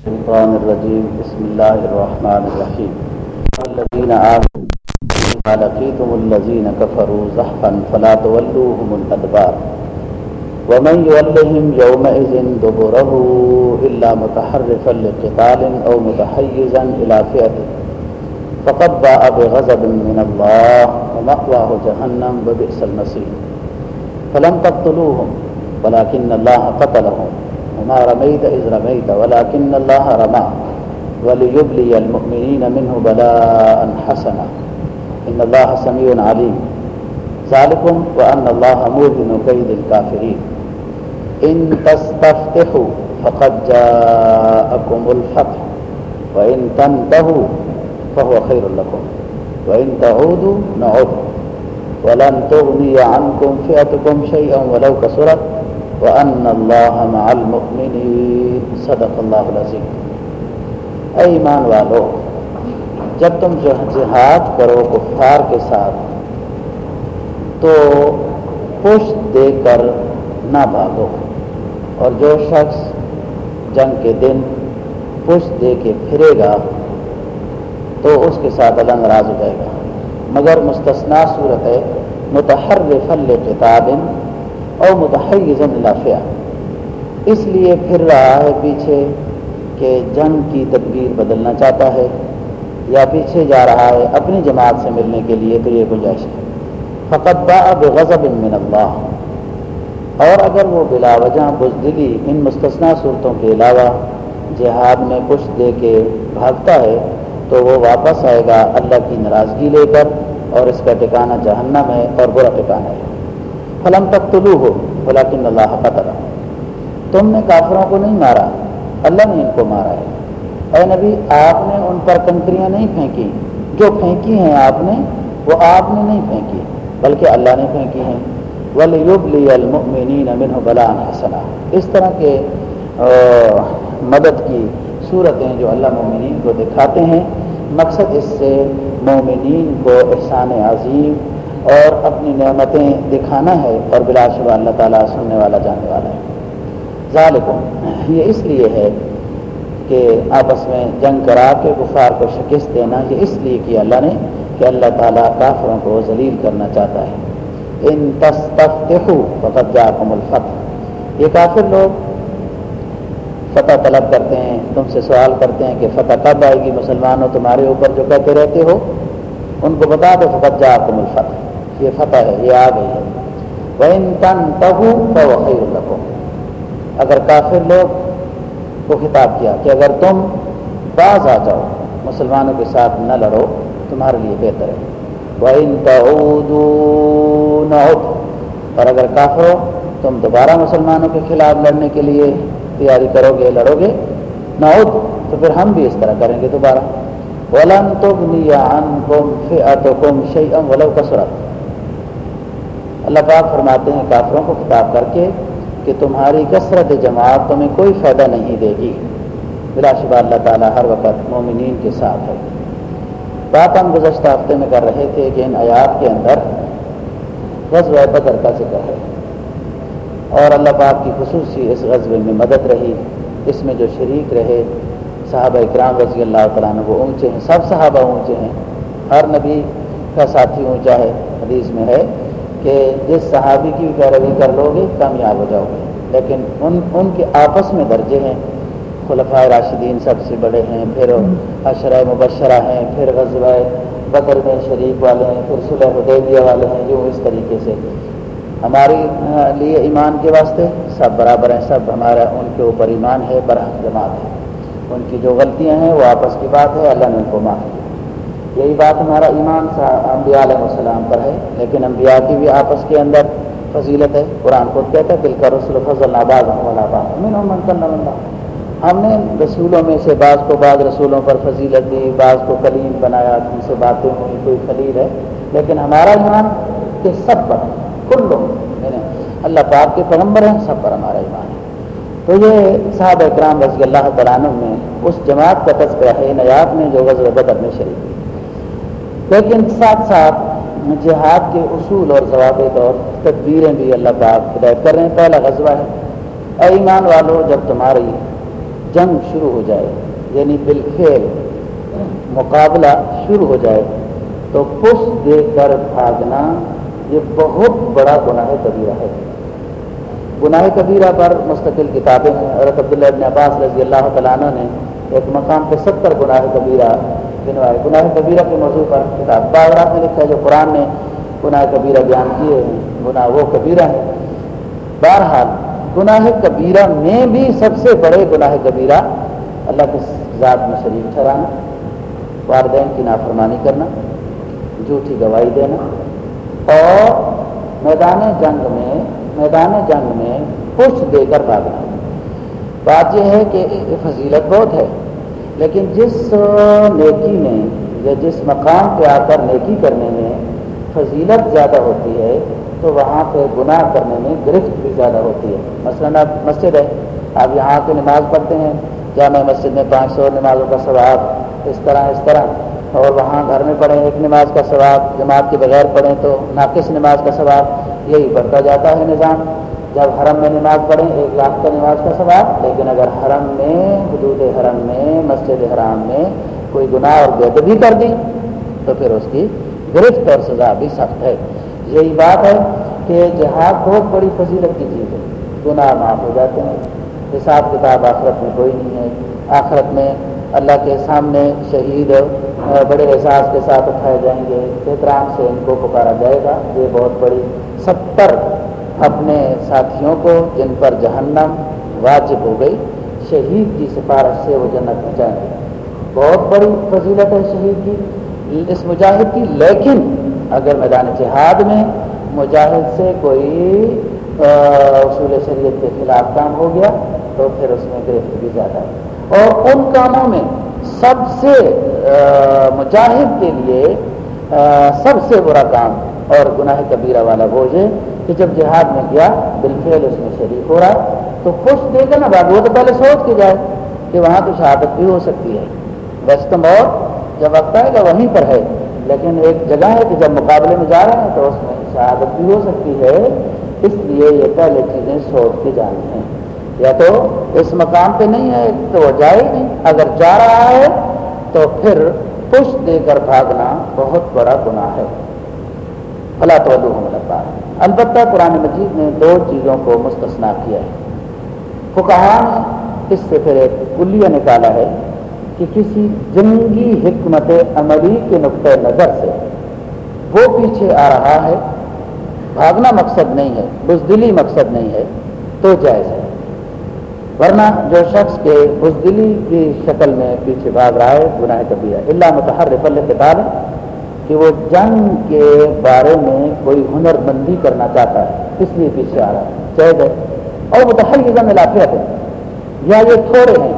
الشيطان الرجيم. بسم الله الرحمن الرحيم. الذين آمنوا إذا لقيتم الذين كفروا زحفا فلا تولوهم الأدبار. ومن يولهم يومئذ دبره إلا متحرفا لقتال أو متحيزا إلى فئة. فقد باء بغضب من الله ومأواه جهنم وبئس المصير. فلم تقتلوهم ولكن الله قتلهم. وما رميت إذ رميت ولكن الله رمى. وليبلي المؤمنين منه بلاء حسنا. إن الله سميع عليم. ذلكم وأن الله موهن كيد الكافرين. إن تستفتحوا فقد جاءكم الفتح. وإن تنتهوا فهو خير لكم. وإن تعودوا نعود. ولن تغني عنكم فئتكم شيئا ولو كسرت وأن الله مع المؤمنين. صدق الله العظيم اے ایمان والو، جب تم جہاد کرو کفار کے ساتھ، تو پشت دے کر نہ بھاگو۔ اور جو شخص جنگ کے دن پشت دے کے پھرے گا، تو اس کے ساتھ اللہ ناراض ہو جائے گا۔ مگر مستثنا صورت ہے متحر فل کتاب اور متحر لافیہ اس لیے پھر رہا ہے پیچھے کہ جنگ کی تدبیر بدلنا چاہتا ہے یا پیچھے جا رہا ہے اپنی جماعت سے ملنے کے لیے تو یہ گنجائش ہے۔ فقط با غضب من اللہ۔ اور اگر وہ بلا وجہ بزدلی ان مستثنا صورتوں کے علاوہ جہاد میں کچھ دے کے بھاگتا ہے تو وہ واپس آئے گا اللہ کی ناراضگی لے کر اور اس کا ٹھکانہ جہنم ہے اور برا ٹھکانہ ہے۔ فلم تک طلوع ہو بلاکن اللہ قطر تم نے کافروں کو نہیں مارا، اللہ نے ان کو مارا ہے۔ اے نبی، آپ نے ان پر کنکریاں نہیں پھینکی۔ جو پھینکی ہیں آپ نے، وہ آپ نے نہیں پھینکی، بلکہ اللہ نے پھینکی ہیں۔ ولیبلی المؤمنین منہ بلا حسنا۔ اس طرح کے مدد کی صورتیں جو اللہ مومنین کو دکھاتے ہیں۔ مقصد اس سے مومنین کو احسان عظیم اور اپنی نعمتیں دکھانا ہے اور بلا شبہ اللہ تعالیٰ سننے والا جاننے والا ہے۔ ظالکم یہ اس لیے ہے کہ آپس میں جنگ کرا کے غفار کو شکست دینا، یہ اس لیے کیا اللہ نے کہ اللہ تعالیٰ کافروں کو ذلیل کرنا چاہتا ہے۔ ان تستفتحو، فقط جاکم الفتح۔ یہ کافر لوگ فتح طلب کرتے ہیں، تم سے سوال کرتے ہیں کہ فتح کب آئے گی؟ مسلمانوں تمہارے اوپر جو کہتے رہتے ہو، ان کو بتا دو فقط جاکم الفتح۔ یہ فتح ہے، یہ آ گئی ہے۔ وَإِن تَنْتَهُ فَهُوَ خَيْرٌ لَكُمْ۔ اگر کافر لوگ کو خطاب کیا کہ اگر تم باز آ جاؤ، مسلمانوں کے ساتھ نہ لڑو، تمہارے لیے بہتر ہے۔ وَإِن تَعُودُوا نَعُدْ اور اگر کافر ہو، تم دوبارہ مسلمانوں کے خلاف لڑنے کے لیے تیاری کرو گے لڑو گے نعود تو پھر ہم بھی اس طرح کریں گے دوبارہ۔ وَلَن تُغْنِيَ عَنْكُمْ فِئَتُكُمْ شَيْئًا وَلَوْ كَسْرَتْ اللہ پاک فرماتے ہیں کافروں کو خطاب کر کے کہ تمہاری کثرت جماعت تمہیں کوئی فائدہ نہیں دے گی۔ بلا شبہ اللہ تعالیٰ ہر وقت مومنین کے ساتھ ہے۔ بات ہم گزشتہ ہفتے میں کر رہے تھے کہ ان آیات کے اندر غزوہ بدر کا ذکر ہے۔ اور اللہ پاک کی خصوصی اس غزبے میں مدد رہی۔ اس میں جو شریک رہے، صحابہ اکرام رضی اللہ تعالیٰ نے وہ اونچے ہیں، سب صحابہ اونچے ہیں۔ ہر نبی کا ساتھی اونچا ہے، حدیث میں ہے۔ کہ جس صحابی کی پیروی کر لو گے، کامیاب ہو جاؤ گے۔ لیکن ان ان کے آپس میں درجے ہیں۔ خلفۂ راشدین سب سے بڑے ہیں، پھر اشرۂ مبشرہ ہیں، پھر غزوہ بدر میں شریک والے ہیں، پھر صلح حدیبیہ والے ہیں، جو اس طریقے سے۔ ہمارے لیے ایمان کے واسطے سب برابر ہیں، سب ہمارا، ان کے اوپر ایمان ہے برحق جماعت ہے۔ ان کی جو غلطیاں ہیں، وہ آپس کی بات ہے، اللہ نے ان کو معاف کیا۔ یہی بات ہمارا ایمان انبیاء علیہ السلام پر ہے، لیکن انبیاء کی بھی آپس کے اندر فضیلت ہے۔ قرآن کو کہتا ہے دل کا رسول فضل آباد ہم نے رسولوں میں سے بعض کو بعض رسولوں پر فضیلت دی، بعض کو کلیم بنایا ان سے باتیں ہوئی کوئی خلیل ہے۔ لیکن ہمارا ایمان کہ سب پر، کل لوگ یعنی اللہ پاک کے پیغمبر ہیں، سب پر ہمارا ایمان ہے۔ تو یہ صاحب اکرام رضی اللہ تعالیٰ میں اس جماعت کا تذکرہ ہے نیاب میں جو غزل بدر میں شریک ہوئی۔ لیکن ساتھ ساتھ جہاد کے اصول اور ضوابط اور تدبیریں بھی اللہ پاک ہدایت کر رہے ہیں۔ پہلا غزوہ ہے۔ اے ایمان والو، جب تمہاری جنگ شروع ہو جائے یعنی بالکل مقابلہ شروع ہو جائے، تو پش دے کر بھاگنا یہ بہت بڑا گناہ کبیرہ ہے۔ گناہ کبیرہ پر مستقل کتابیں ہیں۔ اور عبداللہ ابن عباس رضی اللہ تعالیٰ عنہ نے ایک مقام پہ ستر گناہ کبیرہ گنوائے گناہ کبیرہ کے موضوع پر کتاب باغرات میں لکھا ہے جو قرآن نے گناہ کبیرہ بیان کیے ہیں۔ گناہ وہ کبیرہ ہے بہرحال، گناہ کبیرہ میں بھی سب سے بڑے گناہ کبیرہ اللہ کے ذات میں شریف ٹھہرانا، والدین کی نافرمانی کرنا، جھوٹی گواہی دینا اور میدان جنگ میں، میدان جنگ میں پش دے کر بھاگنا۔ بات یہ ہے کہ فضیلت بہت ہے۔ لیکن جس نیکی میں یا جس مقام پہ آ کر نیکی کرنے میں فضیلت زیادہ ہوتی ہے، تو وہاں پہ گناہ کرنے میں گرفت بھی زیادہ ہوتی ہے۔ مثلاً اب مسجد ہے آپ یہاں کے نماز پڑھتے ہیں، جامع مسجد میں پانچ سو نمازوں کا ثواب، اس طرح اس طرح۔ اور وہاں گھر میں پڑھیں، ایک نماز کا ثواب، جماعت کے بغیر پڑھیں تو ناقص نماز کا ثواب، یہی بڑھتا جاتا ہے نظام۔ جب حرم میں نماز پڑھیں، ایک لاکھ کا نماز کا ثواب، لیکن اگر حرم میں، حدود حرم میں، مسجد حرام میں کوئی گناہ اور بید بھی کر دی، تو پھر اس کی گرفت اور سزا بھی سخت ہے۔ یہی بات ہے کہ جہاد بہت بڑی فضیلت کی چیز ہے۔ گناہ معاف ہو جاتے ہیں۔ حساب کتاب آخرت میں کوئی نہیں ہے۔ آخرت میں اللہ کے سامنے شہید بڑے احساس کے ساتھ اٹھائے جائیں گے۔ احترام سے ان کو پکارا جائے گا۔ یہ بہت بڑی ستر اپنے ساتھیوں کو جن پر جہنم واجب ہو گئی، شہید کی سفارش سے وہ جنت میں جائیں گے۔ بہت بڑی فضیلت ہے شہید کی اس مجاہد کی، لیکن اگر میدان جہاد میں مجاہد سے کوئی اصول شریعت کے خلاف کام ہو گیا، تو پھر اس میں گرفت بھی زیادہ ہے۔ اور ان کاموں میں سب سے مجاہد کے لیے سب سے برا کام اور گناہ کبیرہ والا بوجھ ہے کہ جب جہاد میں گیا بالفعل اس میں شریک ہو رہا، تو خوش دے گا نا بات۔ وہ تو پہلے سوچ کے جائے کہ وہاں تو شہادت بھی ہو سکتی ہے۔ ویسے تو موت جب وقت آئے گا، وہیں پر ہے۔ لیکن ایک جگہ ہے کہ جب مقابلے میں جا رہے ہیں تو اس میں شہادت بھی ہو سکتی ہے۔ اس لیے یہ پہلے چیزیں سوچ کے جانی ہیں۔ یا تو اس مقام پہ نہیں ہے، تو وہ جائے نہیں۔ اگر جا رہا ہے، تو پھر پش دے کر بھاگنا بہت بڑا گناہ ہے۔ فلا تو ہے البتہ قرآن مجید نے دو چیزوں کو مستثنا کیا ہے۔ فکہ نے اس سے پھر ایک کلیہ نکالا ہے کہ کسی جنگی حکمت عملی کے نقطۂ نظر سے وہ پیچھے آ رہا ہے، بھاگنا مقصد نہیں ہے، بزدلی مقصد نہیں ہے، تو جائز ہے۔ ورنہ جو شخص کے بزدلی کی شکل میں پیچھے بھاگ رہا ہے، گناہ کبھی ہے اللہ متحر فل کتاب کہ وہ جنگ کے بارے میں کوئی ہنر بندی کرنا چاہتا ہے، اس لیے پیچھے آ رہا ہے، چاہے اور وہ تو ہر یہ ہے، یا یہ تھوڑے ہیں،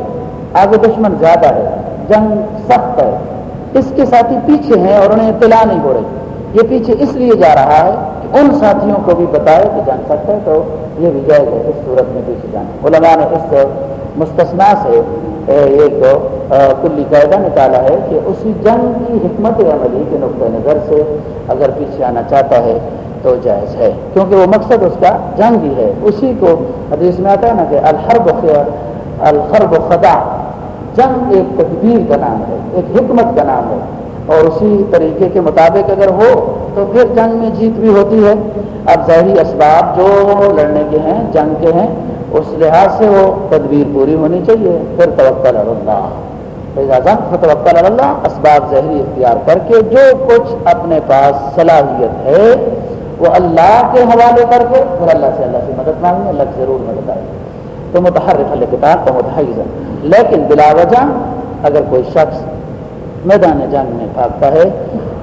آگے دشمن زیادہ ہے، جنگ سخت ہے، اس کے ساتھ ہی پیچھے ہیں اور انہیں اطلاع نہیں ہو رہی، یہ پیچھے اس لیے جا رہا ہے ان ساتھیوں کو بھی بتائے کہ جنگ سخت ہے تو یہ بھی جائز ہے، اس صورت میں پیچھے جانا علماء نے اس مستثنا سے ایک کلی قاعدہ نکالا ہے کہ اسی جنگ کی حکمت عملی کے نقطۂ نظر سے اگر پیچھے آنا چاہتا ہے تو جائز ہے۔ کیونکہ وہ مقصد اس کا جنگ ہی ہے۔ اسی کو حدیث میں آتا ہے نا کہ الحرب خیر الخرب خدا جنگ ایک تدبیر کا نام ہے، ایک حکمت کا نام ہے۔ اور اسی طریقے کے مطابق اگر ہو تو پھر جنگ میں جیت بھی ہوتی ہے۔ اب ظاہری اسباب جو لڑنے کے ہیں، جنگ کے ہیں، اس لحاظ سے وہ تدبیر پوری ہونی چاہیے۔ پھر توکل اللہ۔ توکل اللہ۔ اسباب ظہری اختیار کر کے جو کچھ اپنے پاس صلاحیت ہے، وہ اللہ کے حوالے کر کے، پھر اللہ سے اللہ سے مدد مانگیں اللہ ضرور مدد آئے تو متحرف کتاب تو متحز لیکن بلا وجہ اگر کوئی شخص میدان جنگ میں بھاگتا ہے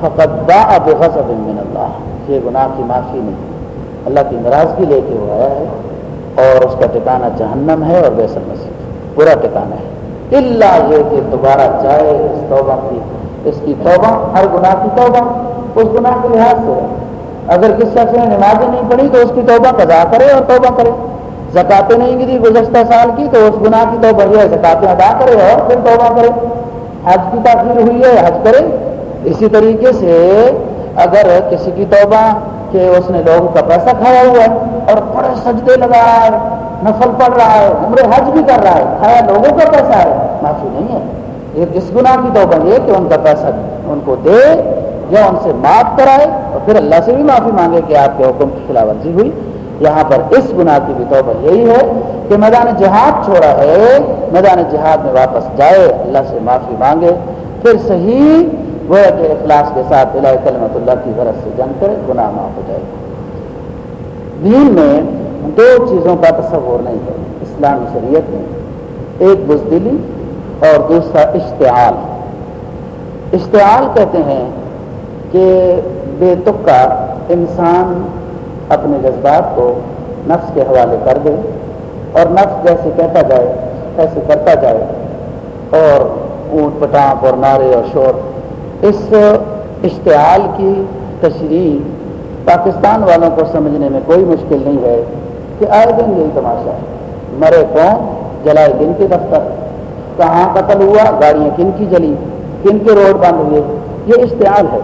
فقط با اب من اللہ یہ گناہ کی معافی نہیں۔ اللہ کی ناراضگی لے کے وہ آیا ہے اور اس کا ٹھکانا جہنم ہے اور ویسل مسیح پورا ٹھکانا ہے۔ اللہ یہ کہ دوبارہ جائے اس توبہ کی، اس کی توبہ، ہر گناہ کی توبہ۔ اس گناہ کے لحاظ سے اگر کس شخص نے نمازیں نہیں پڑھی تو اس کی توبہ قضا کرے اور توبہ کرے۔ زکاتیں نہیں گری گزشتہ سال کی تو اس گناہ کی توبہ جو ہے زکاتیں ادا کرے اور پھر توبہ کرے۔ حج کی تاخیر ہوئی ہے، حج کرے۔ اسی طریقے سے اگر کسی کی توبہ کہ اس نے لوگوں کا پیسہ کھایا ہوا ہے اور بڑے سجدے لگا ہے نفل پڑھ رہا ہے عمر حج بھی کر رہا ہے، کھایا لوگوں کا پیسہ ہے، معافی نہیں ہے۔ یہ اس گناہ کی توبہ یہ کہ ان کا پیسہ ان کو دے یا ان سے معاف کرائے اور پھر اللہ سے بھی معافی مانگے کہ آپ کے حکم کی خلاف ورزی ہوئی۔ یہاں پر اس گناہ کی بھی توبہ یہی ہے کہ میدان جہاد چھوڑا ہے، میدان جہاد میں واپس جائے، اللہ سے معافی مانگے، پھر صحیح وہ کہ اخلاص کے ساتھ الہ کلمت اللہ کی غرض سے جنگ کرے، گناہ معاف ہو جائے۔ دین میں دو چیزوں کا تصور نہیں ہے، اسلامی شریعت میں ایک بزدلی اور دوسرا اشتعال۔ اشتعال کہتے ہیں کہ بے تکا انسان اپنے جذبات کو نفس کے حوالے کر دے اور نفس جیسے کہتا جائے، ایسے کرتا جائے اور اونٹ پٹانپ اور نعرے اور شور اس اشتعال کی تشریح پاکستان والوں کو سمجھنے میں کوئی مشکل نہیں ہے کہ آئے دن یہی تماشا ہے۔ مرے کون جلائے دن کے دفتر۔ کہاں قتل ہوا؟ گاڑیاں کن کی جلی؟ کن کے روڈ بند ہوئے؟ یہ اشتعال ہے۔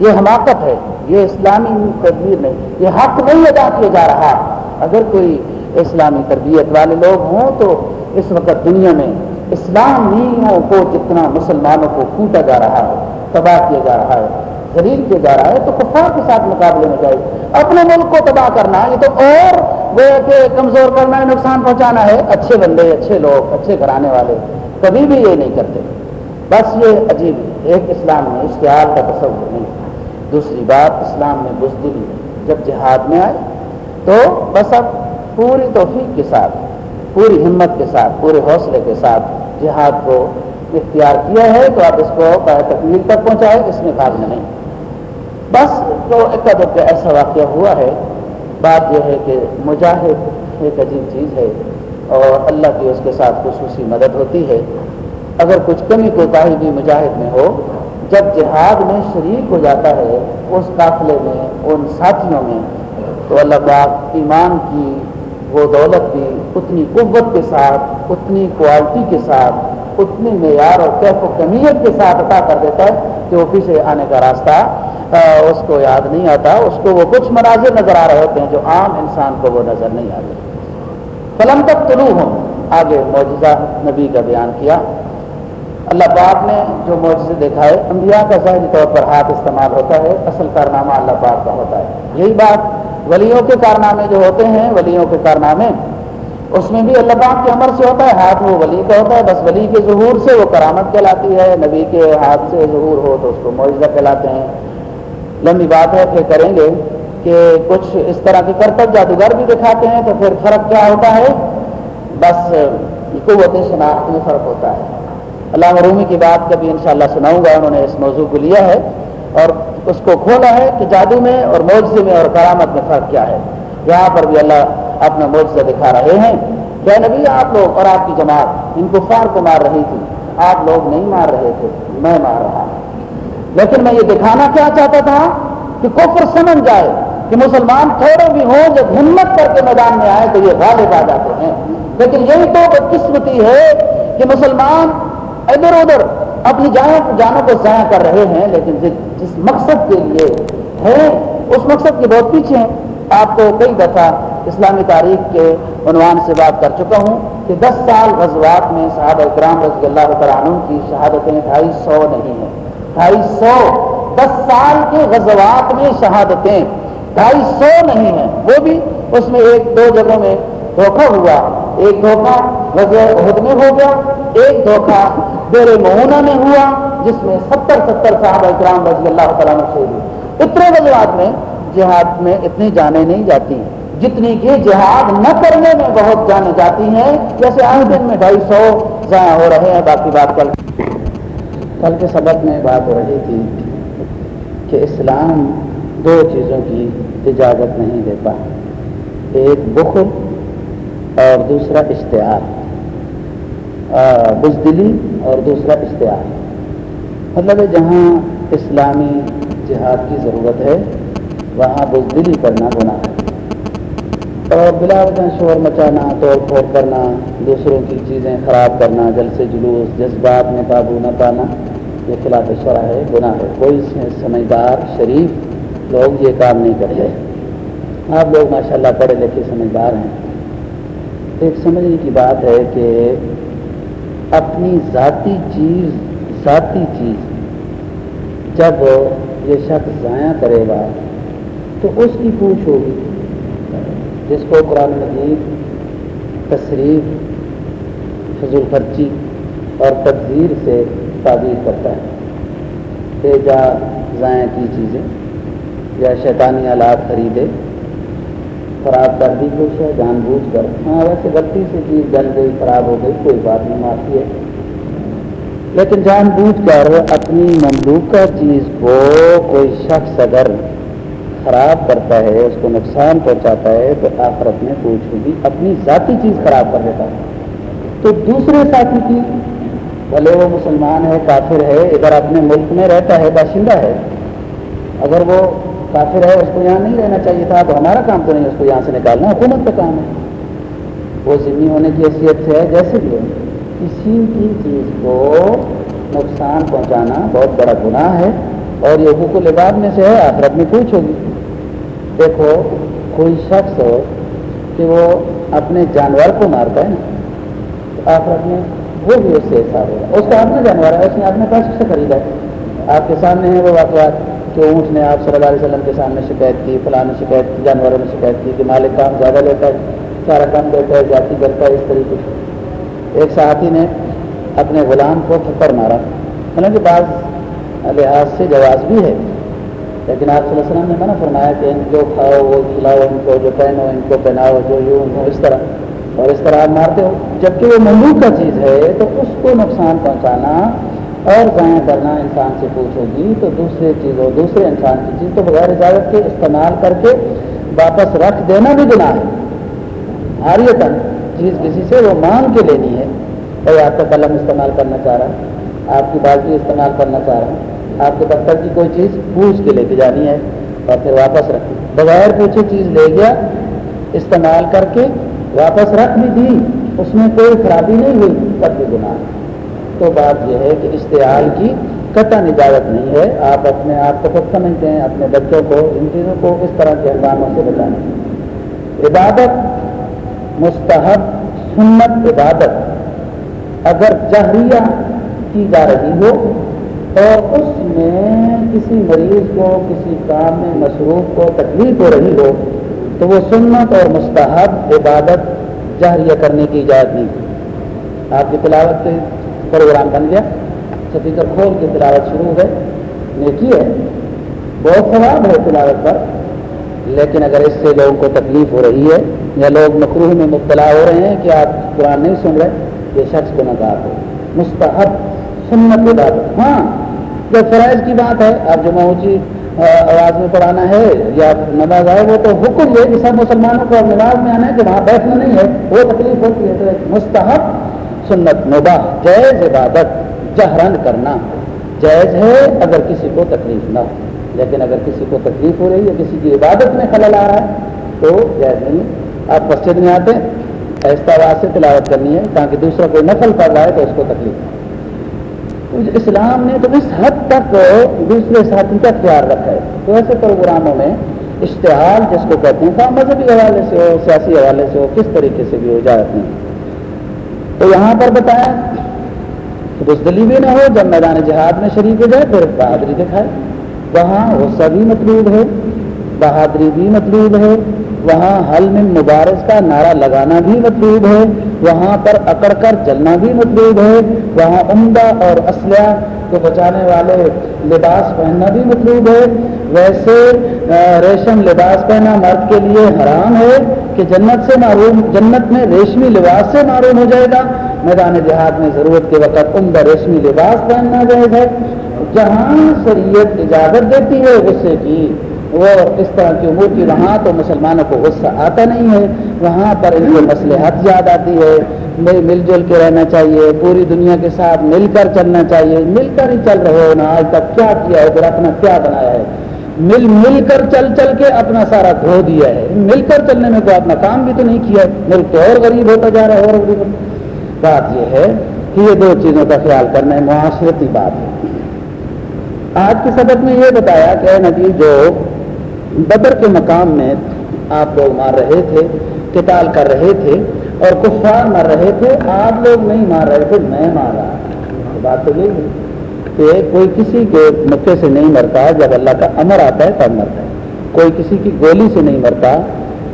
یہ حماقت ہے۔ یہ اسلامی تدبیر نہیں۔ یہ حق نہیں ادا کیا جا رہا۔ اگر کوئی اسلامی تربیت والے لوگ ہوں تو اس وقت دنیا میں اسلامیوں کو جتنا مسلمانوں کو کوٹا جا رہا ہے تباہ کیا جا رہا ہے ذلیل کیا جا رہا ہے، تو کفار کے ساتھ مقابلے میں جائے۔ اپنے ملک کو تباہ کرنا یہ تو اور وہ کہ کمزور کرنا ہے، نقصان پہنچانا ہے۔ اچھے بندے، اچھے لوگ، اچھے گھرانے والے کبھی بھی یہ نہیں کرتے۔ بس یہ عجیب ایک اسلام میں اشتہار کا تصور نہیں دوسری بات، اسلام میں بزدلی جب جہاد میں آئے تو بس اب پوری توفیق کے ساتھ، پوری ہمت کے ساتھ، پورے حوصلے کے ساتھ جہاد کو اختیار کیا ہے تو آپ اس کو تکمیل تک پہنچائے اس میں بھاگنا نہیں۔ بس تو ایک دب ایسا واقعہ ہوا ہے، بات یہ ہے کہ مجاہد ایک عجیب چیز ہے اور اللہ کی اس کے ساتھ خصوصی مدد ہوتی ہے۔ اگر کچھ کمی کوتاہی بھی مجاہد میں ہو، جب جہاد میں شریک ہو جاتا ہے، اس قافلے میں، ان ساتھیوں میں، تو اللہ پاک ایمان کی، وہ دولت بھی اتنی قوت کے ساتھ، اتنی کوالٹی کے ساتھ اتنی معیار اور کیف و کمیت کے ساتھ عطا کر دیتا ہے کہ وہ پیچھے آنے کا راستہ اس کو یاد نہیں آتا، اس کو وہ کچھ مناظر نظر آ رہے ہوتے ہیں جو عام انسان کو وہ نظر نہیں آتے۔ فلم تک طلوع ہوں آگے معجزہ نبی کا بیان کیا۔ اللہ پاک نے جو معجزے دیکھا ہے، انبیاء کا ظاہری طور پر ہاتھ استعمال ہوتا ہے، اصل کارنامہ اللہ پاک کا ہوتا ہے۔ یہی بات ولیوں کے کارنامے جو ہوتے ہیں، ولیوں کے کارنامے اس میں بھی اللہ پاک کے عمر سے ہوتا ہے، ہاتھ وہ ولی کا ہوتا ہے، بس ولی کے ظہور سے وہ کرامت کہلاتی ہے، نبی کے ہاتھ سے ظہور ہو تو اس کو معجزہ کہلاتے ہیں۔ لمبی بات ہے، پھر کریں گے کہ کچھ اس طرح کے کرتب جادوگر بھی دکھاتے ہیں تو پھر فرق کیا ہوتا ہے؟ بس قوت شناخت میں فرق ہوتا ہے۔ علامہ رومی کی بات کبھی انشاءاللہ سناؤں گا، انہوں نے اس موضوع کو لیا ہے۔ اور اس کو کھولا ہے کہ جادو میں اور معجزے میں اور کرامت میں فرق کیا ہے۔ یہاں پر بھی اللہ اپنا معجزہ دکھا رہے ہیں۔ کہ نبی، آپ لوگ اور آپ کی جماعت، ان کفار کو مار رہی تھی۔ آپ لوگ نہیں مار رہے تھے، میں مار رہا لیکن میں یہ دکھانا کیا چاہتا تھا کہ کفر سمجھ جائے کہ مسلمان تھوڑے بھی ہوں جب ہمت کر کے میدان میں آئے تو یہ غالب آ جاتے ہیں۔ لیکن یہی تو بدقسمتی ہے کہ مسلمان ادھر ادھر اپنی جانوں جانوں کو ضائع کر رہے ہیں، لیکن جس مقصد کے لیے ہے اس مقصد کے بہت پیچھے ہیں۔ آپ کو کئی دفعہ اسلامی تاریخ کے عنوان سے بات کر چکا ہوں کہ دس سال غزوات میں صحابہ اکرام رضی اللہ عنہ کی شہادتیں ڈھائی سو نہیں ہیں۔ ڈھائی سو، دس سال کے غزوات میں شہادتیں ڈھائی سو نہیں ہیں۔ وہ بھی اس میں ایک، دو جگہوں میں دھوکہ ہوا۔ ایک دھوکہ عہد میں ہو گیا، ایک دھوکہ دیر مہونہ میں ہوا، جس میں ستر ستر صاحب اکرام رضی اللہ تعالیٰ سے اتنے وجوہات میں جہاد میں اتنی جانے نہیں جاتی۔ ہیں جتنی کہ جہاد نہ کرنے میں بہت جانے جاتی ہیں جیسے آج دن میں ڈھائی سو ضائع ہو رہے ہیں، باقی بات کل کل کے سبق میں بات ہو رہی تھی کہ اسلام دو چیزوں کی اجازت نہیں دیتا۔ ایک بخل اور دوسرا اشتہار بزدلی اور دوسرا اشتہار مطلب جہاں اسلامی جہاد کی ضرورت ہے، وہاں بزدلی کرنا گناہ ہے۔ اور بلا وجہ شور مچانا، توڑ پھوڑ کرنا، دوسروں کی چیزیں خراب کرنا جل سے جلوس، جذبات میں قابو نہ پانا، یہ خلاف شرح ہے، گناہ ہے۔ کوئی سمجھدار، شریف لوگ یہ کام نہیں کرتے۔ آپ لوگ ماشاءاللہ پڑھے لکھے سمجھدار ہیں۔ ایک سمجھنے کی بات ہے کہ اپنی ذاتی چیز ذاتی چیز جب یہ شخص ضائع کرے گا، تو اس کی پوچھ ہوگی جس کو قرآن مجید تصریف فضول خرچی اور تقزیر سے تعبیر کرتا ہے۔ کہ جا ضائع کی چیزیں، یا شیطانی آلات خریدے، خراب کر دی کچھ ہے، جان بوجھ کر۔ ہاں ویسے غلطی سے چیز جل گئی، خراب ہو گئی، کوئی بات نہیں، معافی ہے۔ لیکن جان بوجھ کر اپنی مملوکہ چیز کو کوئی شخص اگر خراب کرتا ہے، اس کو نقصان پہنچاتا ہے، تو آخرت میں پوچھ ہوگی اپنی ذاتی چیز خراب کر دیتا ہے۔ تو دوسرے ساتھی کی، بھلے وہ مسلمان ہے، کافر ہے، ادھر اپنے ملک میں رہتا ہے، باشندہ ہے۔ اگر وہ کافر ہے، اس کو یہاں نہیں رہنا چاہیے تھا، تو ہمارا کام تو نہیں، اس کو یہاں سے نکالنا، حکومت کا کام ہے۔ وہ ذمہ ہونے کی حیثیت سے ہے، جیسے بھی ہو، کسی کی چیز کو نقصان پہنچانا بہت بڑا گناہ ہے۔ اور یہ حقوق العباد میں سے ہے آخرت میں پوچھ ہوگی دیکھو، کوئی شخص ہو کہ وہ اپنے جانور کو مارتا ہے نا آخرت میں وہ بھی اس سے حساب ہوگا۔ اس کا اپنا جانور ہے اس نے اپنے پیسے سے خریدا ہے؟ آپ کے سامنے ہے وہ واقعات کہ اونٹ نے آپ صلی اللہ علیہ وسلم کے سامنے شکایت کی، فلاں نے شکایت کی، جانوروں نے شکایت کی کہ مالک کام زیادہ لیتا ہے، سارا کام دیتا ہے، جاتی کرتا ہے، اس طریقے سے۔ ایک ساتھی نے اپنے غلام کو تھپڑ مارا۔ مطلب حالانکہ بعض لحاظ سے جواز بھی ہے۔ لیکن آپ صلی اللہ علیہ وسلم نے منع فرمایا کہ ان کو کھاؤ، وہ کھلاؤ، ان کو جو پہنو، ان کو پہناؤ، جو یوں ہو اس طرح۔ اور اس طرح آپ مارتے ہو۔ جبکہ وہ مملوک کا چیز ہے، تو اس کو نقصان پہنچانا اور ضائع کرنا انسان سے پوچھو گی تو دوسرے چیزوں، دوسرے انسان کی چیز تو بغیر اجازت کے استعمال کر کے واپس رکھ دینا بھی گناہ ہے۔ حاریتن چیز کسی سے وہ مانگ کے لینی ہے۔ کوئی آپ کا قلم استعمال کرنا چاہ رہا ہے۔ آپ کی بالٹی استعمال کرنا چاہ رہا ہے آپ کے دفتر کی کوئی چیز پوچھ کے لے کے جانی ہے اور پھر واپس رکھ بغیر پوچھے چیز لے گیا، استعمال کر کے واپس رکھ بھی دی۔ اس میں کوئی خرابی نہیں ہوئی تب بھی گناہ۔ تو بات یہ ہے کہ اشتعال کی قطع نجات نہیں ہے۔ آپ اپنے آپ کو خود سمجھتے ہیں، اپنے بچوں کو، ان چیزوں کو اس طرح کے انداموں سے بچانا۔ عبادت مستحب، سنت عبادت۔ اگر جہریہ کی جا رہی ہو اور اس میں کسی مریض کو، کسی کام میں مصروف کو تکلیف ہو رہی ہو، تو وہ سنت اور مستحب عبادت جہریہ کرنے کی اجازت نہیں آپ کی تلاوت کے پروگرام بن گیا۔ سپیکر کھول کے تلاوت شروع ہے، نیکی ہے، بہت ثواب ہے تلاوت پر، لیکن اگر اس سے لوگوں کو تکلیف ہو رہی ہے یا لوگ مقروح میں مبتلا ہو رہے ہیں کہ آپ قرآن نہیں سن رہے، یہ شخص کو نظار ہو۔ مستحب سنت عبادت ہاں جب فرائض کی بات ہے، آپ جو اونچی آواز میں پڑھانا ہے، یا نماز آئے، وہ تو حکم ہے کہ سب مسلمانوں کو نماز میں آنا ہے کہ وہاں بیٹھنا نہیں ہے، وہ تکلیف ہوتی ہے، تو مستحب سنت مباح، جائز عبادت، جہرن کرنا، جائز ہے اگر کسی کو تکلیف نہ ہو۔ لیکن اگر کسی کو تکلیف ہو رہی ہے، کسی کی عبادت میں خلل آ رہا ہے، تو جائز نہیں آپ مسجد میں آتے، ایسا آواز سے تلاوت کرنی ہے، تاکہ دوسرا کوئی نفل پڑ رہا ہے تو اس کو تکلیف اسلام نے تو اس حد تک دوسرے ساتھی کا خیال رکھا ہے۔ تو ایسے پروگراموں میں اشتہار جس کو کہتے ہیں، خواہ مذہبی حوالے سے ہو، سیاسی حوالے سے ہو، کس طریقے سے بھی ہو جاتے ہیں۔ تو یہاں پر بتایا بزدلی بھی نہ ہو، جب میدان جہاد میں شریک ہو جائے، پھر بہادری دکھائے۔ وہاں غصہ بھی مطلوب ہے۔ بہادری بھی مطلوب ہے، وہاں حل میں مبارز کا نعرہ لگانا بھی مطلوب ہے، وہاں پر اکڑ کر چلنا بھی مطلوب ہے، وہاں عمدہ اور اسلحہ کو بچانے والے لباس پہننا بھی مطلوب ہے۔ ویسے ریشم لباس پہنا مرد کے لیے حرام ہے کہ جنت سے معروم، جنت میں ریشمی لباس سے معروم ہو جائے گا۔ میدان دیہات میں ضرورت کے وقت عمدہ ریشمی لباس پہننا جائز ہے۔ جہاں شریعت اجازت دیتی ہے غصے کی وہ اس طرح کی امور کی وہاں تو مسلمانوں کو غصہ آتا نہیں ہے، وہاں پر ان کو مسلحت یاد آتی ہے۔ مل جل کے رہنا چاہیے، پوری دنیا کے ساتھ مل کر چلنا چاہیے۔ مل کر ہی چل رہے ہو نا، آج تک کیا کیا ہے، پھر اپنا کیا بنایا ہے؟ مل مل کر چل چل کے اپنا سارا دھو دیا ہے۔ مل کر چلنے میں کوئی اپنا کام بھی تو نہیں کیا۔ ملک تو اور غریب ہوتا جا رہا ہے، اور غریب بات یہ ہے کہ یہ دو چیزوں کا خیال کرنا ہے، معاشرتی بات ہے۔ آج کے سبق میں یہ بتایا کہ نبی، جو بدر کے مقام میں آپ لوگ مار رہے تھے کتال کر رہے تھے اور کفار مر رہے تھے، آپ لوگ نہیں مار رہے تھے، میں مار رہا بات تو یہی ہے کہ کوئی کسی کے مکے سے نہیں مرتا، جب اللہ کا امر آتا ہے تب مرتا ہے۔ کوئی کسی کی گولی سے نہیں مرتا،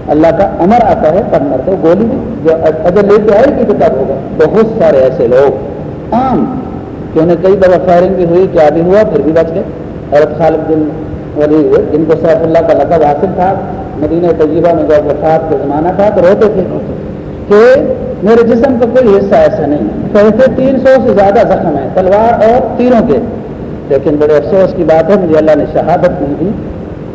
اللہ کا امر آتا ہے تب مرتا ہے۔ گولی جو اگر لے کے آئے گی تو تب ہوگا۔ بہت سارے ایسے لوگ عام، کہ انہیں کئی دفعہ فائرنگ بھی ہوئی، کیا بھی ہوا، پھر بھی بچ گئے۔ حضرت خالد بن ولی جن کو سیف اللہ کا لقب حاصل تھا، مدینہ طیبہ میں جب وفات کا زمانہ تھا، تو روتے تھے۔ کہ میرے جسم کا کوئی حصہ ایسا نہیں۔ کہتے تین سو سے زیادہ زخم ہے تلوار اور تیروں کے۔ لیکن بڑے افسوس کی بات ہے، مجھے اللہ نے شہادت نہیں دی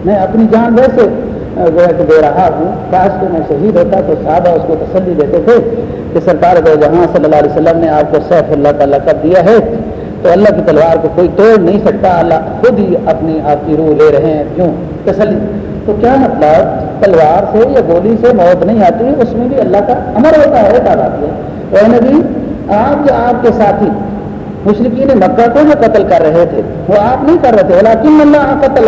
میں اپنی جان ویسے جو ہے کہ دے رہا ہوں۔ کاش کہ میں شہید ہوتا تو صحابہ اس کو تسلی دیتے تھے کہ سرکار جہاں صلی اللہ علیہ وسلم نے آپ کو سیف اللہ کا لقب دیا ہے۔ تو اللہ کی تلوار کو کوئی توڑ نہیں سکتا۔ اللہ خود ہی اپنی آپ کی روح لے رہے ہیں۔ کیوں؟ تسلی۔ تو کیا مطلب؟ تلوار سے یا گولی سے موت نہیں آتی؟ اس میں بھی اللہ کا امر ہوتا ہے تعداد ہے نبی، آپ جو آپ کے ساتھی مشرقین مکہ کو جو قتل کر رہے تھے۔ وہ آپ نہیں کر رہے تھے اللہ اللہ قتل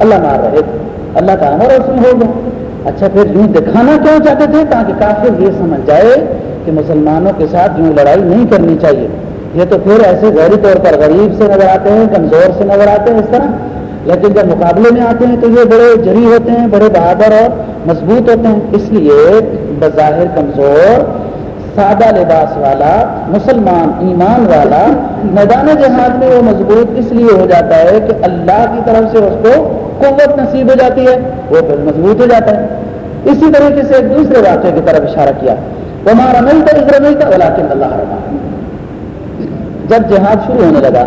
اللہ مار رہے تھے۔ اللہ کا امر اس میں ہو گیا۔ اچھا پھر یوں دکھانا کیوں چاہتے تھے؟ تاکہ کافر یہ سمجھ جائے کہ مسلمانوں کے ساتھ یوں لڑائی نہیں کرنی چاہیے۔ یہ تو پھر ایسے ظاہری طور پر غریب سے نظر آتے ہیں، کمزور سے نظر آتے ہیں اس طرح۔ لیکن جب مقابلے میں آتے ہیں تو یہ بڑے جری ہوتے ہیں، بڑے بہادر اور مضبوط ہوتے ہیں۔ اس لیے بظاہر کمزور، سادہ لباس والا، مسلمان ایمان والا، میدان جہاد میں وہ مضبوط اس لیے ہو جاتا ہے کہ اللہ کی طرف سے اس کو قوت نصیب ہو جاتی ہے، وہ پھر مضبوط ہو جاتا ہے۔ اسی طریقے سے ایک دوسرے واقعے کی طرف اشارہ کیا۔ وہ ہمارا نہیں تھا اس نہیں تھا اللہ اللہ رحمان جب جہاد شروع ہونے لگا،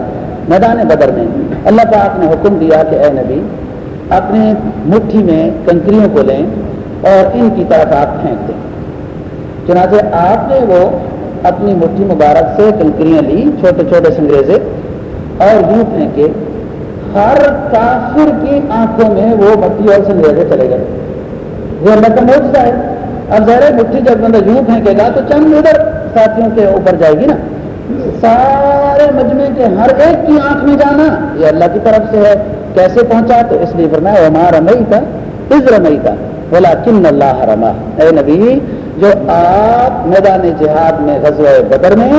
میدان بدر میں، اللہ پاک نے حکم دیا کہ اے نبی، اپنے مٹھی میں کنکریوں کو لیں اور ان کی طرف آپ پھینک دیں۔ چنانچہ آپ نے وہ اپنی مٹھی مبارک سے کنکریاں لی، چھوٹے چھوٹے سنگریزے، اور یوں پھینکے، ہر کافر کی آنکھوں میں وہ مٹھی اور سنگریزے چلے گئے۔ وہ اللہ کا موجودہ ہے اب ظاہر مٹھی جب بندہ یوں پھینکے گا تو چند ادھر ساتھیوں کے اوپر جائے گی نا۔ سارے مجمے کے ہر ایک کی آنکھ میں جانا یہ اللہ کی طرف سے ہے۔ کیسے پہنچا؟ تو اس لیے فرمایا ہمارا نہیں تھا عزر نہیں تھا بولا کن اللہ رما اے نبی، جو آپ میدان جہاد میں غزوہ بدر میں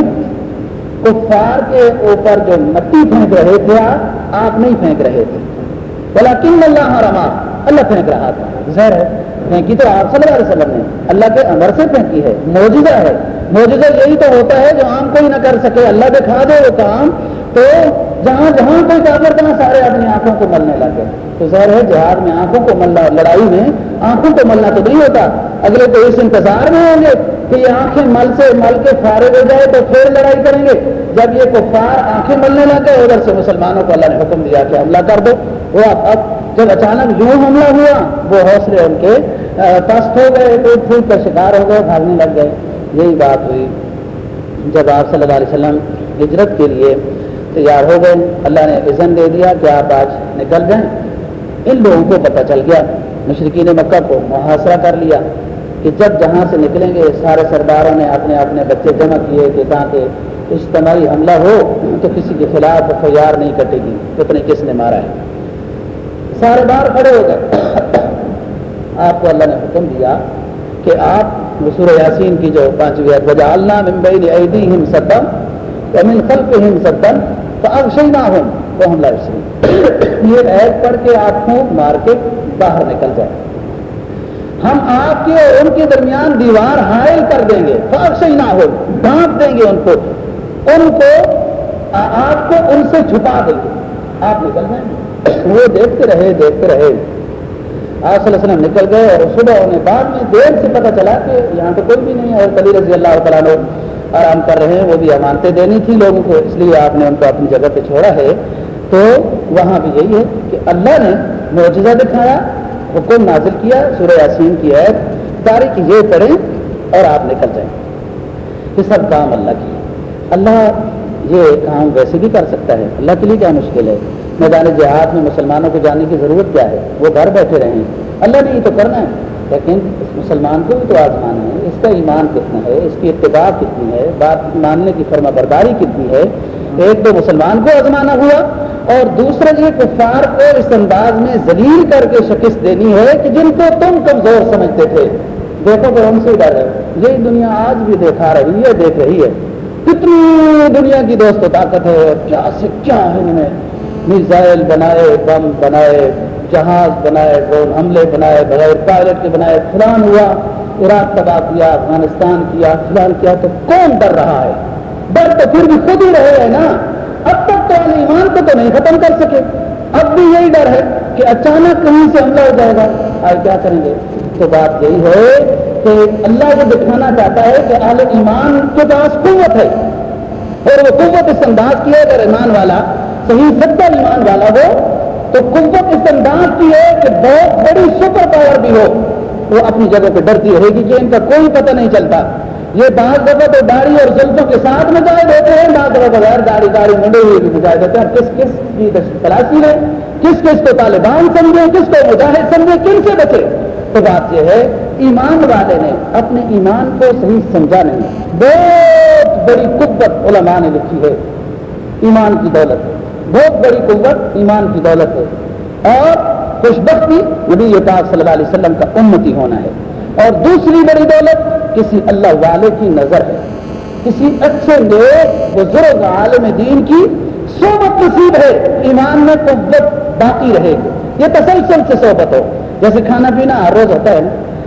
کفار کے اوپر جو مٹی پھینک رہے تھے، آپ آپ نہیں پھینک رہے تھے۔ بولا کن اللہ رما اللہ پھینک رہا تھا۔ زہر ہے، پھینکی تو آپ صلی اللہ علیہ وسلم نے۔ اللہ کے امر سے پھینکی ہے موجودہ ہے۔ موجودہ یہی تو ہوتا ہے جو عام کوئی نہ کر سکے، اللہ دکھا دے وہ کام، تو جہاں جہاں کوئی کافر تھا، سارے اپنی آنکھوں کو ملنے لگے تو ظاہر ہے، جہاد میں آنکھوں کو ملنا، لڑائی میں آنکھوں کو ملنا تو نہیں ہوتا۔ اگلے تو اس انتظار میں ہوں گے کہ یہ آنکھیں مل سے مل کے فارغ ہو جائے تو پھر لڑائی کریں گے۔ جب یہ کفار آنکھیں ملنے لگے ادھر سے مسلمانوں کو اللہ نے حکم دیا کہ حملہ کر دو۔ وہ اب جب اچانک یوں حملہ ہوا، وہ حوصلے ان کے پست ہو گئے ٹوٹ پھوٹ کا شکار ہو گئے، بھاگنے لگ گئے۔ یہی بات ہوئی۔ جب آپ صلی اللہ علیہ وسلم ہجرت کے لیے تیار ہو گئے، اللہ نے عزن دے دیا کہ آپ آج نکل جائیں۔ ان لوگوں کو پتہ چل گیا مشرقین مکہ کو محاصرہ کر لیا کہ جب جہاں سے نکلیں گے، سارے سرداروں نے اپنے اپنے بچے جمع کیے کہ تاکہ اجتماعی حملہ ہو، تو کسی کے خلاف فیار نہیں کٹے گی۔ اتنے کس نے مارا ہے؟ سارے بار کھڑے ہو گئے۔ آپ کو اللہ نے حکم دیا کہ آپ سورہ یاسین کی جو پانچویں وجہ اللہ ممبئی عیدی ہم ستم امن خلق ہم ستم تو اکشی نہ ہوں وہ ہم لائف یہ عید پڑھ کے آپ پھونک مار کے باہر نکل جائے ہم آپ کے اور ان کے درمیان دیوار حائل کر دیں گے۔ تو اکشی نہ ہو ڈانپ دیں گے ان کو۔ ان کو آپ کو ان سے چھپا دیں گے۔ آپ نکل جائیں گے۔ وہ دیکھتے رہے دیکھتے رہے۔ آپ صلی اللہ علیہ وسلم نکل گئے اور صبح انہیں بعد میں دیر سے پتہ چلا کہ یہاں تو کوئی بھی نہیں ہے اور کلی رضی اللہ تعالیٰ لوگ آرام کر رہے ہیں، وہ بھی امانتیں دینی تھی لوگوں کو، اس لیے آپ نے ان کو اپنی جگہ پہ چھوڑا ہے۔ تو وہاں بھی یہی ہے کہ اللہ نے معجزہ دکھایا، حکم نازل کیا، سورہ یاسین کی عید تاریخ یہ پڑھیں اور آپ نکل جائیں۔ یہ سب کام اللہ کی اللہ یہ کام ویسے بھی کر سکتا ہے۔ اللہ کے لیے کیا مشکل ہے؟ میدان جہاد میں مسلمانوں کو جانے کی ضرورت کیا ہے؟ وہ گھر بیٹھے رہیں۔ اللہ نے یہ تو کرنا ہے، لیکن اس مسلمان کو بھی تو آزمانا ہے۔ اس کا ایمان کتنا ہے؟ اس کی اتباع کتنی ہے؟ بات ماننے کی فرما برداری کتنی ہے؟ ایک تو مسلمان کو آزمانا ہوا اور دوسرا یہ کفار کو اس انداز میں ذلیل کر کے شکست دینی ہے کہ جن کو تم کمزور سمجھتے تھے۔ دیکھو تو ان سے ڈر رہے یہی دنیا آج بھی دیکھا رہی ہے، دیکھ رہی ہے۔ کتنی دنیا کی دوست طاقت ہے، کیا سے کیا ہے انہوں نے؟ میزائل بنائے، بم بنائے، جہاز بنائے، ڈرون حملے بنائے، بغیر پائلٹ کے بنائے، فلان ہوا، عراق تباہ کیا، افغانستان کیا، فلان کیا، تو کون ڈر رہا ہے؟ ڈر تو پھر بھی خود ہی رہے ہیں نا۔ اب تک تو ایمان کو تو نہیں ختم کر سکے۔ اب بھی یہی ڈر ہے کہ اچانک کہیں سے حملہ ہو جائے گا۔ آج کیا کریں گے؟ تو بات یہی ہے کہ اللہ کو دکھانا چاہتا ہے کہ اہل ایمان کے پاس قوت ہے۔ اور وہ قوت اس انداز کی ہے، اگر ایمان والا صحیح سچا ایمان والا ہو، تو قوت اس انداز کی ہے کہ بہت بڑی سپر پاور بھی ہو۔ وہ اپنی جگہ پہ ڈرتی رہے گی کہ ان کا کوئی پتہ نہیں چلتا۔ یہ بعض دفعہ تو داڑھی اور زلفوں کے ساتھ مجاہد ہوتے ہیں، بعض دفعہ بغیر داڑھی داڑھی منڈے ہوئے بھی مجاہد ہوتے ہیں۔ کس کس کی تلاشی ہے؟ کس کس کو طالبان سمجھے؟ کس کو مجاہد سمجھے؟ کن سے بچے؟ تو بات یہ ہے، ایمان والے نے اپنے ایمان کو صحیح سمجھا نہیں بہت بڑی قوت علماء نے لکھی ہے۔ ایمان کی دولت۔ ہے بہت بڑی قوت ایمان کی دولت ہے۔ اور خوش بختی نبی پاک صلی اللہ علیہ وسلم کا امتی ہونا ہے۔ اور دوسری بڑی دولت کسی اللہ والے کی نظر ہے۔ کسی اچھے نیک، بزرگ، عالم دین کی صحبت نصیب ہے۔ ایمان میں قوت باقی رہے۔ گی یہ تسلسل سے صحبت ہو۔ جیسے کھانا پینا ہر روز ہوتا ہے۔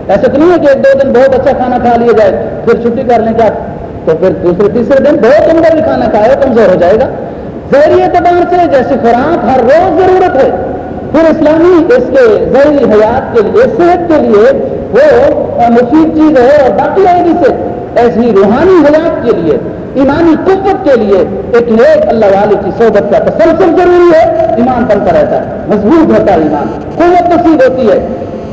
ایسا تو نہیں ہے کہ ایک دو دن بہت اچھا کھانا کھا لیا جائے، پھر چھٹی کر لیں کیا؟ تو پھر دوسرے، تیسرے دن بہت عمدہ بھی کھانا کھائے، کمزور ہو جائے گا۔ ذہنی اعتبار سے جیسے خوراک ہر روز ضرورت ہے۔ پھر اسلامی اس کے ذہنی حیات کے لیے، صحت کے لیے وہ مفید چیز ہے اور باقی رہے گی سے ایسی روحانی حیات کے لیے، ایمانی قوت کے لیے ایک نیک اللہ والے کی صحبت کا تسلسل ضروری ہے۔ ایمان بنتا رہتا ہے، مضبوط ہوتا ہے ایمان، قوت نصیب ہوتی ہے۔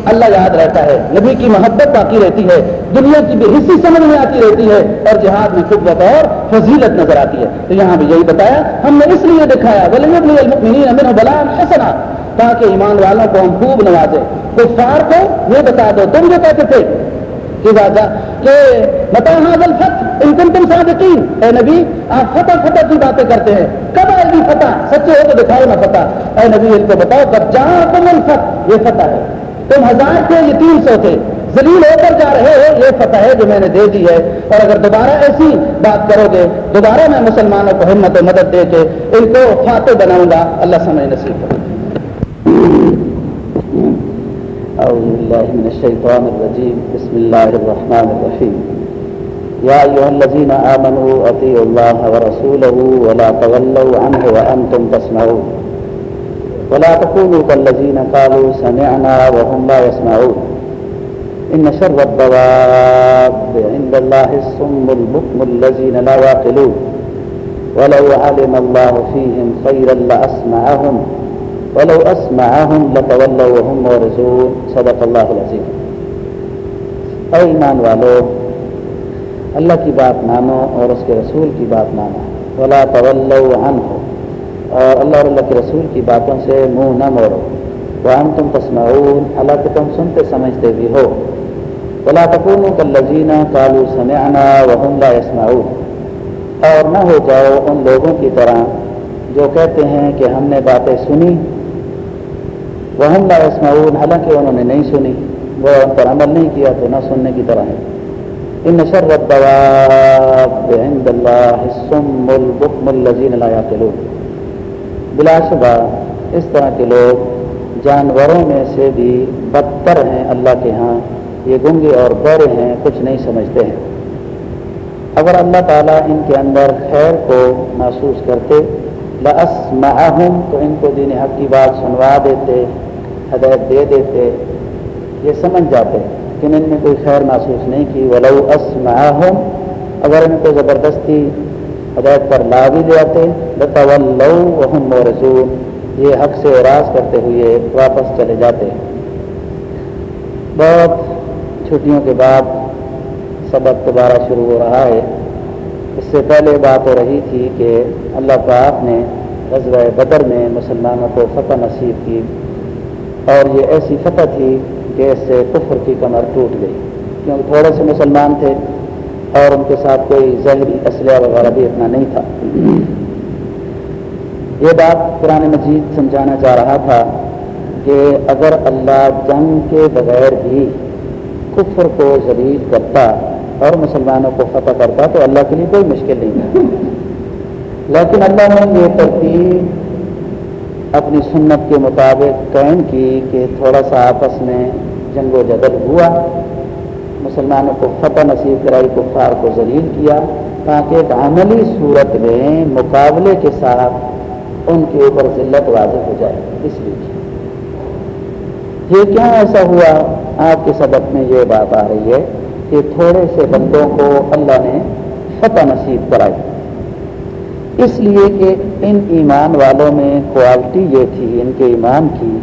اللہ یاد رہتا ہے، نبی کی محبت باقی رہتی ہے، دنیا کی بے حصی سمجھ میں آتی رہتی ہے اور جہاد میں قوت اور فضیلت نظر آتی ہے۔ تو یہاں بھی یہی بتایا، ہم نے اس لیے دکھایا بلین بلان حسنا، تاکہ ایمان والوں کو ہم خوب نوازے۔ کفار کو یہ بتا دو، تم جو کہتے تھے کہ راجا کہ متا حاضل فت ان تم تم صادقین۔ اے نبی، آپ فتح فتح کی باتیں کرتے ہیں۔ کب آئے گی فتح؟ سچے ہو تو دکھاؤ نہ فتح۔ اے نبی، ان کو بتاؤ، کب جہاں تم الفت یہ فتح ہے۔ تم ہزار تھے یہ تین سو تھے زلیل ہو کر جا رہے ہو، یہ فتح ہے جو میں نے دے دی ہے۔ اور اگر دوبارہ ایسی بات کرو گے، دوبارہ میں مسلمانوں کو ہمت و مدد دے کے ان کو فاتح بناؤں گا۔ اللہ سمجھ نصیب کروں أعوذ بالله من الشيطان الرجيم بسم الله الرحمن الرحيم يا أيها الذين آمنوا أطيعوا الله ورسوله ولا تولوا عنه وأنتم تسمعون۔ ولا تكونوا كالذين قالوا سمعنا وهم لا يسمعون. إن شر الدواب عند الله الصم البكم الذين لا يعقلون ولو علم الله فيهم خيرا لأسمعهم ولو أسمعهم لتولوا وهم مورزون صدق اللہ العظیم اے ایمان والو اللہ کی بات مانو اور اس کے رسول کی بات مانو. ولا تولوا عنه اور اللہ اور اللہ کے رسول کی باتوں سے منہ نہ موڑو وان تم تسمعون، اللہ تم سنتے سمجھتے بھی ہو۔ ولا تكونوا كالذين قالوا سمعنا وهم لا يسمعون۔ اور نہ ہو جاؤ ان لوگوں کی طرح جو کہتے ہیں کہ ہم نے باتیں سنی۔ وہ لا اسمعون حالانکہ انہوں نے نہیں سنی۔ وہ ان پر عمل نہیں کیا تو نہ سننے کی طرح ہے۔ ان شر الدواب عند اللہ الصم البكم الذين لا يعقلون۔ بلا شبہ اس طرح کے لوگ جانوروں میں سے بھی بدتر ہیں اللہ کے ہاں۔ یہ گنگے اور بورے ہیں، کچھ نہیں سمجھتے ہیں۔ اگر اللہ تعالیٰ ان کے اندر خیر کو محسوس کرتے لاسمعہم تو ان کو دین حق کی بات سنوا دیتے، ہدایت دے دیتے۔ یہ سمجھ جاتے کہ ان میں کوئی خیر محسوس نہیں کی۔ ولو اسمعہم اگر ان کو زبردستی ہدایت پر لا بھی لے آتے لتولو وہم مورزون یہ حق سے اراض کرتے ہوئے واپس چلے جاتے بہت چھٹیوں کے بعد سبق دوبارہ شروع ہو رہا ہے۔ اس سے پہلے بات ہو رہی تھی کہ اللہ پاک نے غزوہ بدر میں مسلمانوں کو فتح نصیب کی۔ اور یہ ایسی فتح تھی کہ اس سے کفر کی کمر ٹوٹ گئی۔ کیونکہ تھوڑے سے مسلمان تھے۔ اور ان کے ساتھ کوئی ظاہری اسلحہ وغیرہ بھی اتنا نہیں تھا۔ یہ بات قرآن مجید سمجھانا چاہ رہا تھا کہ اگر اللہ جنگ کے بغیر بھی کفر کو ذلیل کرتا اور مسلمانوں کو فتح کرتا تو اللہ کے لیے کوئی مشکل نہیں تھا۔ لیکن اللہ نے یہ ترتیب اپنی سنت کے مطابق قائم کی کہ تھوڑا سا آپس میں جنگ و جدل ہوا۔ مسلمانوں کو فتح نصیب کرائی، کفار کو ذلیل کیا، تاکہ ایک عملی صورت میں مقابلے کے ساتھ ان کے اوپر ذلت واضح ہو جائے۔ اس لیے یہ کیوں ایسا ہوا؟ آپ کے سبق میں یہ بات آ رہی ہے کہ تھوڑے سے بندوں کو اللہ نے فتح نصیب کرائی۔ اس لیے کہ ان ایمان والوں میں کوالٹی یہ تھی، ان کے ایمان کی،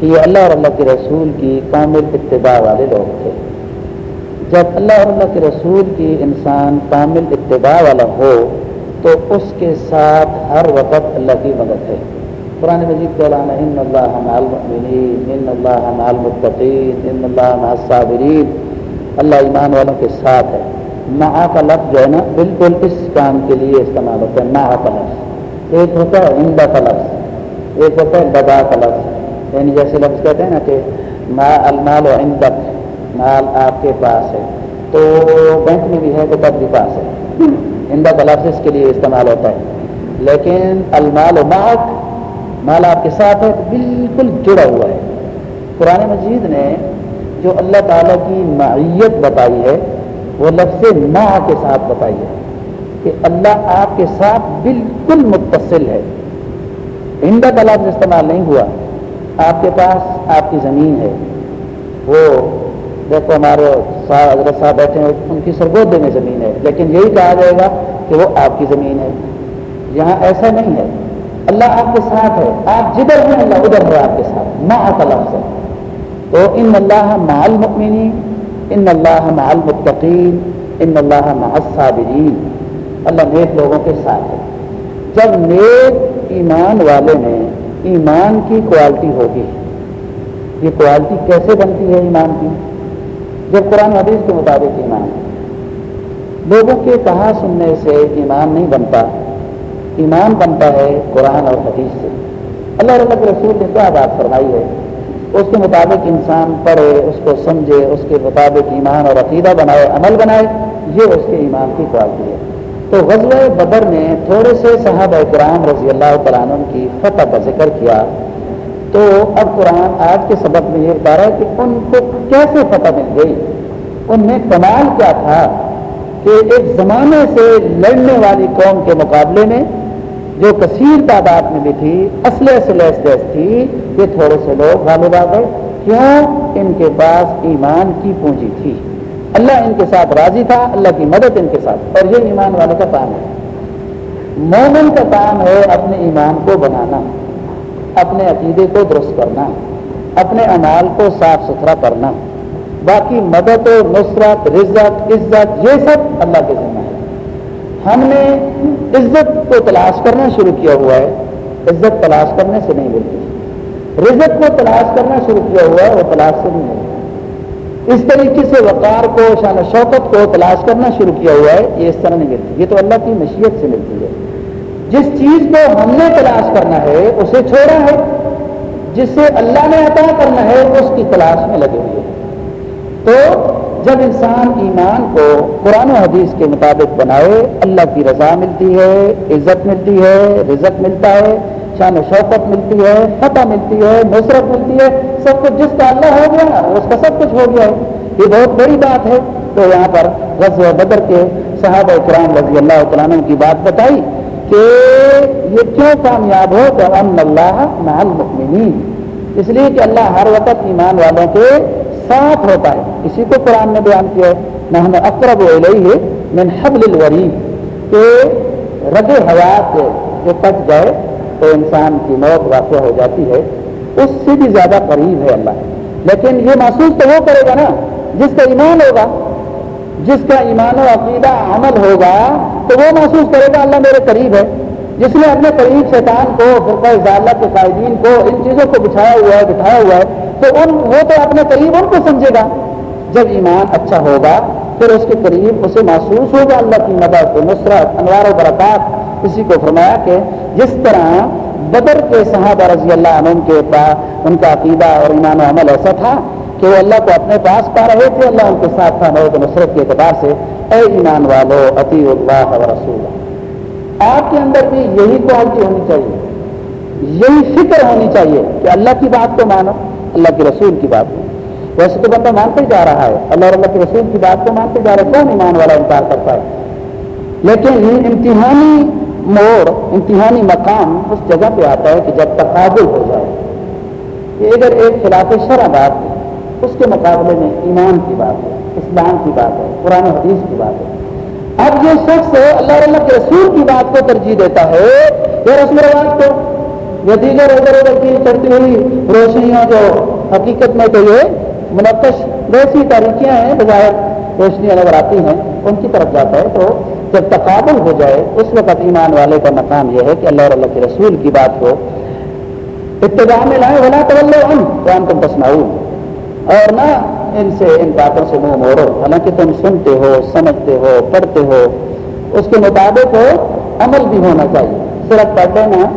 کہ یہ اللہ اور اللہ کے رسول کی کامل اتباع والے لوگ تھے۔ جب اللہ اور اللہ کے رسول کی انسان کامل اتباع والا ہو، تو اس کے ساتھ ہر وقت اللہ کی مدد ہے۔ قرآن مجید کے علامہ، ان اللہ المؤمنین، ان اللہ المتقین، ان اللہ الصابرین اللہ ایمان والوں کے ساتھ ہے۔ ماہ کا لفظ جو ہے نا، بالکل اس کام کے لیے استعمال ہوتا ہے۔ ماہ کا لفظ۔ ایک ہوتا ہے عمدہ کا لفظ۔ ایک ہوتا ہے بدا کا لفظ۔ یعنی جیسے لفظ کہتے ہیں نا کہ ما المال و عندک۔ مال آپ کے پاس ہے۔ تو بینک میں بھی ہے تو تب بھی پاس ہے۔ اندا لفظ اس کے لیے استعمال ہوتا ہے۔ لیکن المال و ماک مال آپ کے ساتھ ہے، بالکل جڑا ہوا ہے۔ قرآن مجید نے جو اللہ تعالیٰ کی معیت بتائی ہے، وہ لفظ ما کے ساتھ بتائی ہے کہ اللہ آپ کے ساتھ بالکل متصل ہے۔ اندا کا لفظ استعمال نہیں ہوا۔ آپ کے پاس آپ کی زمین ہے۔ وہ دیکھو ہمارے حضرت صاحب بیٹھے ہیں، ان کی سرگودے میں زمین ہے۔ لیکن یہی کہا جائے گا کہ وہ آپ کی زمین ہے۔ یہاں ایسا نہیں ہے۔ اللہ آپ کے ساتھ ہے۔ آپ جدھر ہیں، اللہ ادھر ہے آپ کے ساتھ۔ نہ کا لفظ ہے۔ تو ان اللہ مال مکمنی ان اللہ مال متقین ان اللہ الصابرین۔ اللہ نیک لوگوں کے ساتھ ہے۔ جب نیک ایمان والے میں ایمان کی کوالٹی ہوگی۔ یہ کوالٹی کیسے بنتی ہے ایمان کی؟ جب قرآن حدیث کے مطابق ایمان لوگوں کے کہاں سننے سے ایمان نہیں بنتا۔ ایمان بنتا ہے قرآن اور حدیث سے۔ اللہ رب رسول نے کیا بات فرمائی ہے؟ اس کے مطابق انسان پڑھے، اس کو سمجھے، اس کے مطابق ایمان اور عقیدہ بنائے، عمل بنائے، یہ اس کے ایمان کی کوالٹی ہے۔ تو غزل بدر نے تھوڑے سے صحابہ کرام رضی اللہ تعالیٰ کی فتح کا ذکر کیا۔ تو اب قرآن آج کے سبق میں یہ بتا رہا ہے کہ ان کو کیسے فتح مل گئی؟ ان میں کمال کیا تھا کہ ایک زمانے سے لڑنے والی قوم کے مقابلے میں جو کثیر تعداد میں بھی تھی، اصل لیس دیس تھی، یہ تھوڑے سے لوگ غالب آ گئے کیوں ان کے پاس ایمان کی پونجی تھی؟ اللہ ان کے ساتھ راضی تھا، اللہ کی مدد ان کے ساتھ، اور یہ ایمان والے کا کام ہے۔ مومن کا کام ہے اپنے ایمان کو بنانا۔ اپنے عقیدے کو درست کرنا، اپنے انال کو صاف ستھرا کرنا، باقی مدد و نصرت رزت عزت، یہ سب اللہ کے ذمہ ہے۔ ہم نے عزت کو تلاش کرنا شروع کیا ہوا ہے، عزت تلاش کرنے سے نہیں ملتی۔ رزت کو تلاش کرنا شروع کیا ہوا ہے، وہ تلاش سے نہیں ملتی اس طریقے سے وقار کو، شان شوقت کو تلاش کرنا شروع کیا ہوا ہے، یہ اس طرح نہیں ملتی۔ یہ تو اللہ کی مشیت سے ملتی ہے۔ جس چیز کو ہم نے تلاش کرنا ہے، اسے چھوڑا ہے۔ جس سے اللہ نے عطا کرنا ہے، اس کی تلاش میں لگے ہوئے تو جب انسان ایمان کو قرآن و حدیث کے مطابق بنائے، اللہ کی رضا ملتی ہے، عزت ملتی ہے رزت ملتا ہے، شان و شوقت ملتی ہے فتح ملتی ہے، نصرت ملتی ہے۔ سب کچھ جس کا اللہ ہو گیا، اس کا سب کچھ ہو گیا ہے۔ یہ بہت بڑی بات ہے۔ تو یہاں پر غز و بدر کے صحابہ کرام رضی اللہ تعالیٰ کی بات بتائی۔ کہ یہ کیوں کامیاب ہو؟ تو امن اللہ محل مکمنین اس لیے کہ اللہ ہر وقت ایمان والوں کے ساتھ ہوتا ہے۔ اسی کو قرآن نے بیان کیا ہے۔ نہ ہمیں اقرب علیہ من حبل الوری کہ رگ حیات جو کٹ جائے تو انسان کی موت واقع ہو جاتی ہے۔ اس سے بھی زیادہ قریب ہے اللہ۔ لیکن یہ محسوس تو وہ کرے گا نا، جس کا ایمان ہوگا۔ جس کا ایمان و عقیدہ عمل ہوگا تو وہ محسوس کرے گا اللہ میرے قریب ہے۔ جس نے اپنے قریب شیطان کو، فرقہ ضالہ کے قائدین کو، ان چیزوں کو بچھایا ہوا ہے، بٹھایا ہوا ہے، تو ان، وہ تو اپنے قریب ان کو سمجھے گا۔ جب ایمان اچھا ہوگا، پھر اس کے قریب اسے محسوس ہوگا۔ اللہ کی مدد نصرت، انوار و برکات، اسی کو فرمایا کہ جس طرح بدر کے صحابہ رضی اللہ عنہ کے پاس ان کا عقیدہ اور ایمان و عمل ایسا تھا کہ وہ اللہ کو اپنے پاس پا رہے تھے، اللہ ان کے ساتھ تھا نوت نصرت کے اعتبار سے، اے ایمان والو عطی اللہ و رسول آپ کے اندر بھی یہی کوالٹی ہونی چاہیے۔ یہی فکر ہونی چاہیے کہ اللہ کی بات کو مانو، اللہ کے رسول کی بات کو۔ ویسے تو بندہ مانتے جا رہا ہے۔ اللہ اور اللہ کے رسول کی بات کو مانتے جا رہا ہے کون ایمان والا انکار کرتا ہے؟ لیکن امتحانی موڑ، امتحانی مقام اس جگہ پہ آتا ہے کہ جب تقابل ہو جائے۔ اگر ایک خلاف شرح بات ہے اس کے مقابلے میں ایمان کی بات ہے، اسلام کی بات ہے، قرآن حدیث کی بات ہے۔ اب یہ شخص اللہ اللہ کے رسول کی بات کو ترجیح دیتا ہے، یا رسم رواج کو؟ یا دیگر ادھر ادھر کی چڑھتی ہوئی روشنیاں جو حقیقت میں تو یہ منقش، ویسی تاریخیاں ہیں، بظاہر روشنیاں نظر آتی ہیں، ان کی طرف جاتا ہے تو جب تقابل ہو جائے، اس وقت ایمان والے کا مقام یہ ہے کہ اللہ اور اللہ کے رسول کی بات کو ابتدا میں لائے ہونا تو اللہ تم تسماؤ اور نہ ان سے ان باتوں سے منہ موڑو، حالانکہ تم سنتے ہو، سمجھتے ہو، پڑھتے ہو۔ اس کے مطابق عمل بھی ہونا چاہیے۔ صرف پڑھ لینا،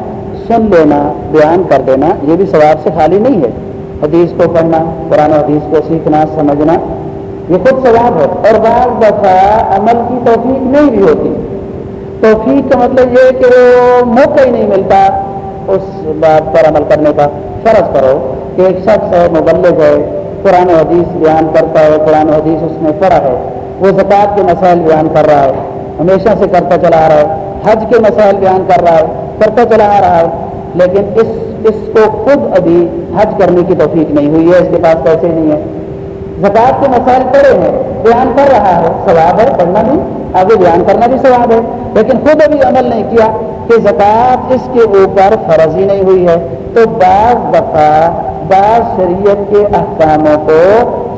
سن لینا، بیان کر دینا، یہ بھی ثواب سے خالی نہیں ہے۔ حدیث کو پڑھنا، قرآن حدیث کو سیکھنا، سمجھنا، یہ خود ثواب ہے۔ اور بعض دفعہ عمل کی توفیق نہیں بھی ہوتی۔ توفیق کا مطلب یہ کہ وہ موقع ہی نہیں ملتا اس بات پر عمل کرنے کا۔ فرض کرو کہ ایک شخص ہے مبلغ ہے قرآن حدیث بیان کرتا ہے، قرآن حدیث اس نے پڑھا ہے۔ وہ زکوٰۃ کے مسائل بیان کر رہا ہے، ہمیشہ سے کرتا چلا آ رہا ہے۔ حج کے مسائل بیان کر رہا ہے، کرتا چلا آ رہا ہے۔ لیکن اس اس کو خود ابھی حج کرنے کی توفیق نہیں ہوئی ہے، اس کے پاس پیسے نہیں ہے زکوٰۃ کے مسائل پڑے ہیں، بیان کر رہا ہے۔ ثواب ہے، پڑھنا نہیں آگے بیان کرنا بھی ثواب ہے۔ لیکن خود ابھی عمل نہیں کیا کہ زکوٰۃ اس کے اوپر فرض ہی نہیں ہوئی ہے۔ تو بعض دفعہ بعض شریعت کے احکاموں کو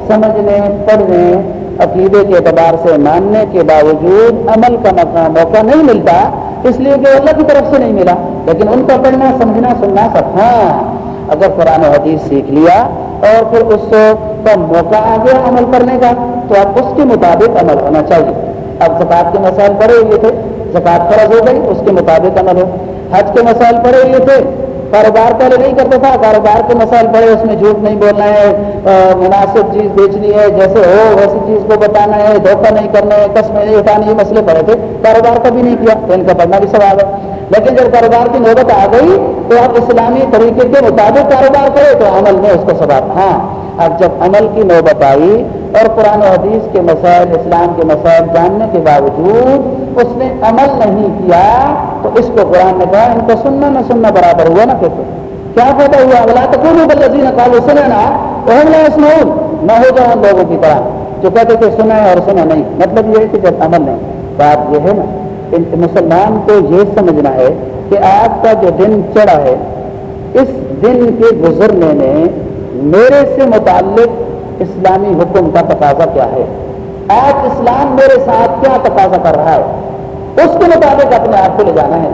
سمجھنے، پڑھنے، عقیدے کے اعتبار سے ماننے کے باوجود عمل کا مقام موقع نہیں ملتا، اس لیے کہ اللہ کی طرف سے نہیں ملا۔ لیکن ان کا پڑھنا، سمجھنا، سننا سب۔ ہاں اگر قرآن حدیث سیکھ لیا اور پھر اس کا موقع آ گیا عمل کرنے کا، تو اب اس کے مطابق عمل ہونا چاہیے۔ اب زکات کے مسائل پڑے ہوئے تھے زکات فرض ہو گئی، اس کے مطابق عمل ہو۔ حج کے مسائل پڑے ہوئے تھے کاروبار پہلے نہیں کرتا تھا، کاروبار کے مسائل پڑے، اس میں جھوٹ نہیں بولنا ہے مناسب چیز بیچنی ہے، جیسے ہو، ویسی چیز کو بتانا ہے، دھوکہ نہیں کرنا ہے قسم نہیں اٹھانے یہ مسئلے پڑے تھے۔ کاروبار کبھی نہیں کیا، تو ان کا پڑھنا بھی سوال ہے۔ لیکن جب کاروبار کی نوبت آ گئی، تو آپ اسلامی طریقے کے مطابق کاروبار کرے، تو عمل میں اس کو سوال ہاں۔ اب جب عمل کی نوبت آئی اور قرآن و حدیث کے مسائل، اسلام کے مسائل جاننے کے باوجود اس نے عمل نہیں کیا، تو اس کو قرآن نے کہا، ان کو سننا نہ سننا برابر ہوا نا کہ کیا فائدہ ہوا؟ اگلا تو کوئی بلزی نہ سنے نا تو نہ ہو جاؤ ان لوگوں کی طرح جو کہتے تھے سنا اور سنا نہیں۔ مطلب یہ ہے کہ جب عمل نہیں، بات یہ ہے نا۔ مسلمان کو یہ سمجھنا ہے کہ آج کا جو دن چڑھا ہے، اس دن کے گزرنے میں میرے سے متعلق اسلامی حکم کا تقاضا کیا ہے؟ آج اسلام میرے ساتھ کیا تقاضا کر رہا ہے؟ اس کے مطابق اپنے آپ کو لے جانا ہے۔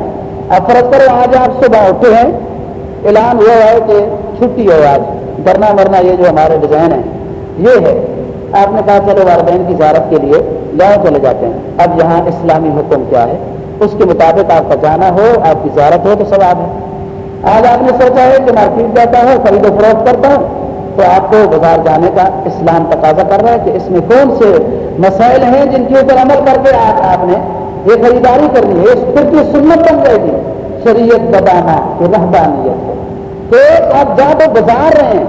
اب فرض کرو آج آپ صبح اٹھے ہیں۔ اعلان ہوا ہے کہ چھٹی ہو آج۔ ڈرنا مرنا یہ جو ہمارے ڈیزائن ہے یہ ہے۔ آپ نے کہا چلو والدین کی زیارت کے لیے لاؤ چلے جاتے ہیں۔ اب یہاں اسلامی حکم کیا ہے؟ اس کے مطابق آپ کا جانا ہو، آپ کی زیارت ہو تو ثواب ہے۔ آج آپ نے سوچا ہے کہ مارکیٹ جاتا ہے، خرید و فروخت کرتا ہوں، تو آپ کو بازار جانے کا اسلام تقاضا کر رہا ہے کہ اس میں کون سے مسائل ہیں جن کے اوپر عمل کر کے آج آپ نے یہ خریداری کرنی ہے۔ اس پھر کی سنت بن جائے گی۔ شریعت بدانا کہ رحبانیت آپ جہاں تو بازار رہے ہیں،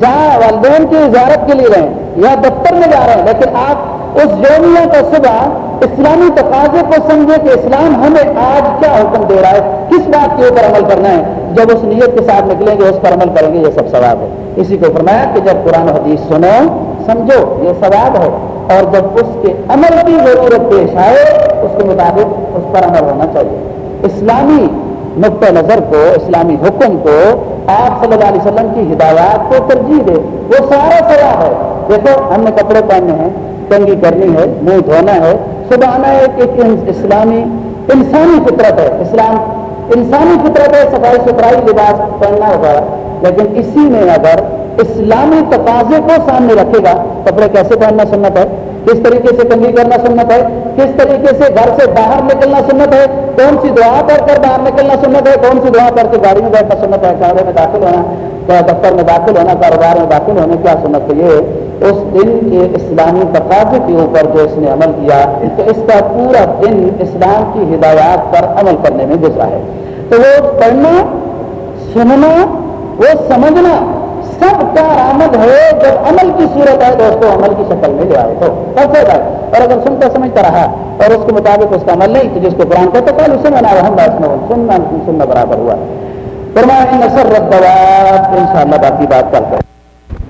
جہاں والدین کی اجارت کے لیے رہیں یا دفتر میں جا رہے ہیں، لیکن آپ اس یومیہ کا صبح اسلامی تقاضے کو سمجھے کہ اسلام ہمیں آج کیا حکم دے رہا ہے، کس بات کے اوپر عمل کرنا ہے؟ جب اس نیت کے ساتھ نکلیں گے، اس پر عمل کریں گے، یہ سب ثواب ہے۔ اسی کو فرمایا کہ جب قرآن حدیث سنو، سمجھو، یہ ثواب ہے۔ اور جب اس کے عمل کی ضرورت پیش آئے، اس کے مطابق اس پر عمل ہونا چاہیے۔ اسلامی نقطۂ نظر کو، اسلامی حکم کو آپ صلی اللہ علیہ وسلم کی ہدایات کو ترجیح دے وہ سارا ثواب ہے۔ دیکھو، ہم نے کپڑے پہننے ہیں کنگی کرنی ہے، منہ دھونا ہے۔ صبح آنا ہے کہ اسلامی انسانی فطرت ہے۔ اسلام انسانی فطرت ہے، صفائی ستھرائی لباس پہننا ہوگا۔ لیکن اسی میں اگر اسلامی تقاضے کو سامنے رکھے گا، کپڑے کیسے پہننا سنت ہے؟ کس طریقے سے کنگی کرنا سنت ہے؟ کس طریقے سے گھر سے باہر نکلنا سنت ہے؟ کون سی دعا کر کر باہر نکلنا سنت ہے؟ کون سی دعا کر کے گاڑی میں بیٹھنا سنت ہے؟ کمرے میں داخل ہونا دفتر میں داخل ہونا، کاروبار میں داخل ہونے، کیا سنت تو یہ اس دن کے اسلامی تقاضے کے اوپر جو اس نے عمل کیا تو اس کا پورا دن اسلام کی ہدایات پر عمل کرنے میں گزرا ہے۔ تو وہ پڑھنا، سننا، وہ سمجھنا سب کا آمد ہے جب عمل کی صورت ہے تو اس کو عمل کی شکل میں لے آئے۔ تو سب سے اور اگر سنتا سمجھتا رہا اور اس کے مطابق اس کا عمل نہیں، تو جس کو قرآن کہتے کل اسے میں ہم سننا سننا برابر ہوا۔ فرمایا نصر ربوات ان شاء اللہ باقی بات کل کر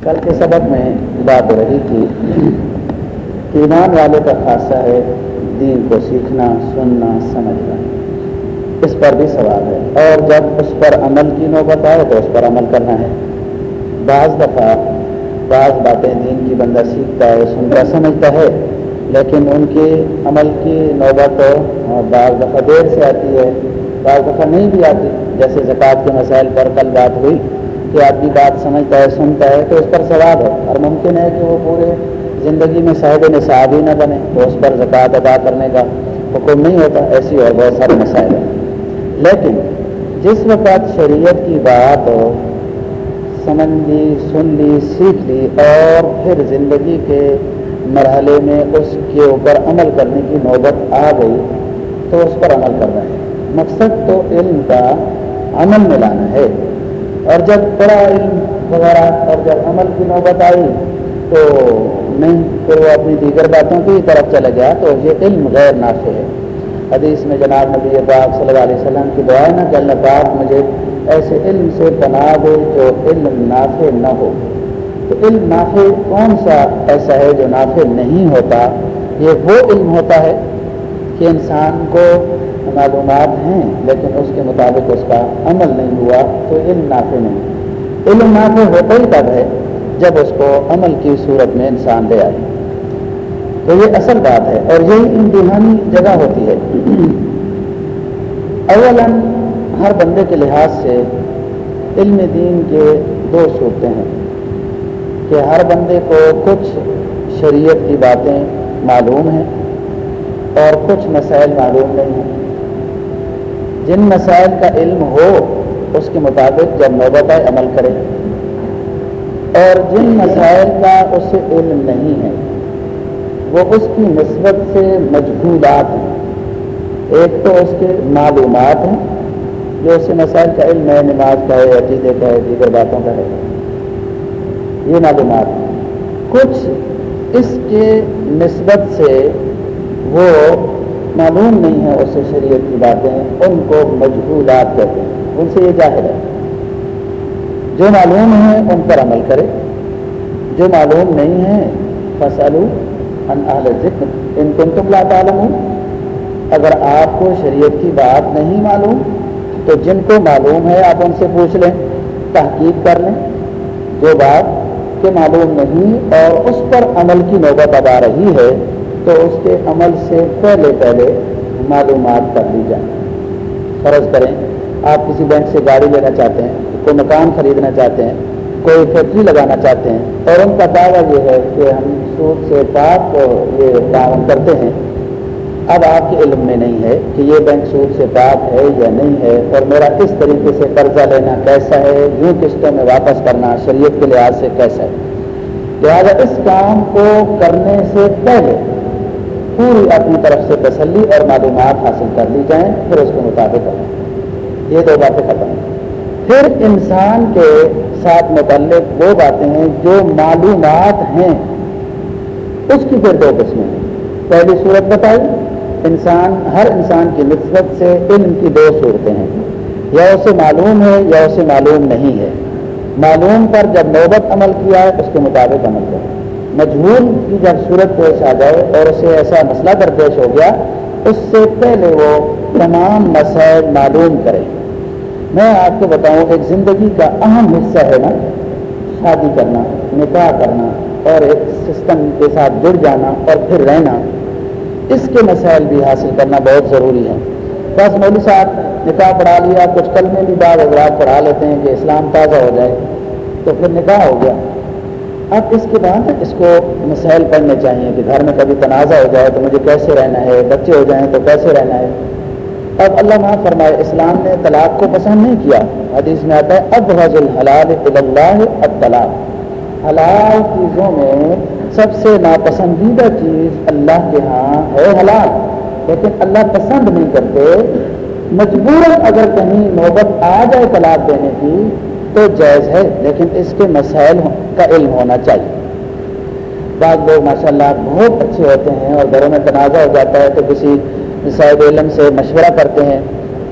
کل کے سبق میں بات رہی تھی کہ ایمان والے کا خاصہ ہے دین کو سیکھنا، سننا، سمجھنا۔ اس پر بھی سوال ہے۔ اور جب اس پر عمل کی نوبت آئے تو اس پر عمل کرنا ہے۔ بعض دفعہ بعض باتیں دین کی بندہ سیکھتا ہے، سنتا، سمجھتا ہے، لیکن ان کی عمل کی نوبت بعض دفعہ دیر سے آتی ہے، بعض دفعہ نہیں بھی آتی۔ جیسے زکوٰۃ کے مسائل پر کل بات ہوئی۔ کہ آدمی بات سمجھتا ہے، سنتا ہے، تو اس پر ثواب ہے۔ اور ممکن ہے کہ وہ پورے زندگی میں صاحب نصاب ہی نہ بنے تو اس پر زکوٰۃ ادا کرنے کا حکم نہیں ہوتا، ایسی اور بہت سارے مسائل ہیں۔ لیکن جس وقت شریعت کی بات ہو سمجھ لی سن لی سیکھ لی اور پھر زندگی کے مرحلے میں اس کے اوپر عمل کرنے کی نوبت آ گئی، تو اس پر عمل کرنا ہے۔ مقصد تو علم کا عمل میں لانا ہے۔ اور جب بڑا علم وغیرہ اور جب عمل کی نوبت آئی تو نہیں پھر وہ اپنی دیگر باتوں کی طرف چلا گیا تو یہ علم غیر نافع ہے۔ حدیث میں جناب نبی پاک صلی اللہ علیہ وسلم کی دعائیں نا کہ اللہ پاک مجھے ایسے علم سے بنا دے جو علم نافع نہ ہو۔ تو علم نافع کون سا ایسا ہے جو نافع نہیں ہوتا؟ یہ وہ علم ہوتا ہے کہ انسان کو معلومات ہیں، لیکن اس کے مطابق اس کا عمل نہیں ہوا، تو علم نافع نہیں۔ علم نافع ہوتا ہی تب ہے جب اس کو عمل کی صورت میں انسان لے آئے۔ تو یہ اصل بات ہے، اور یہی امتحانی جگہ ہوتی ہے۔ اولا، ہر بندے کے لحاظ سے علم دین کے دو صورتیں ہیں۔ کہ ہر بندے کو کچھ شریعت کی باتیں معلوم ہیں اور کچھ مسائل معلوم نہیں ہیں۔ جن مسائل کا علم ہو، اس کے مطابق جب نوبت آئے عمل کرے۔ اور جن مسائل کا اسے علم نہیں ہے، وہ اس کی نسبت سے مجبولات ہیں۔ ایک تو اس کے معلومات ہیں، جو اس مسائل کا علم ہے، نماز کا ہے، عقیدے کا ہے، دیگر باتوں کا ہے۔ یہ معلومات کچھ اس کے نسبت سے وہ معلوم نہیں ہے اسے شریعت کی باتیں، ان کو مجبولات کہتے ہیں۔ ان سے یہ ظاہر ہے۔ جو معلوم ہے ان پر عمل کرے۔ جو معلوم نہیں ہے فصلو ان اہل ذکر ان تم تم لا تعلم اگر آپ کو شریعت کی بات نہیں معلوم، تو جن کو معلوم ہے، آپ ان سے پوچھ لیں، تحقیق کر لیں۔ جو بات کہ معلوم نہیں اور اس پر عمل کی نوبت اب آ رہی ہے تو اس کے عمل سے پہلے پہلے معلومات کر لی جائیں فرض کریں، آپ کسی بینک سے گاڑی لینا چاہتے ہیں، کوئی مکان خریدنا چاہتے ہیں، کوئی فیکٹری لگانا چاہتے ہیں، اور ان کا دعویٰ یہ ہے کہ ہم سود سے پاک یہ تعاون کرتے ہیں۔ اب آپ کے علم میں نہیں ہے کہ یہ بینک سود سے پاک ہے یا نہیں ہے، اور میرا کس طریقے سے قرضہ لینا کیسا ہے، یوں قسطوں میں واپس کرنا شریعت کے لحاظ سے کیسا ہے۔ لہٰذا اس کام کو کرنے سے پہلے پوری اپنی طرف سے تسلی اور معلومات حاصل کر لی جائیں، پھر اس کے مطابق یہ دو باتیں ختم۔ پھر انسان کے ساتھ متعلق وہ باتیں ہیں جو معلومات ہیں۔ اس کی پھر دو قسمیں ہیں۔ پہلی صورت بتائی، انسان، ہر انسان کی نسبت سے علم کی دو صورتیں ہیں۔ یا اسے معلوم ہے یا اسے معلوم نہیں ہے۔ معلوم پر جب نوبت عمل کیا ہے، اس کے مطابق عمل کرے مجہول کی جب صورت پیش آ جائے اور اسے ایسا مسئلہ در پیش ہو گیا، اس سے پہلے وہ تمام مسائل معلوم کرے۔ میں آپ کو بتاؤں، ایک زندگی کا اہم حصہ ہے نا، شادی کرنا، نکاح کرنا اور ایک سسٹم کے ساتھ جڑ جانا اور پھر رہنا۔ اس کے مسائل بھی حاصل کرنا بہت ضروری ہے۔ بس مولوی صاحب، نکاح پڑھا لیا، کچھ کل میں بھی بعض حضرات پڑھا لیتے ہیں کہ اسلام تازہ ہو جائے، تو پھر نکاح ہو گیا۔ اب اس کے بعد اس کو مسائل پڑھنے چاہیے کہ گھر میں کبھی تنازع ہو جائے تو مجھے کیسے رہنا ہے، بچے ہو جائیں تو کیسے رہنا ہے؟ اب اللہ ماں فرمائے اسلام نے طلاق کو پسند نہیں کیا۔ حدیث میں آتا ہے اب حض الحلال اللہ اب طلاق حلال چیزوں میں سب سے ناپسندیدہ چیز اللہ کے ہاں ہے حلال۔ لیکن اللہ پسند نہیں کرتے مجبور اگر کہیں نوبت آ جائے طلاق دینے کی تو جائز ہے، لیکن اس کے مسائل کا علم ہونا چاہیے۔ بعض لوگ ماشاء اللہ بہت اچھے ہوتے ہیں اور گھروں میں تنازع ہو جاتا ہے تو کسی صاحب علم سے مشورہ کرتے ہیں۔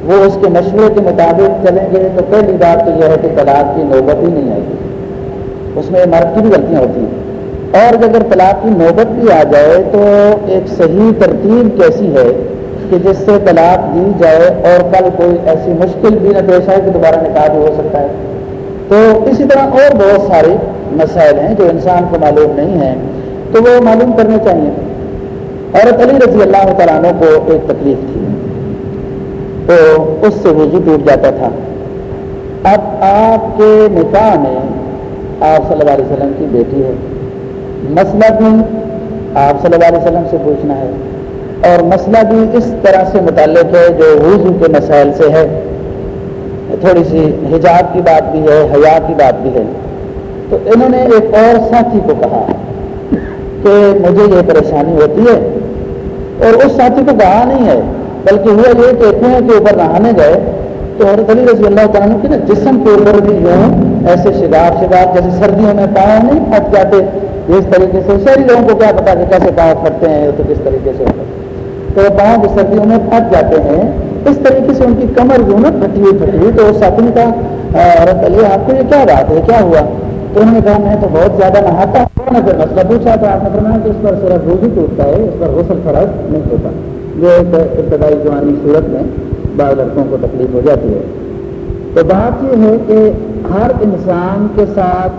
وہ اس کے مشورے کے مطابق چلیں گے تو پہلی بات تو یہ ہے کہ طلاق کی نوبت ہی نہیں آئے گی۔ اس میں مرد کی بھی غلطیاں ہوتی ہیں۔ اور اگر طلاق کی نوبت بھی آ جائے تو ایک صحیح ترتیب کیسی ہے کہ جس سے طلاق دی جائے اور کل کوئی ایسی مشکل بھی نہ پیش آئے کہ دوبارہ نکاح بھی ہو سکتا ہے؟ اسی طرح اور بہت سارے مسائل ہیں جو انسان کو معلوم نہیں ہیں، تو وہ معلوم کرنے چاہیے۔ عورت علی رضی اللہ تعالیٰ عنہ کو ایک تکلیف تھی۔ تو اس سے وضو ٹوٹ جاتا تھا۔ اب آپ کے نکاح میں آپ صلی اللہ علیہ وسلم کی بیٹی ہے۔ مسئلہ بھی آپ صلی اللہ علیہ وسلم سے پوچھنا ہے۔ اور مسئلہ بھی اس طرح سے متعلق ہے جو وضو کے مسائل سے ہے۔ تھوڑی سی حجاب کی بات بھی ہے، حیا کی بات بھی ہے۔ تو انہوں نے ایک اور ساتھی کو کہا کہ مجھے یہ پریشانی ہوتی ہے۔ اور اس ساتھی کو کہا، نہیں ہے، بلکہ ہوا یہ کہتے ہیں کہ اوپر نہانے گئے۔ تو حضرت علی رضی اللہ تعالیٰ کی نا جسم کے اوپر بھی یوں ایسے شگاف شگاف جیسے سردیوں میں پاؤں نہیں پھٹ جاتے۔ اس طریقے سے شہری لوگوں کو کیا پتا کہ کیسے پاؤں پھٹتے ہیں تو کس طریقے سے تو پاؤں بھی سردیوں میں پھٹ جاتے ہیں۔ اس طریقے سے ان کی کمر جو نا پھٹی ہوئی پھٹی ہوئی، تو اس ساتھی نے کہا حضرت علی، آپ کو یہ کیا بات ہے؟ کیا ہوا؟ تو انہوں نے کہا، میں تو بہت زیادہ نہاتا ہوں۔ پھر مسئلہ پوچھا، تو آپ نے فرمایا کہ اس پر صرف روزی ٹوٹتا ہے، اس پر غسل فرض نہیں ہوتا۔ یہ ایک ابتدائی جوانی صورت میں بعض لڑکوں کو تکلیف ہو جاتی ہے۔ تو بات یہ ہے کہ ہر انسان کے ساتھ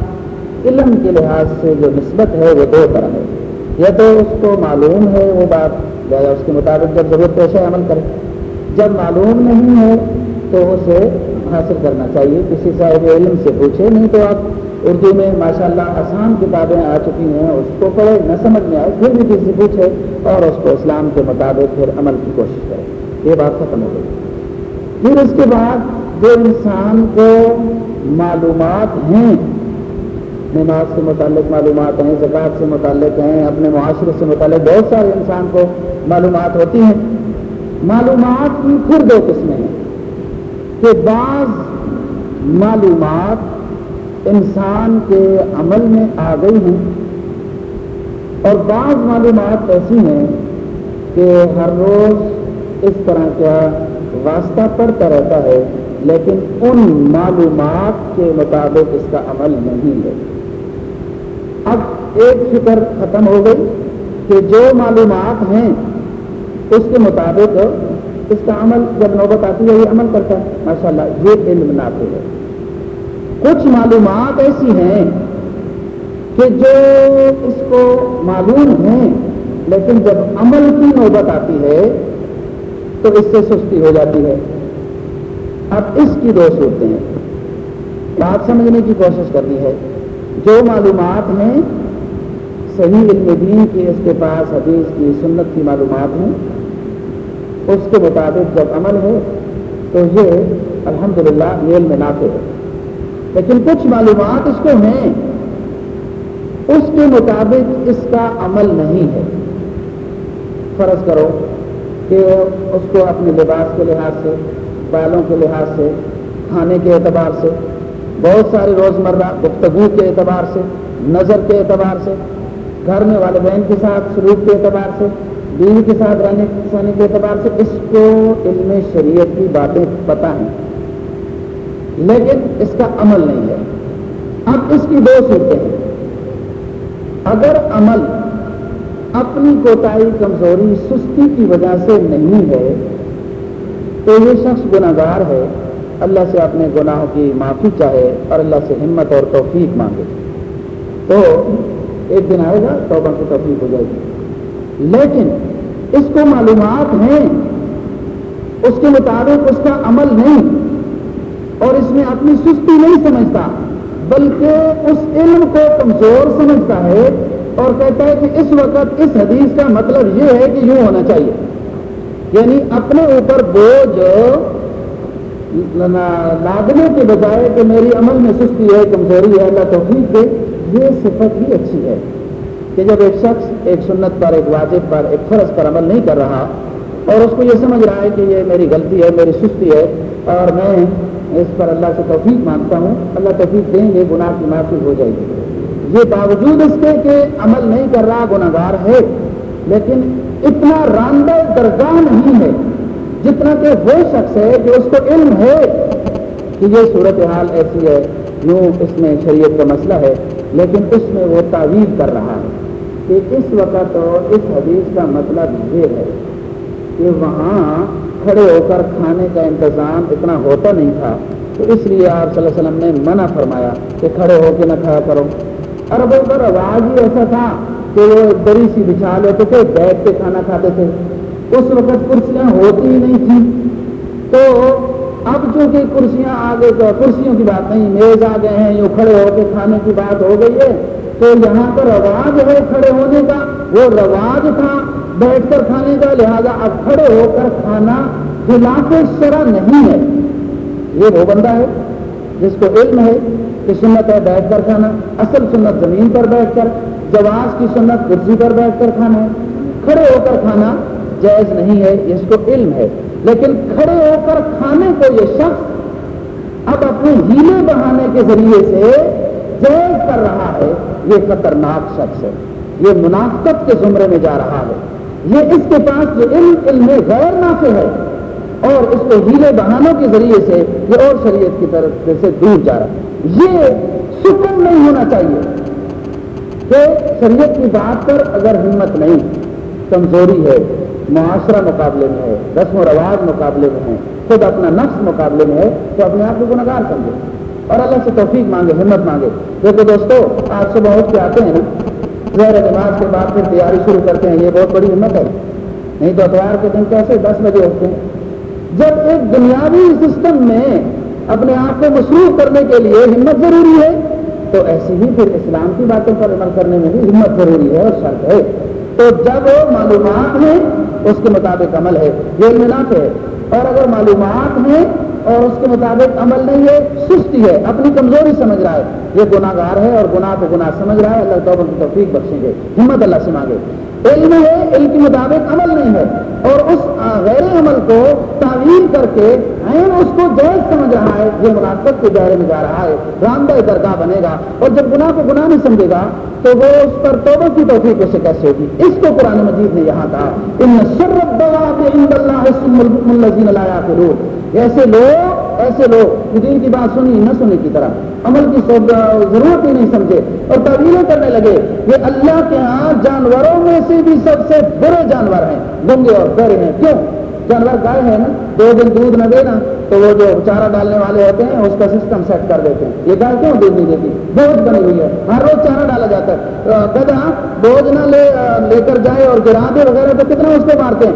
علم کے لحاظ سے جو نسبت ہے، وہ دو طرح ہے۔ یا تو اس کو معلوم ہے، وہ بات، یا اس کے مطابق جب ضرورت پیش ہے عمل کرے۔ جب معلوم نہیں ہے تو اسے حاصل کرنا چاہیے۔ کسی صاحب علم سے پوچھے نہیں تو آپ اردو میں ماشاء اللہ آسان کتابیں آ چکی ہیں، اس کو پڑھے، نہ سمجھ میں آئے، پھر بھی کسی پوچھے اور اس کو اسلام کے مطابق پھر عمل کی کوشش کرے۔ یہ بات ختم ہو گئی۔ پھر اس کے بعد جو انسان کو معلومات ہیں، نماز سے متعلق معلومات ہیں، زکوٰۃ سے متعلق ہیں، اپنے معاشرے سے متعلق بہت سارے انسان کو معلومات ہوتی ہیں معلومات کی پھر دو قسمیں ہیں کہ بعض معلومات انسان کے عمل میں آ گئی ہیں اور بعض معلومات ایسی ہیں کہ ہر روز اس طرح کا واسطہ پڑتا رہتا ہے، لیکن ان معلومات کے مطابق اس کا عمل نہیں ہے۔ اب ایک فکر ختم ہو گئی کہ جو معلومات ہیں اس کے مطابق اس کا عمل جب نوبت آتی ہے، یہ عمل کرتا ہے۔ ماشاءاللہ، یہ علم نافذ ہے۔ کچھ معلومات ایسی ہیں کہ جو اس کو معلوم ہیں، لیکن جب عمل کی نوبت آتی ہے، تو اس سے سستی ہو جاتی ہے۔ اب اس کی دو صورتیں ہیں۔ بات سمجھنے کی کوشش کرنی ہے۔ جو معلومات ہیں، صحیح علم دین کی، اس کے پاس حدیث کی، سنت کی معلومات ہیں۔ اس کے مطابق جب عمل ہے تو یہ الحمدللہ للہ علم نافع ہے لیکن کچھ معلومات اس کو ہیں۔ اس کے مطابق اس کا عمل نہیں ہے۔ فرض کرو کہ اس کو اپنے لباس کے لحاظ سے، بالوں کے لحاظ سے، کھانے کے اعتبار سے، بہت سارے روزمرہ گفتگو کے اعتبار سے، نظر کے اعتبار سے، گھر میں والدین کے ساتھ سلوک کے اعتبار سے بیوی کے ساتھ رہنے سہنے کے اعتبار سے اس کو علم شریعت کی باتیں پتہ ہیں۔ لیکن اس کا عمل نہیں ہے۔ اب اس کی دو صورتیں ہیں۔ اگر عمل اپنی کوتاہی، کمزوری، سستی کی وجہ سے نہیں ہے، تو یہ شخص گناگار ہے۔ اللہ سے اپنے گناہوں کی معافی چاہے اور اللہ سے ہمت اور توفیق مانگے۔ تو ایک دن آئے گا، توبہ کی توفیق ہو جائے گی۔ لیکن اس کو معلومات ہیں، اس کے مطابق اس کا عمل نہیں، اور اس میں اپنی سستی نہیں سمجھتا، بلکہ اس علم کو کمزور سمجھتا ہے اور کہتا ہے کہ اس وقت اس حدیث کا مطلب یہ ہے کہ یوں ہونا چاہیے۔ یعنی اپنے اوپر بوجھ لادنے کے بجائے کہ میری عمل میں سستی ہے، کمزوری ہے، اللہ توفیق دے، یہ صفت بھی اچھی ہے۔ کہ جب ایک شخص ایک سنت پر، ایک واجب پر، ایک فرض پر عمل نہیں کر رہا اور اس کو یہ سمجھ رہا ہے کہ یہ میری غلطی ہے، میری سستی ہے اور میں اس پر اللہ سے توفیق مانگتا ہوں، اللہ توفیق دیں گے، گناہ کی معافی ہو جائے گی۔ یہ باوجود اس کے کہ عمل نہیں کر رہا گناہ گار ہے، لیکن اتنا راندہ درگاہ نہیں ہے جتنا کہ وہ شخص ہے کہ اس کو علم ہے کہ یہ صورتحال ایسی ہے، یوں اس میں شریعت کا مسئلہ ہے۔ لیکن اس میں وہ تعویذ کر رہا ہے کہ اس وقت اس حدیث کا مطلب یہ ہے کہ وہاں کھڑے ہو کر کھانے کا انتظام اتنا ہوتا نہیں تھا۔ تو اس لیے آپ صلی اللہ علیہ وسلم نے منع فرمایا کہ کھڑے ہو کے نہ کھایا کرو۔ اربوں پر آواز ہی ایسا تھا کہ وہ دری سی بچھا لیتے تھے، بیٹھ کے کھانا کھاتے تھے۔ اس وقت کرسیاں ہوتی ہی نہیں تھیں تو اب چونکہ کرسیاں آگے تو کرسیوں کی بات نہیں، میز آ گئے ہیں، یوں کھڑے ہو کے کھانے کی بات ہو گئی ہے، تو یہاں پر رواج ہے کھڑے ہونے کا، وہ رواج تھا بیٹھ کر کھانے کا، لہذا اب کھڑے ہو کر کھانا خلاف شرح نہیں ہے۔ یہ وہ بندہ ہے جس کو علم ہے کہ سنت ہے بیٹھ کر کھانا، اصل سنت زمین پر بیٹھ کر، جواز کی سنت کرسی پر بیٹھ کر کھانا ہے۔ کھڑے ہو کر کھانا جائز نہیں ہے، اس کو علم ہے۔ لیکن کھڑے ہو کر کھانے کو یہ شخص اب اپنے ہیلے بہانے کے ذریعے سے جائز کر رہا ہے، یہ خطرناک شخص ہے۔ یہ منافقت کے زمرے میں جا رہا ہے۔ یہ اس کے پاس جو علم علم غیر نافع ہے اور اس کو ہیلے بہانوں کے ذریعے سے یہ اور شریعت کی طرف سے دور جا رہا ہے۔ یہ سکون نہیں ہونا چاہیے کہ شریعت کی بات پر اگر ہمت نہیں، کمزوری ہے۔ معاشرہ مقابلے میں ہے، رسم و رواج مقابلے میں ہے، خود اپنا نفس مقابلے میں ہے، تو اپنے آپ کو گناگار سمجھے۔ اور اللہ سے توفیق مانگے، ہمت مانگے۔ دیکھو دوستو، آج سے بہت کے آتے ہیں زہر نماز کے بعد پھر تیاری شروع کرتے ہیں، یہ بہت بڑی ہمت ہے۔ نہیں تو اتوار کے دن کیسے دس بجے ہوتے ہیں؟ جب ایک دنیاوی سسٹم میں اپنے آپ کو مصروف کرنے کے لیے ہمت ضروری ہے، تو ایسی ہی پھر اسلام کی باتوں پر عمل کرنے میں بھی ہمت ضروری ہے اور شرط ہے۔ تو جب معلومات ہیں، اس کے مطابق عمل ہے، یہ علمات ہے۔ اور اگر معلومات ہیں اور اس کے مطابق عمل نہیں ہے، سستی ہے، اپنی کمزوری سمجھ رہا ہے۔ یہ گناہ گار ہے اور گناہ کو گناہ سمجھ رہا ہے۔ اللہ تعالیٰ کی توفیق بخشیں گے، ہمت اللہ سے مانگے۔ علم ہے، علم کے مطابق عمل نہیں ہے۔ اور اس غیر عمل کو تعویل کر کے عین اس کو جائز سمجھ رہا ہے۔ یہ مناسب کے دائرے میں جا رہا ہے۔ رامدہ درگاہ بنے گا۔ اور جب گناہ کو گناہ نہیں سمجھے گا، تو وہ اس پر توبہ کی توفیق اسے کیسے ہوگی؟ اس کو قرآن مجید نے یہاں کہا، ان شرط ایسے لوگ ایسے لوگ دین کی بات سنی، نہ سنی کی طرح۔ عمل کی ضرورت ہی نہیں سمجھے اور تعبیریں کرنے لگے یہ اللہ کے ہاں جانوروں میں سے بھی سب سے برے جانور ہیں۔ گنگے اور بڑے ہیں۔ کیوں؟ جانور گائے ہے نا؟ دو دن دودھ نہ دے نا تو وہ جو چارہ ڈالنے والے ہوتے ہیں، اس کا سسٹم سیٹ کر دیتے ہیں۔ یہ گائے کیوں دودھ نہیں دیتی؟ بوجھ بنی ہوئی ہے۔ ہر روز چارہ ڈالا جاتا ہے۔ گدا بوجھ نہ لے لے کر جائے اور گرا دے وغیرہ تو کتنا اس کو مارتے ہیں؟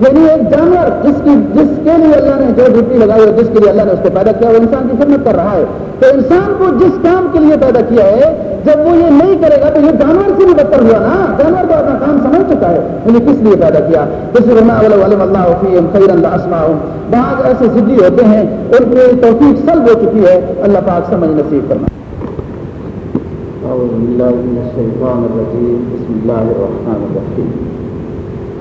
یعنی ایک جانور جس کی جس کے لیے اللہ نے جو ڈیوٹی لگائی ہے جس کے لیے اللہ نے اس کو پیدا کیا، وہ انسان کی خدمت کر رہا ہے۔ تو انسان کو جس کام کے لیے پیدا کیا ہے، جب وہ یہ نہیں کرے گا، تو یہ جانور سے بھی بدتر ہوا نا۔ جانور تو اپنا کام سمجھ چکا ہے۔ انہیں کس لیے پیدا کیا؟ اللہ خیر اللہ اسما بعض ایسے ضدی ہوتے ہیں، ان کی توفیق سلب ہو چکی ہے۔ اللہ پاک سمجھ نصیب کرنا بسم اللہ الرحمن الرحیم۔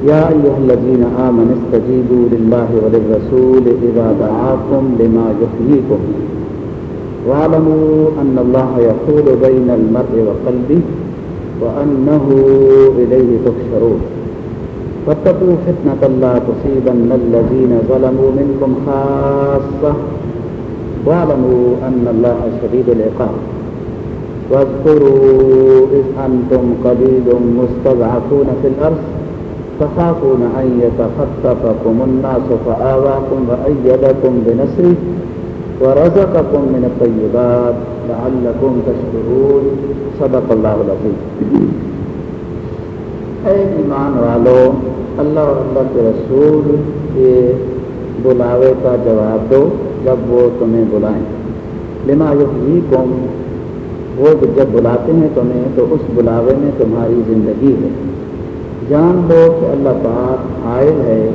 يا أيها الذين آمنوا استجيبوا لله وللرسول إذا دعاكم لما يحييكم. واعلموا أن الله يحول بين المرء وقلبه وأنه إليه تحشرون. فاتقوا فتنة لا تصيبن الذين ظلموا منكم خاصة. واعلموا أن الله شديد العقاب. واذكروا إذ أنتم قليل مستضعفون في الأرض تخافون أن يتخطفكم الناس فآواكم وأيدكم بنصره ورزقكم من الطيبات لعلكم تشكرون. صدق الله العظيم. اے ایمان والو، اللہ اور اللہ کے رسول کے بلاوے کا جواب دو جب وہ تمہیں بلائیں۔ لما یحیی قوم وہ جب بلاتے ہیں تمہیں تو اس بلاوے میں تمہاری زندگی ہے۔ جان لو کہ اللہ پاک عائل ہے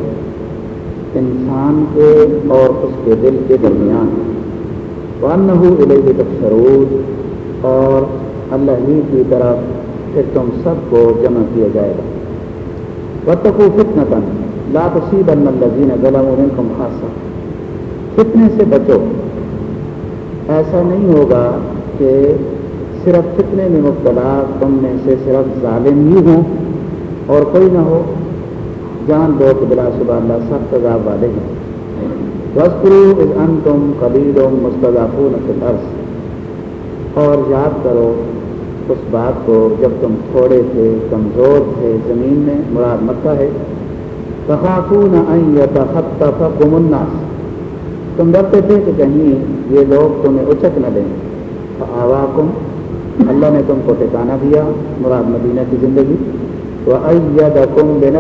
انسان کے اور اس کے دل کے درمیان۔ ون علیہ تفسرود اور اللہ ہی کی طرف پھر تم سب کو جمع کیا جائے گا۔ وطف فتن تن لاپسی بن الزین غلام منکم خاصہ فتنے سے بچو۔ ایسا نہیں ہوگا کہ صرف فتنے میں مبتلا تم میں سے صرف ظالم ہی ہوں۔ اور کوئی نہ ہو، جان دو کہ بلا شبہ اللہ سخت عذاب والے ہیں۔ وسکرو ان تم قبیل و مستضافون اور یاد کرو اس بات کو جب تم تھوڑے تھے، کمزور تھے، زمین میں مراد مکہ ہے۔ تخافون ان یتخطفکم الناس۔ تم ڈرتے تھے کہ کہیں یہ لوگ تمہیں اچک نہ دیں۔ فآواکم اللہ نے تم کو ٹھکانا دیا، مراد مدینہ کی زندگی۔ تو کم بے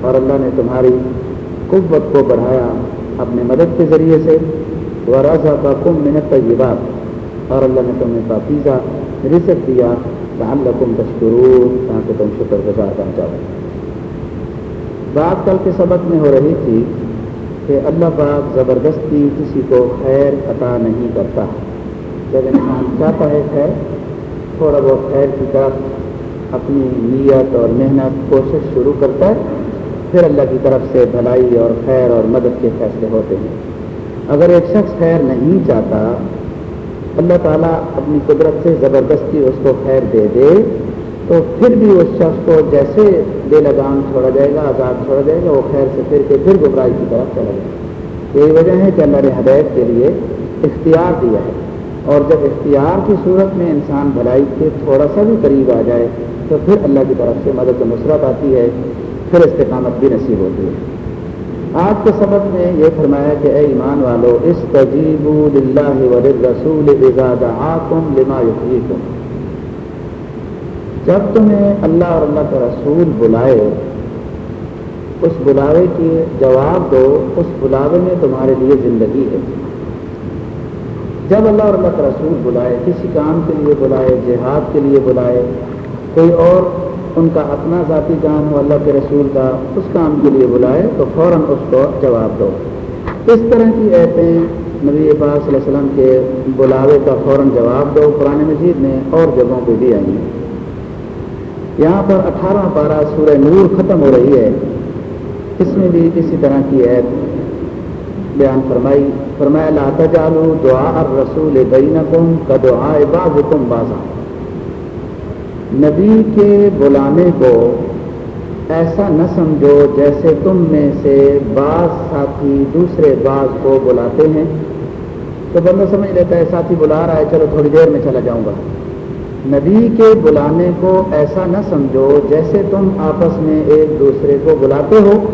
اور اللہ نے تمہاری قوت کو بڑھایا اپنے مدد کے ذریعے سے۔ وہ رضا کا کم منت یہ بات اور اللہ نے تمہیں پاکیزہ رزق دیا۔ کہ اللہ تاکہ تم شکر گزار بن جاؤ۔ بات کل کے سبق میں ہو رہی تھی کہ اللہ پاک زبردستی کسی کو خیر عطا نہیں کرتا۔ جب انسان چاہتا ہے خیر، تھوڑا بہت خیر کی طرف اپنی نیت اور محنت کوشش شروع کرتا ہے، پھر اللہ کی طرف سے بھلائی اور خیر اور مدد کے فیصلے ہوتے ہیں۔ اگر ایک شخص خیر نہیں چاہتا، اللہ تعالیٰ اپنی قدرت سے زبردستی اس کو خیر دے دے، تو پھر بھی اس شخص کو جیسے بے لگام چھوڑا جائے گا، آزاد چھوڑا جائے گا، وہ خیر سے پھر کے پھر گھبرائی کی طرف چلا جائے گا۔ یہی وجہ ہے کہ اللہ نے ہدایت کے لیے اختیار دیا ہے۔ اور جب اختیار کی صورت میں انسان بھلائی کے تھوڑا سا بھی قریب آ جائے تو پھر اللہ کی طرف سے مدد و نصرت آتی ہے، پھر استقامت بھی نصیب ہوتی ہے۔ آج کے سبق میں یہ فرمایا کہ اے ایمان والو اس تجیب رسول لما یقین جب تمہیں اللہ اور اللہ کا رسول بلائے، اس بلاوے کی جواب دو، اس بلاوے میں تمہارے لیے زندگی ہے۔ جب اللہ اور اللہ کا رسول بلائے، کسی کام کے لیے بلائے، جہاد کے لیے بلائے کوئی اور ان کا اپنا ذاتی کام ہو اللہ کے رسول کا اس کام کے لیے بلائے تو فوراً اس کو جواب دو۔ اس طرح کی ایتیں نبی پاک صلی اللہ علیہ وسلم کے بلاوے کا فوراً جواب دو۔ قرآن مجید میں اور جگہوں پہ بھی آئی۔ ہیں یہاں پر اٹھارہ پارہ سورہ نور ختم ہو رہی ہے۔ اس میں بھی اسی طرح کی ایت بیان فرمائی۔ فرمایا، لا تجعلوا دعاء الرسول بینکم کا دعاء بعضکم بازا نبی کے بلانے کو ایسا نہ سمجھو جیسے تم میں سے بعض ساتھی دوسرے بعض کو بلاتے ہیں۔ تو بندہ سمجھ لیتا ہے، ساتھی بلا رہا ہے، چلو تھوڑی دیر میں چلا جاؤں گا۔ نبی کے بلانے کو ایسا نہ سمجھو جیسے تم آپس میں ایک دوسرے کو بلاتے ہو،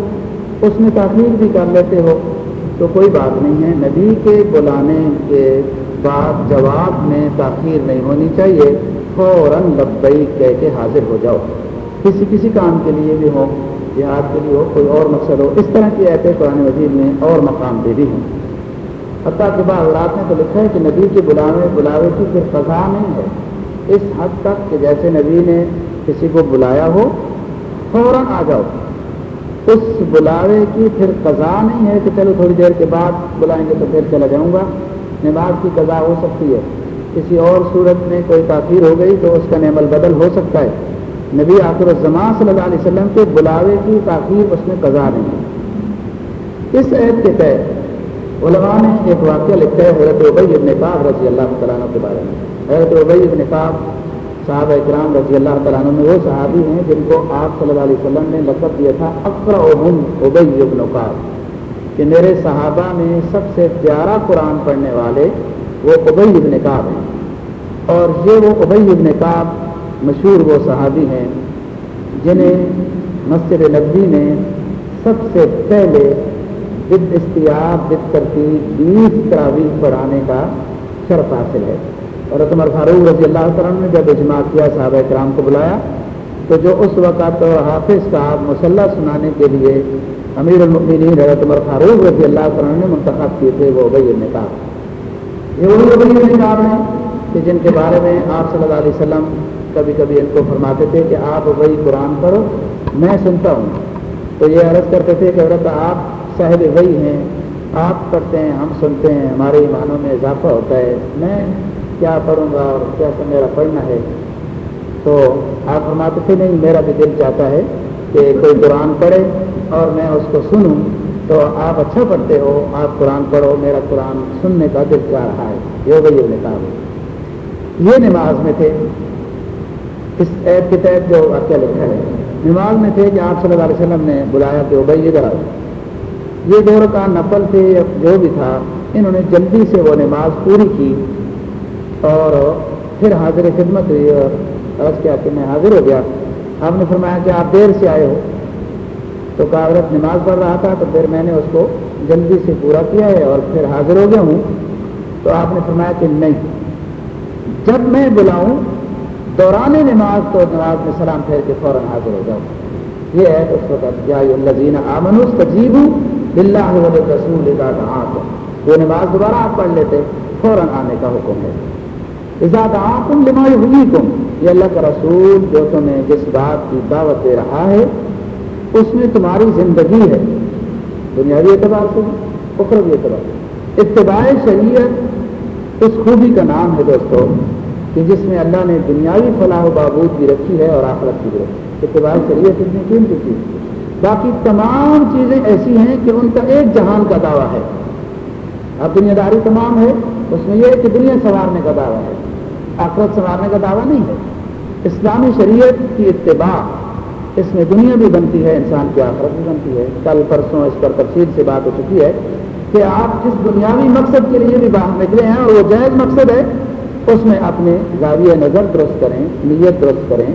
اس میں تاخیر بھی کر لیتے ہو۔ تو کوئی بات نہیں ہے، نبی کے بلانے کے بعد جواب میں تاخیر نہیں ہونی چاہیے۔ فوراً لبئی کہہ کے حاضر ہو جاؤ۔ کسی کسی کام کے لیے بھی ہو جہاد کے لیے ہو، کوئی اور مقصد ہو، اس طرح کی ایسے قرآن وزیر میں اور مقام دے بھی ہوں حتیٰ کے بعد رات نے تو لکھا ہے کہ نبی کے بلاوے بلاوے کی پھر فضا نہیں ہے۔ اس حد تک کہ جیسے نبی نے کسی کو بلایا ہو، فوراً آ جاؤ۔ اس بلاوے کی پھر قضا نہیں ہے کہ چلو تھوڑی دیر کے بعد بلائیں گے تو پھر چلا جاؤں گا۔ نماز کی قضا ہو سکتی ہے۔ کسی اور صورت میں کوئی تاخیر ہو گئی تو اس کا نعمل بدل ہو سکتا ہے۔ نبی آخر الزمان صلی اللہ علیہ وسلم کے بلاوے کی تاخیر اس میں قضا نہیں ہے۔ اس عید کے تحت علماء نے ایک واقعہ لکھا ہے حضرت عبی ابن پاک رضی اللہ تعالیٰ کے بارے میں۔ حضرت عبی ابن پاک صحابہ اکرام رضی اللہ تعالیٰ عنہ میں وہ صحابی ہیں جن کو آپ صلی اللہ علیہ وسلم نے لقب دیا تھا اقرا ابئی ابن قاب کہ میرے صحابہ میں سب سے پیارا قرآن پڑھنے والے وہ ابئی ابن کعب ہیں۔ اور یہ وہ ابئی ابن کعب مشہور وہ صحابی ہیں جنہیں مسجد نبی میں سب سے پہلے بد اشتیاب بد ترتیب بیس تراویح پڑھانے کا شرف حاصل ہے۔ اور عمر فاروق رضی اللہ تعالیٰ نے جب اجماع کیا، صحابہ کرام کو بلایا، تو جو اس وقت حافظ صاحب مسلح سنانے کے لیے امیر المؤمنین حضرت عمر فاروق رضی اللہ تعالیٰ نے منتخب کیے تھے وہ ابئی نکاب یہ وہی ابئی نکاب ہیں کہ جن کے بارے میں آپ صلی اللہ علیہ وسلم کبھی کبھی ان کو فرماتے تھے کہ آپ وہی قرآن پڑھو، میں سنتا ہوں۔ تو یہ عرض کرتے تھے کہ عورت آپ صاحب وہی ہیں، آپ پڑھتے ہیں، ہم سنتے ہیں، ہمارے ایمانوں میں اضافہ ہوتا ہے۔ میں کیا پڑھوں گا اور کیسا میرا پڑھنا ہے؟ تو آپ فرماتے تھے، نہیں، میرا بھی دل چاہتا ہے کہ کوئی قرآن پڑھے اور میں اس کو سنوں۔ تو آپ اچھا پڑھتے ہو، آپ قرآن پڑھو، میرا قرآن سننے کا دل چاہ رہا ہے۔ یہ وہی نے یہ نماز۔ میں تھے، اس ایپ کے تحت جو واقعہ لکھا ہے، نماز میں تھے کہ آپ صلی اللہ علیہ وسلم نے بلایا کہ بھائی ادھر آؤ۔ یہ دو رکعت نفل تھے جو بھی تھا، انہوں نے جلدی سے وہ نماز پوری کی اور پھر حاضر خدمت ہوئی اور عرض کیا کہ میں حاضر ہو گیا۔ آپ نے فرمایا کہ آپ دیر سے آئے ہو۔ تو کاغذ نماز پڑھ رہا تھا تو پھر میں نے اس کو جلدی سے پورا کیا ہے اور پھر حاضر ہو گیا ہوں۔ تو آپ نے فرمایا کہ نہیں۔ جب میں بلاؤں، دوران نماز تو نماز میں سلام پھیر کے فوراً حاضر ہو جاؤ یہ ہے اس وقت الزین آمن تجیب بلّہ رسول وہ نماز دوبارہ آپ پڑھ لیتے، فوراً آنے کا حکم ہے۔ ازاد آتم لمائی ہوئی تم یہ اللہ کا رسول جو تمہیں جس بات کی دعوت دے رہا ہے اس میں تمہاری زندگی ہے۔ دنیاوی اعتبار سے اخروی اعتبار سے۔ اتباع شریعت اس خوبی کا نام ہے دوستو کہ جس میں اللہ نے دنیاوی فلاح و بابود بھی رکھی ہے اور آخرت کی بھی رکھی اتباع شریعت اتنی قیمتی چیز باقی تمام چیزیں ایسی ہیں کہ ان کا ایک جہان کا دعویٰ ہے۔ اب دنیا داری تمام ہے، اس میں یہ کہ دنیا سنوارنے کا دعویٰ ہے۔ آخرت سنوارنے کا دعویٰ نہیں ہے۔ اسلامی شریعت کی اتباع اس میں دنیا بھی بنتی ہے، انسان کی آخرت بھی بنتی ہے۔ کل پرسوں اس پر تفصیل سے بات ہو چکی ہے کہ آپ جس دنیاوی مقصد کے لیے بھی باہر نکلے ہیں اور وہ جائز مقصد ہے، اس میں اپنے زاویہ نظر درست کریں، نیت درست کریں۔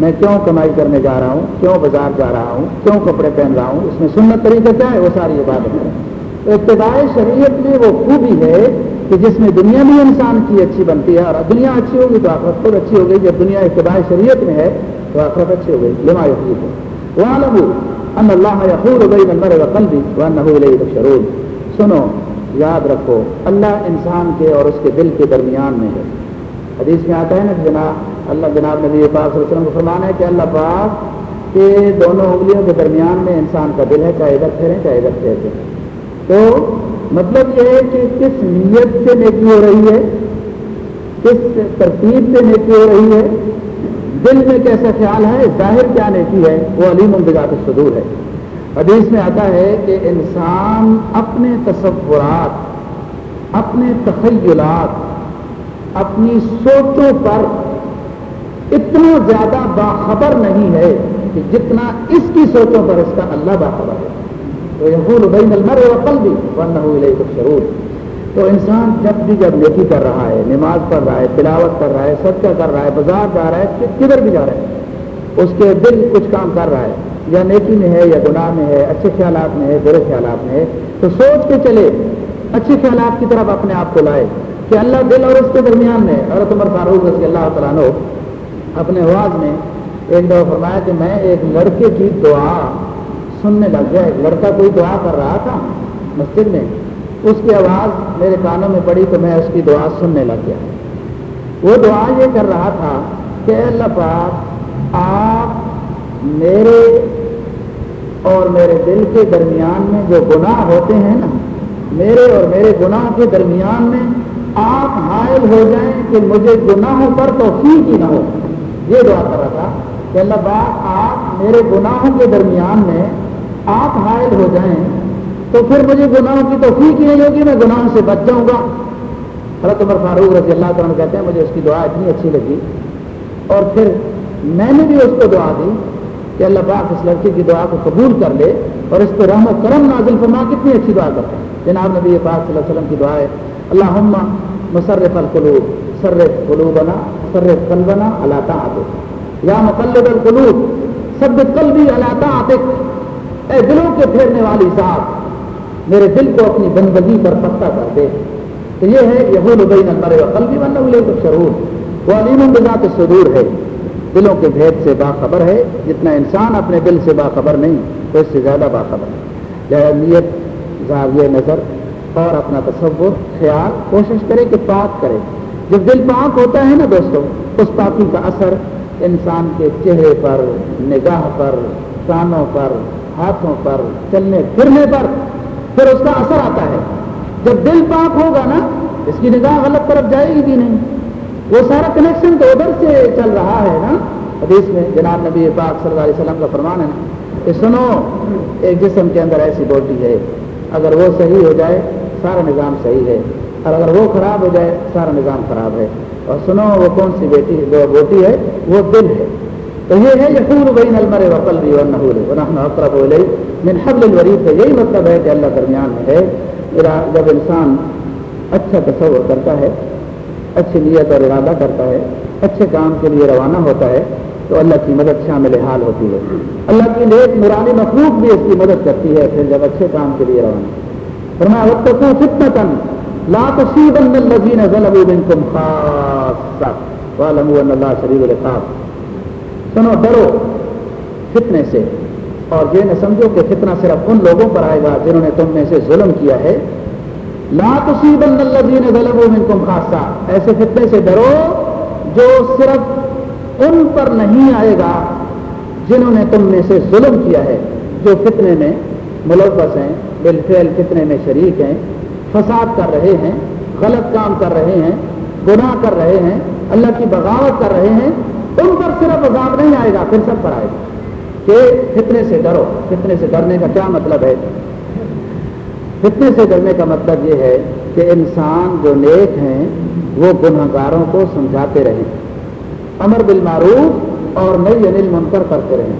میں کیوں کمائی کرنے جا رہا ہوں؟ کیوں بازار جا رہا ہوں؟ کیوں کپڑے پہن رہا ہوں؟ اس میں سنت طریقہ کیا ہے وہ ساری یہ بات ہے ابتداء شریعت میں وہ خوبی ہے کہ جس میں دنیا بھی انسان کی اچھی بنتی ہے اور دنیا اچھی ہوگی تو آخرت خود اچھی ہوگی جب دنیا ابتداء شریعت میں ہے تو آخرت لما یقین ہے وہاں لگو ان اللہ یقور گئی نمبر قلبی وہ نہ شرول سنو، یاد رکھو، اللہ انسان کے اور اس کے دل کے درمیان میں ہے. حدیث میں آتا ہے نا جناب، اللہ جناب نبی پاک صلی اللہ علیہ وسلم کو فرمانا ہے کہ اللہ پاک کے دونوں انگلیوں کے درمیان میں انسان کا دل ہے، چاہے ادھر پھیریں چاہے ادھر پھیرتے تو مطلب یہ ہے کہ کس نیت سے نیکی ہو رہی ہے؟ کس ترتیب سے نیکی ہو رہی ہے؟ دل میں کیسا خیال ہے، ظاہر کیا نیکی ہے، وہ علیم بذات صدور ہے۔ حدیث میں آتا ہے کہ انسان اپنے تصورات، اپنے تخیلات، اپنی سوچوں پر اتنا زیادہ باخبر نہیں ہے کہ جتنا اس کی سوچوں پر اس کا اللہ باخبر ہے۔ تو یہ بین المر وقل بھی ورنہ ہوئی ضرور تو انسان جب بھی جب نیکی کر رہا ہے، نماز پڑھ رہا ہے، تلاوت کر رہا ہے، صدقہ کر رہا ہے، بازار جا رہا ہے کدھر بھی جا رہا ہے، اس کے دل کچھ کام کر رہا ہے، یا نیکی میں ہے، یا گناہ میں ہے، اچھے خیالات میں ہے، برے خیالات میں ہے، تو سوچ کے چلے، اچھے خیالات کی طرف اپنے آپ کو لائے کہ اللہ دل اور اس کے درمیان میں عورت عمر فاروق رضی اللہ تعالیٰ نے اپنے آواز میں ایک دفعہ فرمایا کہ میں ایک لڑکے کی دعا سننے لگ گیا، ایک لڑکا کوئی دعا کر رہا تھا مسجد میں اس کی آواز میرے کانوں میں پڑی تو میں اس کی دعا سننے لگ گیا۔ وہ دعا یہ کر رہا تھا کہ اللہ پاک، آپ میرے اور میرے دل کے درمیان میں جو گناہ ہوتے ہیں نا، میرے اور میرے گناہ کے درمیان میں آپ حائل ہو جائیں کہ مجھے گناہوں پر توفیق ہی نہ ہو۔ یہ دعا کر رہا تھا کہ اللہ پاک، آپ میرے گناہوں کے درمیان میں آپ حائل ہو جائیں تو پھر مجھے گناہوں کی توفیق ہی نہیں ہوگی، میں گناہوں سے بچ جاؤں گا۔ حضرت عمر فاروق رضی اللہ تعالیٰ کہتے ہیں، مجھے اس کی دعا اتنی اچھی لگی۔ اور پھر میں نے بھی اس کو دعا دی کہ اللہ پاک اس لڑکے کی دعا کو قبول کر لے اور اس پہ رحم و کرم نازل فرما۔ کتنی اچھی دعا کرتے ہیں۔ جناب نبی پاک صلی اللہ علیہ وسلم کی دعا ہے اللہ مسرف القلوب سرف قلوبنا سرف قلبنا اللہ تعاطف یا مقلب القلوب سب قلبی اللہ تعاطف اے دلوں کے پھیرنے والی ذات میرے دل کو اپنی بندگی پر پکا کر دے۔ تو یہ ہے یہ بین المرے و قلبی بن تو شرور وہ علیم بذات صدور ہے۔ دلوں کے بھید سے باخبر ہے۔ جتنا انسان اپنے دل سے باخبر نہیں، تو اس سے زیادہ باخبر ہے۔ نیت زاویہ نظر اور اپنا تصور، خیال، کوشش کرے کہ پاک کرے۔ جب دل پاک ہوتا ہے نا دوستوں اس پاکی کا اثر انسان کے چہرے پر، نگاہ پر، کانوں پر، ہاتھوں پر، چلنے پھرنے پر پھر اس کا اثر آتا ہے۔ جب دل پاک ہوگا نا، اس کی نگاہ غلط طرف جائے گی بھی نہیں۔ وہ سارا کنیکشن تو ادھر سے چل رہا ہے نا۔ حدیث میں جناب نبی پاک صلی اللہ علیہ وسلم کا فرمان ہے نا کہ سنو، ایک جسم کے اندر ایسی بوٹی ہے۔ اگر وہ صحیح ہو جائے، سارا نظام صحیح ہے۔ اور اگر وہ خراب ہو جائے، سارا نظام خراب ہے۔ اور سنو، وہ کون سی بیٹی جو بوٹی ہے؟ وہ دل ہے۔ تو یہ ہے یقور بین المر وقل بھی اور نحور اقرب من حبل الورید ہے یہی مطلب ہے کہ اللہ درمیان میں ہے۔ جب انسان اچھا تصور کرتا ہے، اچھی نیت اور ارادہ کرتا ہے، اچھے کام کے لیے روانہ ہوتا ہے، تو اللہ کی مدد شامل حال ہوتی ہے۔ اللہ کی نیک نورانی مخلوق بھی اس کی مدد کرتی ہے، پھر جب اچھے کام کے لیے روانہ۔ فرمایا وقت کو فتنا تن لا الذين ظلموا منكم خاصة۔ واعلموا ان العقاب۔ سنو، ڈرو فتنے سے۔ اور یہ نہ سمجھو کہ فتنہ صرف ان لوگوں پر آئے گا جنہوں نے تم میں سے ظلم کیا ہے۔ لا تصيبن الذين ظلموا منكم خاصة ایسے فتنے سے ڈرو جو صرف ان پر نہیں آئے گا جنہوں نے تم میں سے ظلم کیا ہے۔ جو فتنے میں ملوث ہیں، بالفعل فتنے میں شریک ہیں، فساد کر رہے ہیں، غلط کام کر رہے ہیں، گناہ کر رہے ہیں، اللہ کی بغاوت کر رہے ہیں، ان پر صرف عذاب نہیں آئے گا، پھر سب پر آئے گا۔ کہ فتنے سے ڈرو۔ فتنے سے ڈرنے کا کیا مطلب ہے؟ فتنے سے ڈرنے کا مطلب یہ ہے کہ انسان جو نیک ہیں، وہ گناہ گاروں کو سمجھاتے رہیں۔ امر بالمعروف اور نئی انل منکر کرتے رہیں۔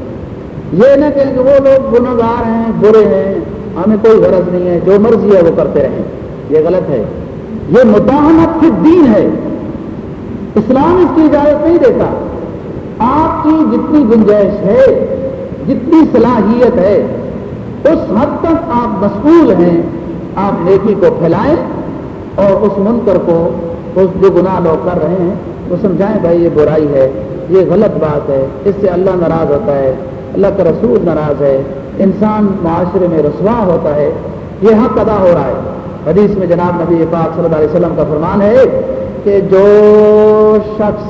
یہ نہ کہیں کہ وہ لوگ گناہ گار ہیں، برے ہیں، ہمیں کوئی غرض نہیں ہے، جو مرضی ہے وہ کرتے رہیں۔ یہ غلط ہے۔ یہ مداحمت فی دین ہے۔ اسلام اس کی اجازت نہیں دیتا۔ آپ کی جتنی گنجائش ہے جتنی صلاحیت ہے، اس حد تک آپ مسئول ہیں، آپ نیکی کو پھیلائیں اور اس منکر کو اس جو گناہ لوگ کر رہے ہیں۔ وہ سمجھائیں بھائی، یہ برائی ہے، یہ غلط بات ہے، اس سے اللہ ناراض ہوتا ہے، اللہ کا رسول ناراض ہے، انسان معاشرے میں رسوا ہوتا ہے، یہ حق ادا ہو رہا ہے۔ حدیث میں جناب نبی پاک صلی اللہ علیہ وسلم کا فرمان ہے کہ جو شخص،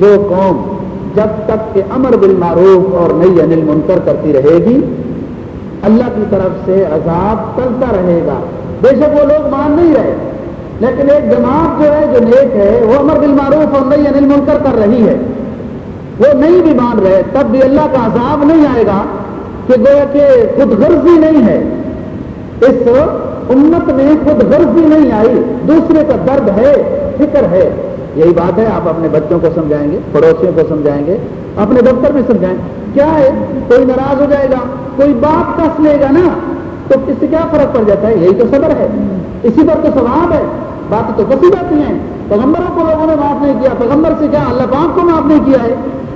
جو قوم جب تک کہ امر بالمعروف اور نئی انل منکر کرتی رہے گی، اللہ کی طرف سے عذاب چلتا رہے گا۔ بے شک وہ لوگ مان نہیں رہے۔ لیکن ایک جماعت جو ہے، جو نیک ہے، وہ امر بالمعروف اور نئی انل منکر کر رہی ہے۔ وہ نہیں بھی مان رہے، تب بھی اللہ کا عذاب نہیں آئے گا کہ گویا کہ خود غرضی نہیں ہے۔ اس امت میں خود غرضی نہیں آئی، دوسرے کا درد ہے، فکر ہے۔ یہی بات ہے، آپ اپنے بچوں کو سمجھائیں گے، پڑوسیوں کو سمجھائیں گے، اپنے دفتر میں سمجھائیں۔ کیا ہے؟ کوئی ناراض ہو جائے گا، کوئی بات کس لے گا نا؟ تو اس سے کیا فرق پڑ جاتا ہے؟ یہی تو صبر ہے۔ اسی پر تو ثواب ہے۔ بات تو کسی بات نہیں ہے۔ پیغمبروں کو لوگوں نے معاف نہیں کیا۔ پیغمبر سے کیا؟ اللہ پاک کو معاف نہیں کیا ہے۔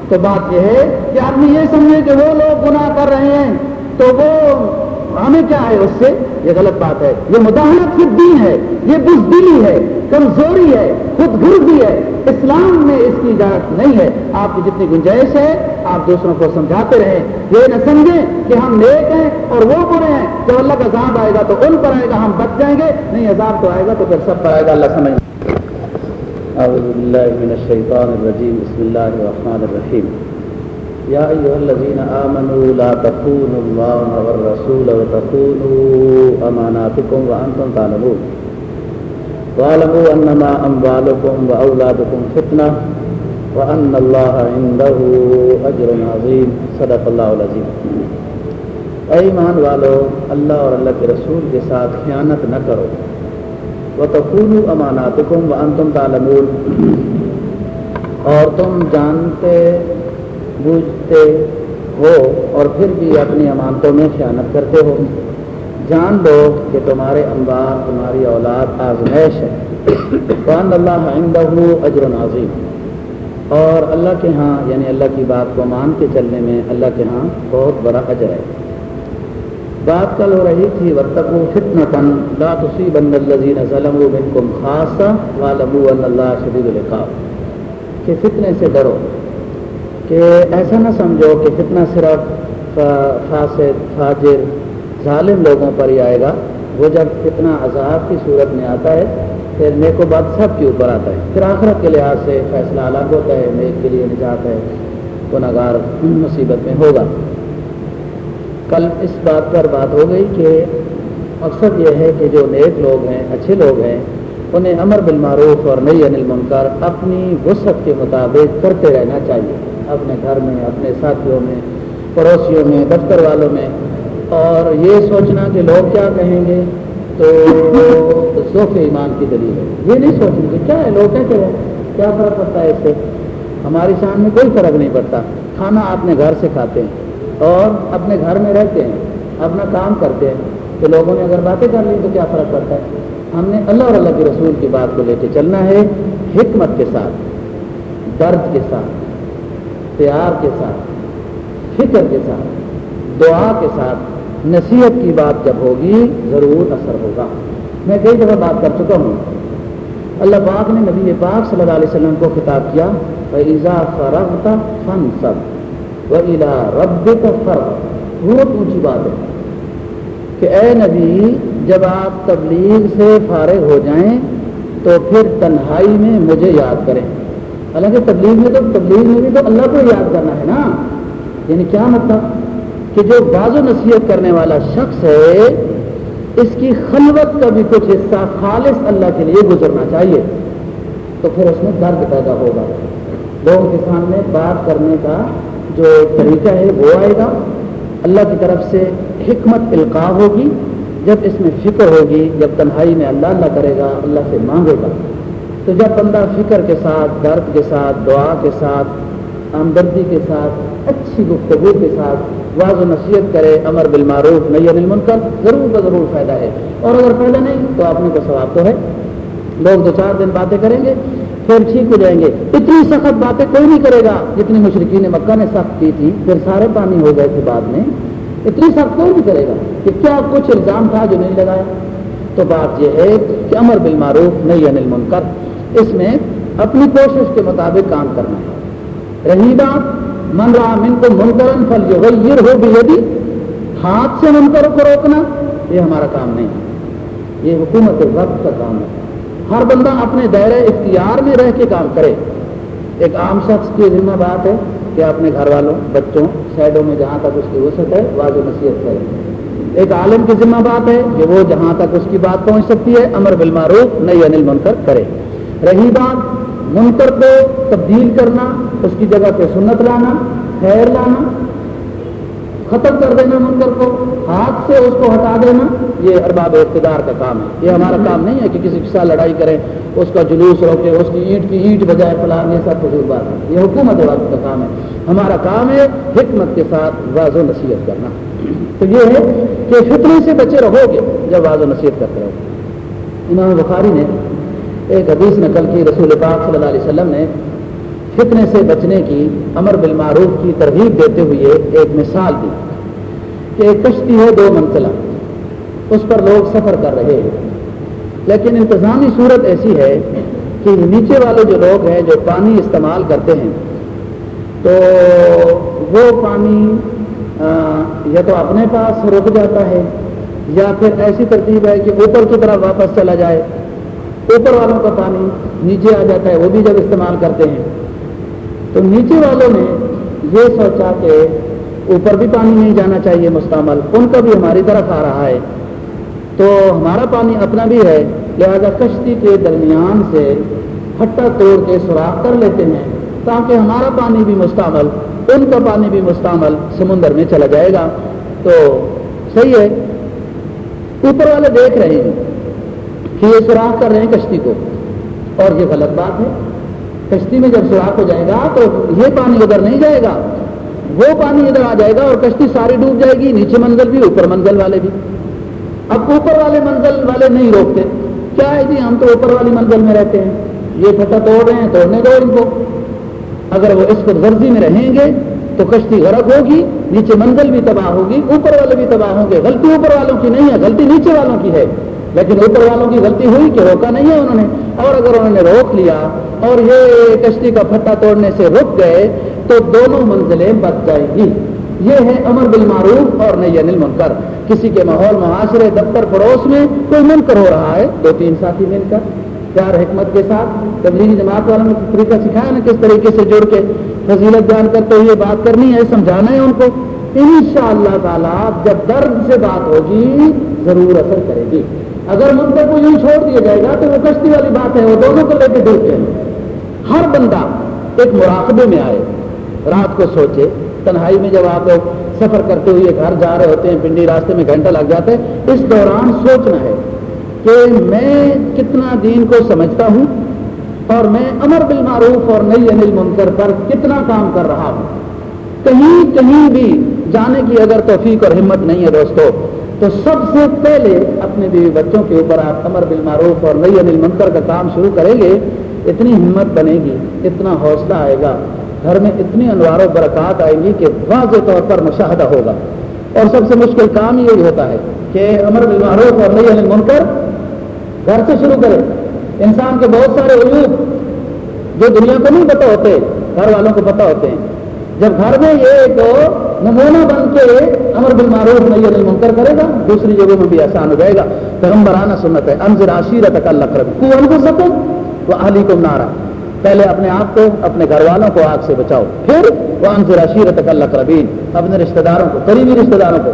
تو بات یہ ہے کہ آدمی یہ سمجھے کہ وہ لوگ گناہ کر رہے ہیں، تو وہ ہمیں کیا ہے اس سے؟ یہ غلط بات ہے۔ یہ مداحت خود دین ہے، یہ بزدلی ہے، کمزوری ہے خود گردی ہے۔ اسلام میں اس کی اجازت نہیں ہے۔ آپ کی جتنی گنجائش ہے، آپ دوسروں کو سمجھاتے رہیں۔ یہ نہ سمجھیں کہ ہم نیک ہیں اور وہ برے ہیں۔ جب اللہ کا عذاب آئے گا تو ان پر آئے گا، ہم بچ جائیں گے۔ نہیں، عذاب تو آئے گا تو پھر سب پر آئے گا۔ اللہ سمجھ۔ أعوذ بالله من الشيطان الرجيم بسم الله الرحمن الرحيم يا أيها الذين آمنوا لا تخونوا الله والرسول وتخونوا أماناتكم وأنتم تعلمون. واعلموا أنما أموالكم وأولادكم فتنة وأن الله عنده أجر عظيم صدق الله العظيم اے ایمان والو، اللہ اور اللہ کے رسول کے ساتھ خیانت نہ کرو. وہ تقول امانات کم و انتم تالمول اور تم جانتے بوجھتے ہو اور پھر بھی اپنی امانتوں میں خیانت کرتے ہو۔ جان لو کہ تمہارے انبار تمہاری اولاد آزمائش ہے۔ قان اللہ عندہ اجر نازیم اور اللہ کے ہاں یعنی اللہ کی بات کو مان کے چلنے میں اللہ کے ہاں بہت بڑا اجر ہے۔ بات کل ہو رہی تھی ورتقو فتنا تن لا تصیبن الذین ظلموا منکم خاصا وعلموا اللہ شدید العقاب۔ کہ فتنے سے ڈرو۔ کہ ایسا نہ سمجھو کہ فتنہ صرف فاسد، فاجر، ظالم لوگوں پر ہی آئے گا۔ وہ جب فتنہ عذاب کی صورت میں آتا ہے، پھر نیک و بد سب کے اوپر آتا ہے۔ پھر آخرت کے لحاظ سے فیصلہ الگ ہوتا ہے، نیک کے لیے نجات ہے گناہ گار مصیبت میں ہوگا۔ کل اس بات پر بات ہو گئی کہ مقصد یہ ہے کہ جو نیک لوگ ہیں، اچھے لوگ ہیں، انہیں امر بالمعروف اور نئی انل منکر اپنی وسعت کے مطابق کرتے رہنا چاہیے۔ اپنے گھر میں، اپنے ساتھیوں میں، پڑوسیوں میں، دفتر والوں میں۔ اور یہ سوچنا کہ لوگ کیا کہیں گے، تو ذوق ایمان کی دلیل ہے۔ یہ نہیں سوچیں گے کیا ہے، لوگ کہتے ہیں، کیا فرق پڑتا ہے اس سے؟ ہماری شان میں کوئی فرق نہیں پڑتا۔ کھانا اپنے گھر سے کھاتے ہیں اور اپنے گھر میں رہتے ہیں، اپنا کام کرتے ہیں۔ تو لوگوں نے اگر باتیں کر لی تو کیا فرق پڑتا ہے؟ ہم نے اللہ اور اللہ کے رسول کی بات کو لے کے چلنا ہے حکمت کے ساتھ، درد کے ساتھ۔ پیار کے ساتھ، فکر کے ساتھ، دعا کے ساتھ نصیحت کی بات جب ہوگی، ضرور اثر ہوگا۔ میں کئی دفعہ بات کر چکا ہوں۔ اللہ پاک نے نبی پاک صلی اللہ علیہ وسلم کو خطاب کیا ایزا فرغ فن سب و الا رب کا فرق بہت اونچی بات ہے کہ اے نبی، جب آپ تبلیغ سے فارغ ہو جائیں، تو پھر تنہائی میں مجھے یاد کریں۔ حالانکہ تبلیغ میں تو تبلیغ میں بھی تو اللہ کو یاد کرنا ہے نا۔ یعنی کیا مطلب؟ کہ جو باز و نصیحت کرنے والا شخص ہے، اس کی خلوت کا بھی کچھ حصہ خالص اللہ کے لیے گزرنا چاہیے۔ تو پھر اس میں درد پیدا ہوگا۔ لوگوں کے سامنے بات کرنے کا جو طریقہ ہے، وہ آئے گا۔ اللہ کی طرف سے حکمت القاع ہوگی۔ جب اس میں فکر ہوگی، جب تنہائی میں اللہ اللہ کرے گا، اللہ سے مانگے گا۔ تو جب بندہ فکر کے ساتھ، درد کے ساتھ، دعا کے ساتھ ہمدردی کے ساتھ، اچھی گفتگو کے ساتھ واض و نصیحت کرے، امر بالمعروف نئی انل منکر ضرور ب ضرور فائدہ ہے۔ اور اگر فائدہ نہیں، تو آپ نے کو ثواب تو ہے۔ لوگ دو چار دن باتیں کریں گے، پھر ٹھیک ہو جائیں گے۔ اتنی سخت باتیں کوئی نہیں کرے گا جتنی مشرقین مکہ نے سخت کی تھی، پھر سارے پانی ہو گئے تھے بعد میں۔ اتنی سخت کوئی نہیں کرے گا کہ کیا کچھ الزام تھا جو نہیں لگایا۔ تو بات یہ ہے کہ امر بالمعروف نئی انل منکر اس میں اپنی کوشش کے مطابق کام کرنا ہے۔ رہی بات، من رہا من کو منکرن فل یغیر ہو بھی ہاتھ سے منکر کو روکنا، یہ ہمارا کام نہیں ہے۔ یہ حکومت وقت کا کام ہے۔ ہر بندہ اپنے دائرۂ اختیار میں رہ کے کام کرے۔ ایک عام شخص کی ذمہ بات ہے کہ اپنے گھر والوں، بچوں سائڈوں میں جہاں تک اس کی وسعت ہے، واضح نصیحت کرے۔ ایک عالم کی ذمہ بات ہے کہ وہ جہاں تک اس کی بات پہنچ سکتی ہے، امر بالمعروف نئی انل منکر کرے۔ رہی بات، منکر کو تبدیل کرنا، اس کی جگہ پہ سنت لانا، خیر لانا، ختم کر دینا منکر کو، ہاتھ سے اس کو ہٹا دینا، یہ ارباب اقتدار کا کام ہے۔ یہ ہمارا کام نہیں ہے کہ کسی کے ساتھ لڑائی کریں، اس کا جلوس روکے، اس کی اینٹ کی اینٹ بجائے فلان یہ سب فضول بات ہے۔ یہ حکومت واقع کا کام ہے۔ ہمارا کام ہے حکمت کے ساتھ واضح و نصیحت کرنا۔ تو یہ ہے کہ فطری سے بچے رہو گے جب واضح و نصیحت کرتے رہو۔ امام بخاری نے ایک حدیث نقل کی رسول پاک صلی اللہ علیہ وسلم نے، فتنے سے بچنے کی امر بالمعروف کی ترغیب دیتے ہوئے ایک مثال دی کہ ایک کشتی ہے دو منزلہ، اس پر لوگ سفر کر رہے ہیں۔ لیکن انتظامی صورت ایسی ہے کہ نیچے والے جو لوگ ہیں جو پانی استعمال کرتے ہیں، تو وہ پانی یا تو اپنے پاس رک جاتا ہے یا پھر ایسی ترتیب ہے کہ اوپر کی طرف واپس چلا جائے۔ اوپر والوں کا پانی نیچے آ جاتا ہے، وہ بھی جب استعمال کرتے ہیں۔ تو نیچے والوں نے یہ سوچا کہ اوپر بھی پانی نہیں جانا چاہیے مستعمل، ان کا بھی ہماری طرف آ رہا ہے۔ تو ہمارا پانی اپنا بھی ہے، لہذا کشتی کے درمیان سے ہٹا توڑ کے سوراخ کر لیتے ہیں تاکہ ہمارا پانی بھی مستعمل، ان کا پانی بھی مستعمل سمندر میں چلا جائے گا۔ تو صحیح ہے، اوپر والے دیکھ رہے ہیں۔ کہ یہ سوراخ کر رہے ہیں کشتی کو۔ اور یہ غلط بات ہے۔ کشتی میں جب سوراخ ہو جائے گا تو یہ پانی ادھر نہیں جائے گا۔ وہ پانی ادھر آ جائے گا اور کشتی ساری ڈوب جائے گی، نیچے منزل بھی، اوپر منزل والے بھی۔ اب اوپر والے منزل والے نہیں روکتے۔ کیا ہے جی؟ ہم تو اوپر والی منزل میں رہتے ہیں۔ یہ پتہ توڑ رہے ہیں، توڑنے دو ان کو۔ اگر وہ اس پر ورزی میں رہیں گے تو کشتی غرق ہوگی، نیچے منزل بھی تباہ ہوگی، اوپر والے بھی تباہ ہوں گے۔ غلطی اوپر والوں کی نہیں ہے، غلطی نیچے والوں کی ہے۔ لیکن اوپر والوں کی غلطی ہوئی کہ روکا نہیں ہے انہوں نے، اور اگر انہوں نے روک لیا اور یہ کشتی کا پھٹا توڑنے سے رک گئے تو دونوں منزلیں بچ جائیں گی۔ یہ ہے امر بالمعروف اور نئی انل منکر کسی کے ماحول، معاشرے، دفتر، پڑوس میں کوئی منکر ہو رہا ہے۔ دو تین ساتھی مل کر پیار، حکمت کے ساتھ تبلیغی جماعت والوں نے طریقہ سکھایا نا کس طریقے سے جڑ کے فضیلت جان کر تو یہ بات کرنی ہے، سمجھانا ہے ان کو۔ ان شاء اللہ تعالیٰ جب درد سے بات ہوگی، ضرور اثر کرے گی۔ اگر منتر کو یوں چھوڑ دیا جائے گا تو وہ کشتی والی بات ہے، وہ دونوں کو لے کے دیکھتے ہیں۔ ہر بندہ ایک مراقبے میں آئے، رات کو سوچے، تنہائی میں جب آپ سفر کرتے ہوئے گھر جا رہے ہوتے ہیں، پنڈی راستے میں گھنٹہ لگ جاتا ہے، اس دوران سوچنا ہے کہ میں کتنا دین کو سمجھتا ہوں اور میں امر بالمعروف اور نئی انل منکر پر کتنا کام کر رہا ہوں۔ کہیں کہیں بھی جانے کی اگر توفیق اور ہمت نہیں ہے دوستو تو سب سے پہلے اپنے بیوی بچوں کے اوپر آپ امر بالمعروف اور نئی انل منکر کا کام شروع کریں گے، اتنی ہمت بنے گی، اتنا حوصلہ آئے گا، گھر میں اتنی انوار و برکات آئیں گی کہ واضح طور پر مشاہدہ ہوگا۔ اور سب سے مشکل کام یہی ہوتا ہے کہ امر بالمعروف اور نئی انل منکر گھر سے شروع کرے انسان کے بہت سارے عیوب جو دنیا کو نہیں پتہ ہوتے، گھر والوں کو پتہ ہوتے ہیں۔ جب گھر میں یہ ایک نمونہ بن کے امر بالمعروف نہیں نہیں منکر کرے گا، دوسری جگہ میں بھی آسان ہو جائے گا۔ پیغمبرانہ سنت ہے انضر عشیرت اللہ کر کو ان کو سکو وہ علی کو نارا۔ پہلے اپنے آپ کو، اپنے گھر والوں کو آگ سے بچاؤ۔ پھر وہ انضر عشیرت اللہ کربین اپنے رشتہ داروں کو، قریبی رشتہ داروں کو۔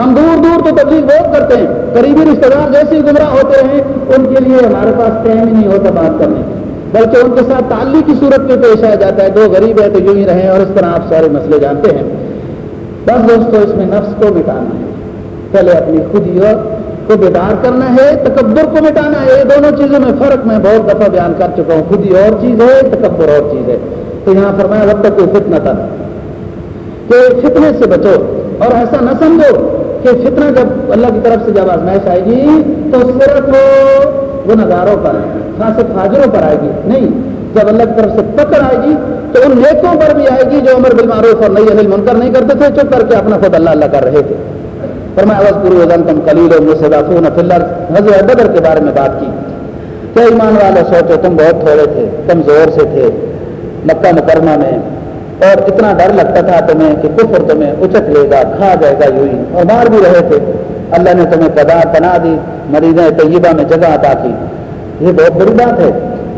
ہم دور دور تو تبلیغ بہت کرتے ہیں۔ قریبی رشتہ دار جیسے گمراہ ہوتے ہیں، ان کے لیے ہمارے پاس ٹائم ہی نہیں ہوتا بات کرنے۔ بلکہ ان کے ساتھ تعلق کی صورت میں پیش آ جاتا ہے، دو غریب ہے تو یوں ہی رہیں اور اس طرح آپ سارے مسئلے جانتے ہیں۔ بس دوستو، اس میں نفس کو مٹانا ہے۔ پہلے اپنی خودی کو بیدار کرنا ہے، تکبر کو مٹانا ہے۔ یہ دونوں چیزوں میں فرق میں بہت دفعہ بیان کر چکا ہوں۔ خودی اور چیز ہے، تکبر اور چیز ہے۔ تو یہاں فرمایا وقت کوئی فتنا تھا۔ کہ فتنے سے بچو اور ایسا نہ سمجھو کہ فتنہ جب اللہ کی طرف سے جب آزمائش آئے گی تو صرف وہ نظاروں پر خاص فاجروں پر آئے گی، نہیں، جب اللہ کی طرف سے پکڑ آئے گی تو ان نیکوں پر بھی آئے گی جو عمر بالمعروف اور نئی انل منکر نہیں کرتے تھے، چپ کر کے اپنا خود اللہ اللہ کر رہے تھے۔ پر میں آواز پوری وزن تم کلیل اور مصدافون فلر حضرت بدر کے بارے میں بات کی۔ کیا ایمان والے سوچو، تم بہت تھوڑے تھے کمزور سے تھے مکہ مکرمہ میں، اور اتنا ڈر لگتا تھا تمہیں کہ کفر تمہیں اچک لے گا، کھا جائے گا یوں ہی۔ اور مار بھی رہے تھے۔ اللہ نے تمہیں پدا پنا دی مریض طیبہ میں جگہ عطا کی۔ یہ بہت بڑی بات ہے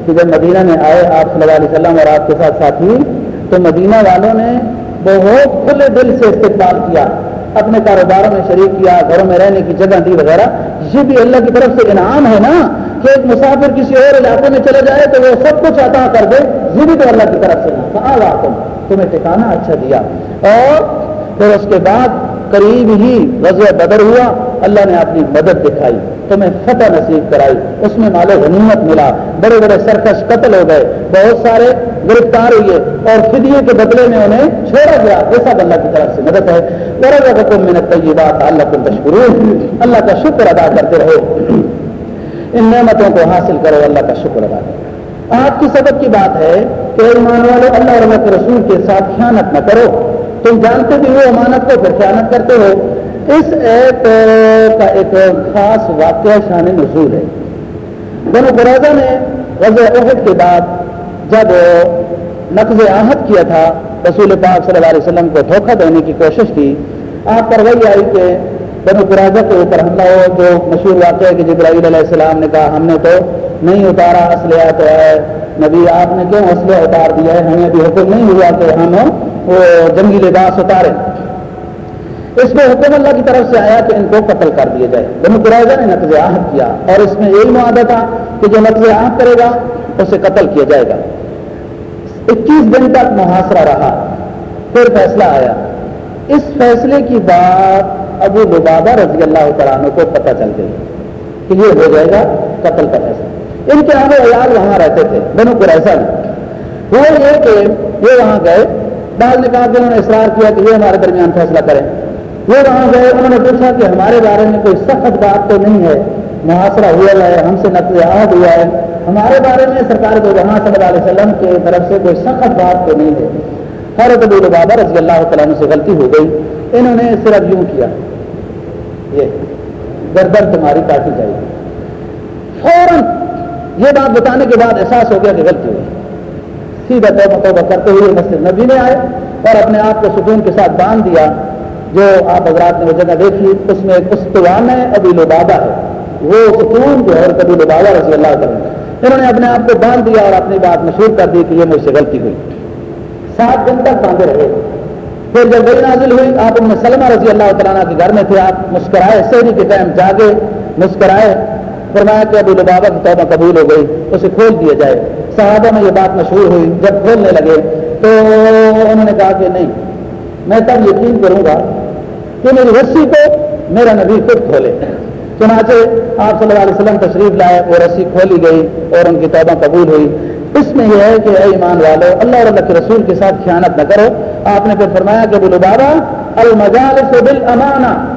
کہ جب مدینہ میں آئے آپ صلی اللہ علیہ وسلم اور آپ کے ساتھ ساتھی، تو مدینہ والوں نے بہت کھلے دل سے استقبال کیا، اپنے کاروباروں میں شریک کیا، گھروں میں رہنے کی جگہ دی وغیرہ۔ یہ بھی اللہ کی طرف سے انعام ہے نا کہ ایک مسافر کسی اور علاقے میں چلے جائے تو وہ سب کچھ عطا کر دے۔ یہ بھی تو اللہ کی طرف سے نا تمہیں ٹھکانا اچھا دیا۔ اور پھر اس کے بعد قریب ہی غزوہ بدر ہوا۔ اللہ نے اپنی مدد دکھائی، تمہیں فتح نصیب کرائی، اس میں مال غنیمت ملا۔ بڑے بڑے سرکش قتل ہو گئے، بہت سارے گرفتار ہوئے اور فدیے کے بدلے میں انہیں چھوڑا گیا۔ یہ سب اللہ کی طرف سے مدد ہے۔ بڑے محنت یہ بات اللہ کو تشکر اللہ کا شکر ادا کرتے رہو۔ ان نعمتوں کو حاصل کرو، اللہ کا شکر ادا کرو۔ آپ کی سبق کی بات ہے کہ ایمان والے اللہ اور کے رسول کے ساتھ خیانت نہ کرو۔ تم جانتے بھی ہو، امانت کو پھر خیانت کرتے ہو۔ اس ایپ کا ایک خاص واقعہ شان نزول ہے۔ دونوں قرضہ نے غز عہد کے بعد جب نقض عہد کیا تھا، رسول پاک صلی اللہ علیہ وسلم کو دھوکہ دینے کی کوشش کی آپ پر وہی آئی کہ بنو قرضہ کے اوپر حملہ ہو، جو مشہور واقعہ ہے کہ جبرائیل علیہ السلام نے کہا، ہم نے تو نہیں اتارا اسلحہ، تو ہے نبی، آپ نے کیوں اسلحہ اتار دیا ہے؟ ہمیں بھی حکم نہیں ہوا کہ ہم وہ جنگی لباس اتارے اس میں حکم اللہ کی طرف سے آیا کہ ان کو قتل کر دیا جائے۔ بنو قرائضہ نے نقض عہد کیا اور اس میں یہی معاہدہ تھا کہ جو نقض عہد کرے گا، اسے قتل کیا جائے گا۔ اکیس دن تک محاصرہ رہا۔ پھر فیصلہ آیا۔ اس فیصلے کی بات ابو لبابہ رضی اللہ تعالیٰ کو پتہ چل گئی کہ یہ ہو جائے گا قتل کا فیصلہ ان کے آگے عیال وہاں رہتے تھے، بنو کو ایسا ہوا یہ کہ یہ وہاں گئے۔ بعض نے کہا کہ انہوں نے اصرار کیا کہ یہ ہمارے درمیان فیصلہ کریں۔ یہ وہاں گئے، انہوں نے پوچھا کہ ہمارے بارے میں کوئی سخت بات تو نہیں ہے؟ محاصرہ ہوا ہے، ہم سے نقل عہد ہوا ہے۔ ہمارے بارے میں سرکار کو جہاں صلی اللہ علیہ وسلم کی طرف سے کوئی سخت بات تو نہیں ہے۔ حضرت ابو بابا رضی اللہ تعالیٰ سے غلطی ہو گئی۔ انہوں نے صرف یوں کیا، یہ گردن تمہاری کاٹی جائے گی۔ فوراً یہ بات بتانے کے بعد احساس ہو گیا کہ غلطی ہوئی۔ سیدھا توبہ توبہ کرتے ہوئے مسجد نبی نے آئے اور اپنے آپ کو سکون کے ساتھ باندھ دیا۔ جو آپ حضرات نے وہ جگہ دیکھی، اس میں استوان ہے ابھی لبادہ ہے۔ وہ سکون جو ہے کبھی لبادہ رضی اللہ تعالیٰ انہوں نے اپنے آپ کو باندھ دیا اور اپنی بات مشہور کر دی کہ یہ مجھ سے غلطی ہوئی۔ سات دن تک باندھے رہے۔ پھر جب وہی نازل ہوئی، آپ ان میں سلمہ رضی اللہ تعالیٰ کے گھر میں تھے۔ آپ مسکرائے سہری کے ٹائم جاگے، مسکرائے۔ فرمایا کہ ابو لبابا کی توبہ قبول ہو گئی، اسے کھول دیا جائے۔ صحابہ میں یہ بات مشہور ہوئی۔ جب کھولنے لگے تو انہوں نے کہا کہ نہیں، میں تب یقین کروں گا کہ میری رسی کو میرا نبی خود کھولے۔ چنانچہ آپ صلی اللہ علیہ وسلم تشریف لائے، وہ رسی کھولی گئی اور ان کی توبہ قبول ہوئی۔ اس میں یہ ہے کہ اے ایمان والو، اللہ اور اللہ کے رسول کے ساتھ خیانت نہ کرو۔ آپ نے پھر فرمایا کہ بولو بابا المجالس بالامانہ۔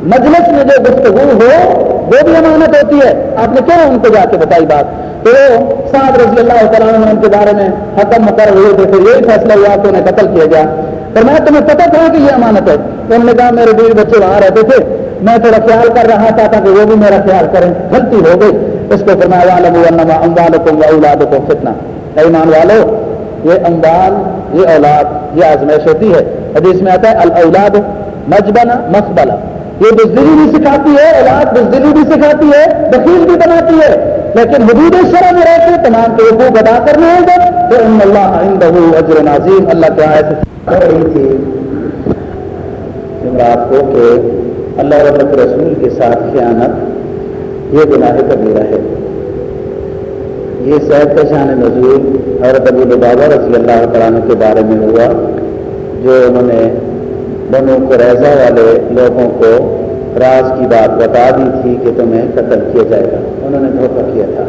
مجلس میں جو گفتگو ہو، وہ بھی امانت ہوتی ہے۔ آپ نے کیا ان کو جا کے بتائی بات؟ تو سعد رضی اللہ تعالیٰ ان کے بارے میں حکم مقرر ہوئے تھے۔ پھر یہی فیصلہ ہوا تو انہیں قتل کیا گیا۔ پر میں تمہیں پتہ تھا کہ یہ امانت ہے? تو انہوں نے کہا، میرے بیوی بچے وہاں رہتے تھے، میں تھوڑا خیال کر رہا تھا تاکہ وہ بھی میرا خیال کریں. غلطی ہو گئی۔ اس کو فرمایا اولاد کو فتنا ایمان والو، یہ اموال، یہ اولاد، یہ آزمائش ہوتی ہے۔ حدیث میں آتا ہے، الاولاد مجبنا مقبلا یہ بزدلی بھی سکھاتی ہے، اولاد بزدلی بھی سکھاتی ہے وکیل بھی بناتی ہے۔ لیکن حدود شرح میں رہتے تمام کے حقوق ادا کرنے ہوں گے تو ان اللہ عندہ اجر نازیم اللہ کے آئے تھی رات کو کہ اللہ رب رسول کے ساتھ خیانت یہ گناہ کبیرہ ہے۔ یہ سید کا شان نظور حضرت ابو بابا رضی اللہ تعالیٰ کے بارے میں ہوا، جو انہوں نے بنو قریضہ والے لوگوں کو راز کی بات بتا دی تھی کہ تمہیں قتل کیا جائے گا۔ انہوں نے دھوکہ کیا تھا۔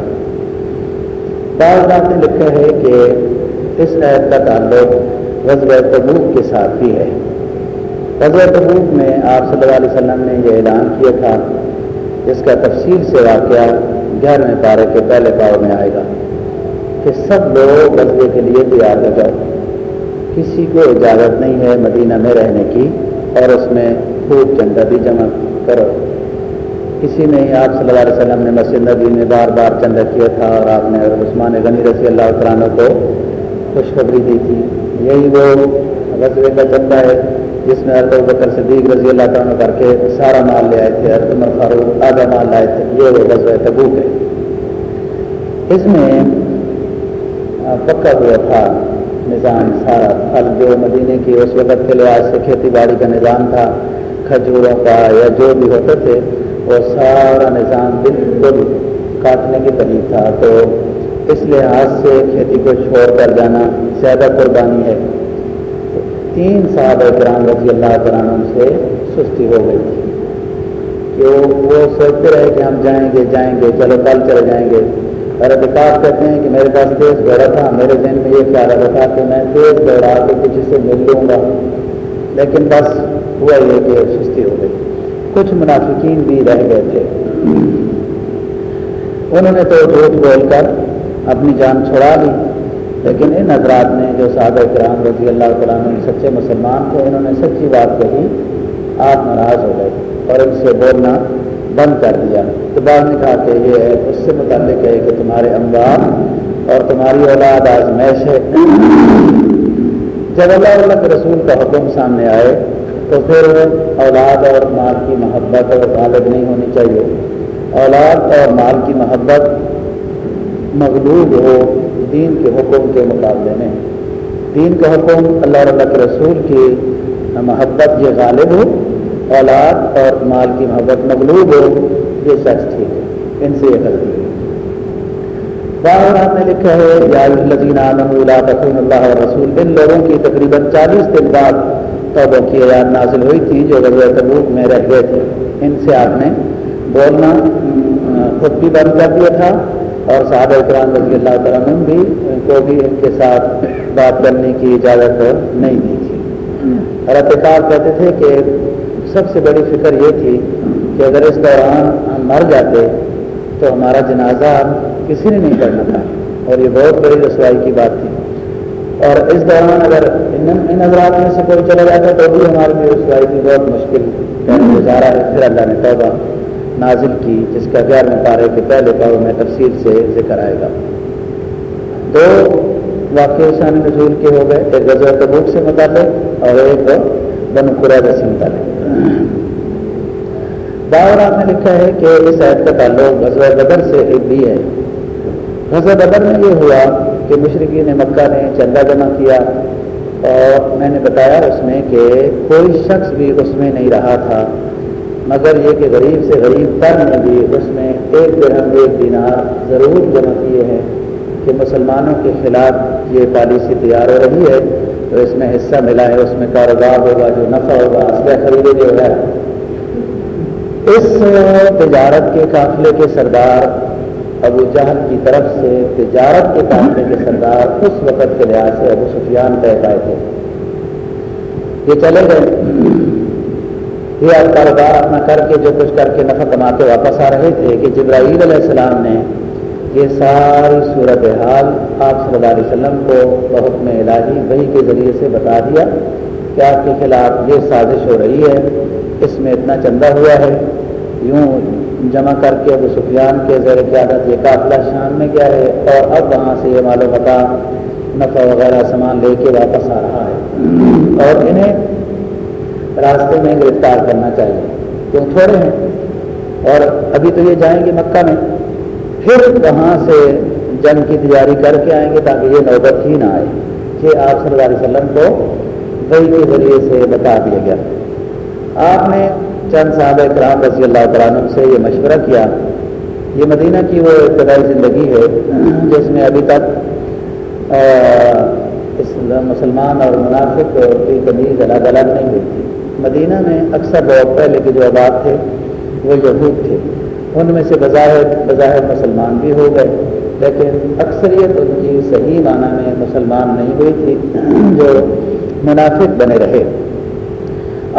بعض بات نے لکھا ہے کہ اس عید کا تعلق غزب تبوک کے ساتھ بھی ہے۔ غزب تبوک میں آپ صلی اللہ علیہ وسلم نے یہ اعلان کیا تھا جس کا تفصیل سے واقعہ گیارہویں پارے کے پہلے پاؤ میں آئے گا کہ سب لوگ غزبے کے لیے تیار ہو جاؤ۔ کسی کو اجازت نہیں ہے مدینہ میں رہنے کی اور اس میں خوب چندہ بھی جمع کرو۔ کسی نے آپ صلی اللہ علیہ وسلم نے مسجد نبی میں بار بار چندہ کیا تھا اور آپ نے عثمان غنی رضی اللہ عنہ کو خوشخبری دی تھی۔ یہی وہ غزبے کا چندہ ہے جس میں حضرت بکر صدیق رضی اللہ تعالیٰ کر کے سارا مال لے آئے تھے۔ حضرت عمر فاروق آدھا مال لائے تھے۔ یہ وہ غزوہ تبوک ہے۔ اس میں پکا ہوا تھا نظام سارا۔ پھل جو مدینے کی اس وقت کے لحاظ سے کھیتی باڑی کا نظام تھا کھجوروں کا یا جو بھی ہوتے تھے، وہ سارا نظام بالکل کاٹنے کی طریق تھا۔ تو اس لحاظ سے کھیتی کو چھوڑ کر جانا زیادہ قربانی ہے۔ تین صاحب کرام رضی اللہ تعالیٰ سے سستی ہو گئی تھی۔ کہ وہ سوچتے رہے کہ ہم جائیں گے جائیں گے، چلو کل چلے جائیں گے۔ اور ادکار کہتے ہیں کہ میرے پاس تیز دوڑا تھا، میرے ذہن میں یہ خیال رہا تھا کہ میں تیز دوڑا کے کسی سے مل لوں گا۔ لیکن بس ہوا یہ کہ سستی ہو گئی۔ کچھ منافقین بھی رہ گئے تھے۔ انہوں نے تو جھوٹ بول کر اپنی جان چھڑا لی، لیکن ان حضرات نے جو صحابہ کرام رضی اللہ تعالیٰ سچے مسلمان تھے، انہوں نے سچی بات کہی، آپ ناراض ہو گئے اور ان سے بولنا بند کر دیا۔ تو بعد نے کہا کہ یہ ہے اس سے متعلق ہے کہ تمہارے امبار اور تمہاری اولاد آزمائش ہے جب اللہ اللہ کے رسول کا حکم سامنے آئے تو پھر اولاد اور مال کی محبت اور غالب نہیں ہونی چاہیے۔ اولاد اور مال کی محبت مغلوب ہو دین کے حکم کے مقابلے میں۔ دین کا حکم اللہ اللہ کے رسول کی محبت یہ غالب ہو، اولاد اور مال کی محبت مغلوب ہو، یہ سچ ٹھیک ہے۔ ان سے یہ غلطی ہے۔ باہر آپ نے لکھا ہے، یا لذین اللہ رسول ان لوگوں کی تقریباً چالیس دن بعد توبہ کی یاد نازل ہوئی تھی جو غزوہ تبوک میں رہ گئے تھے۔ ان سے آپ نے بولنا خود بھی بند کر دیا تھا اور صحابہ اکرام رضی اللہ تعالیٰ بھی ان کو بھی ان کے ساتھ بات کرنے کی اجازت نہیں دی تھی۔ اور اتقاب کہتے تھے کہ سب سے بڑی فکر یہ تھی کہ اگر اس دوران ہم مر جاتے تو ہمارا جنازہ کسی نے نہیں کرنا تھا۔ اور یہ بہت بڑی رسوائی کی بات تھی۔ اور اس دوران اگر ان حضرات میں سے کوئی چلا جاتا تو بھی ہمارے لیے اس رسوائی کی بہت مشکل گزارا ہے، پھر اللہ نے توبہ نازل کی، جس کا گیارہویں پارے کے پہلے پاروں میں تفصیل سے ذکر آئے گا۔ دو واقع شان نزول کے ہو گئے، ایک غزوہ تبوک سے متعلق اور ایک بن قریضہ سے متعلق۔ باورات نے لکھا ہے کہ اس عید کا تعلق غزوہ بدر سے ایک بھی ہے۔ غزوہ بدر میں یہ ہوا کہ مشرقی نے مکہ نے چندہ جمع کیا۔ اور میں نے بتایا اس میں کہ کوئی شخص بھی اس میں نہیں رہا تھا، مگر یہ کہ غریب سے غریب تر نے بھی اس میں ایک درہم، ایک دینار ضرور جمع کیے ہیں کہ مسلمانوں کے خلاف یہ پالیسی تیار ہو رہی ہے، تو اس میں حصہ ملا ہے، اس میں کاروبار ہوگا، جو نفع ہوگا اسلحہ خریدے جو ہے اس تجارت کے قافلے کے سردار ابو جہل کی طرف سے تجارت کے قافلے کے سردار اس وقت کے لحاظ سے ابو سفیان طے پائے تھے۔ یہ چلے گئے۔ یہ آپ کاروبار اپنا کر کے جو کچھ کر کے نفع کما کے واپس آ رہے تھے کہ جبرائیل علیہ السلام نے یہ ساری صورت حال آپ صلی اللہ علیہ وسلم کو بہت میں الہی وہی کے ذریعے سے بتا دیا کہ آپ کے خلاف یہ سازش ہو رہی ہے، اس میں اتنا چندہ ہوا ہے۔ یوں جمع کر کے ابو سفیان کے زیر قیادت یہ قافلہ شام میں کیا ہے اور اب وہاں سے یہ معلومات نفع وغیرہ سامان لے کے واپس آ رہا ہے۔ اور انہیں راستے میں گرفتار کرنا چاہیے۔ کیوں تھوڑے ہیں۔ اور ابھی تو یہ جائیں گے مکہ میں۔ پھر وہاں سے جنگ کی تیاری کر کے آئیں گے تاکہ یہ نوبت ہی نہ آئے۔ کہ آپ صلی اللہ علیہ وسلم کو وہی کے ذریعے سے بتا دیا گیا۔ آپ نے چند صاحب کرام رضی اللہ تعالیٰ سے یہ مشورہ کیا، یہ مدینہ کی وہ ابتدائی زندگی ہے، جس میں ابھی تک مسلمان اور منافق کی تمیز الگ الگ نہیں ہوئی تھی۔ مدینہ میں اکثر بہت پہلے کے جو آباد تھے، وہ یہود تھے۔ ان میں سے بظاہر بظاہر مسلمان بھی ہو گئے، لیکن اکثریت ان کی صحیح معنی میں مسلمان نہیں ہوئی تھی، جو منافق بنے رہے۔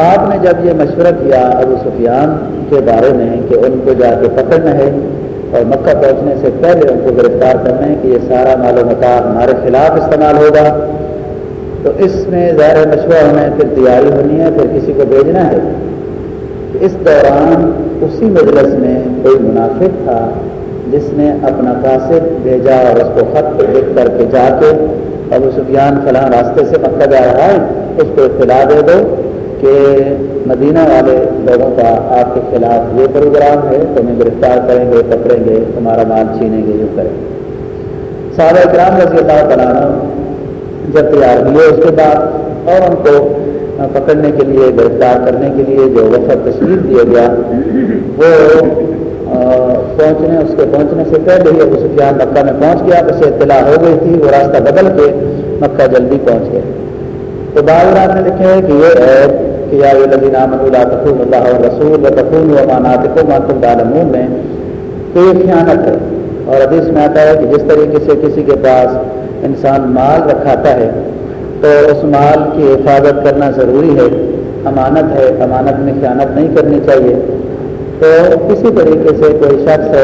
آپ نے جب یہ مشورہ کیا ابو سفیان کے بارے میں کہ ان کو جا کے پکڑنا ہے اور مکہ پہنچنے سے پہلے ان کو گرفتار کرنا ہے کہ یہ سارا مال و معلومات ہمارے خلاف استعمال ہوگا، تو اس میں ظاہر مشورہ ہونا ہے، پھر تیاری ہونی ہے، پھر کسی کو بھیجنا ہے۔ اس دوران اسی مجلس میں کوئی منافق تھا جس نے اپنا قاصد بھیجا اور اس کو خط لکھ کر کے جا کے ابو سفیان فلاں راستے سے مکہ جا رہا ہے، اس کو اطلاع دے دو۔ کہ مدینہ والے لوگوں کا آپ کے خلاف یہ پروگرام ہے، تمہیں گرفتار کریں گے، پکڑیں گے، تمہارا مال چھینیں گے یوں کریں گے۔ صحابہ اکرام رضی اللہ تعالیٰ جب تیار ہوئے اس کے بعد، اور ان کو پکڑنے کے لیے، گرفتار کرنے کے لیے جو وفد تشکیل دیا گیا، وہ پہنچنے، اس کے پہنچنے سے پہلے ہی ابو سفیان مکہ میں پہنچ گیا اسے اطلاع ہو گئی تھی، وہ راستہ بدل کے مکہ جلدی پہنچ گئے۔ تو بعض رات نے لکھے ہیں کہ یہ ہے کہ یا اللہ رسول تفون کو میں تو یہ خیانت ہے اور حدیث میں آتا ہے کہ جس طریقے سے کسی کے پاس انسان مال رکھاتا ہے تو اس مال کی حفاظت کرنا ضروری ہے، امانت ہے، امانت میں خیانت نہیں کرنی چاہیے۔ تو کسی طریقے سے کوئی شخص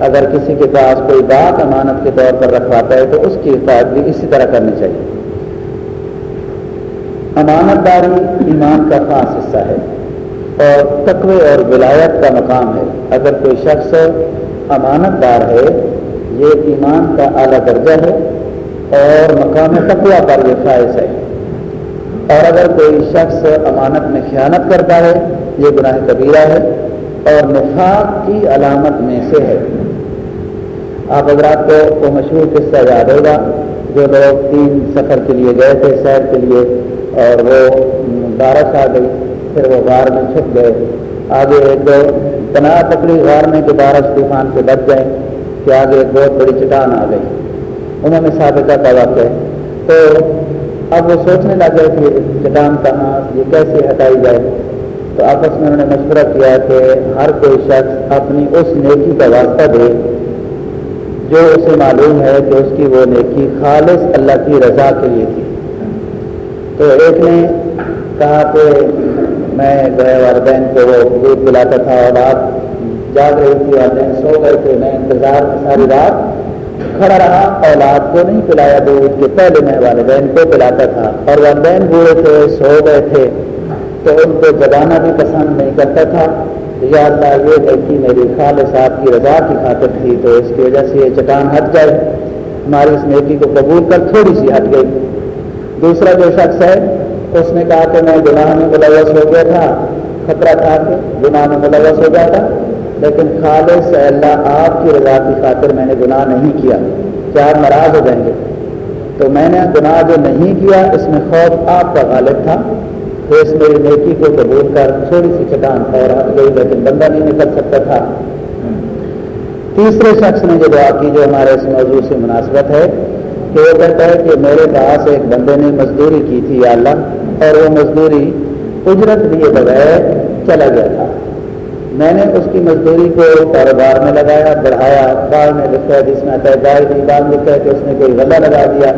اگر کسی کے پاس کوئی بات امانت کے طور پر رکھواتا ہے تو اس کی حفاظت بھی اسی طرح کرنی چاہیے۔ امانت داری ایمان کا خاص حصہ ہے اور تقوی اور ولایت کا مقام ہے۔ اگر کوئی شخص امانت دار ہے، یہ ایمان کا اعلیٰ درجہ ہے اور مقام تقوی پر یہ فائز ہے۔ اور اگر کوئی شخص امانت میں خیانت کرتا ہے، یہ گناہ کبیرہ ہے اور نفاق کی علامت میں سے ہے۔ آپ حضرات کو وہ مشہور قصہ یاد ہوگا جو لوگ تین سفر کے لیے گئے تھے، سیر کے لیے۔ اور وہ بارش آ گئی پھر وہ غار میں چھپ گئے۔ آگے ایک دو تنہا پکڑی غار میں کہ بارش طوفان سے بچ جائیں کہ آگے ایک بہت بڑی چٹان آ گئی۔ انہوں نے سابقہ کا واقع تو اب وہ سوچنے لگے کہ چٹان کہاں یہ کیسے ہٹائی جائے؟ تو آپس میں انہوں نے مشورہ کیا کہ ہر کوئی شخص اپنی اس نیکی کا واسطہ دے جو اسے معلوم ہے کہ اس کی وہ نیکی خالص اللہ کی رضا کے لیے تھی۔ تو ایک نے کہا کہ میں گئے والدین کو وہ دودھ پلاتا تھا اور رات جاگ رہی تھی والدین سو گئے تھے، میں انتظار میں ساری رات کھڑا رہا، اولاد کو نہیں پلایا دودھ کے پہلے میں والدین کو پلاتا تھا۔ اور والدین بوڑھے تھے، سو گئے تھے۔ تو ان کو جگانا بھی پسند نہیں کرتا تھا۔ یا اللہ، یہ لڑکی میری خال صاحب کی رضا کی خاطر تھی، تو اس کی وجہ سے یہ چٹان ہٹ جائے ہماری اس نیکی کو قبول کر تھوڑی سی ہٹ گئی۔ دوسرا جو شخص ہے، اس نے کہا کہ میں گناہ میں ملوث ہو گیا تھا، خطرہ تھا کہ گناہ میں ملوث ہو گیا تھا لیکن خالص اللہ، آپ کی رضا کی خاطر میں نے گناہ نہیں کیا کیا آپ ناراض ہو جائیں گے؟ تو میں نے گناہ جو نہیں کیا، اس میں خوف آپ کا غالب تھا۔ تو اس میری نیکی کو قبول کر تھوڑی سی چٹان اور ہٹ گئی، لیکن بندہ نہیں نکل سکتا تھا۔ تیسرے شخص نے جو دعا کی جو ہمارے اس موضوع سے مناسبت ہے کہ وہ کہتا ہے کہ میرے پاس ایک بندے نے مزدوری کی تھی یا اللہ، اور وہ مزدوری اجرت دیے بغیر چلا گیا تھا۔ میں نے اس کی مزدوری کو کاروبار میں لگایا، بڑھایا بار میں لکھا، جس میں گائے کی بات لکھا ہے کہ اس نے کوئی غلہ لگا دیا۔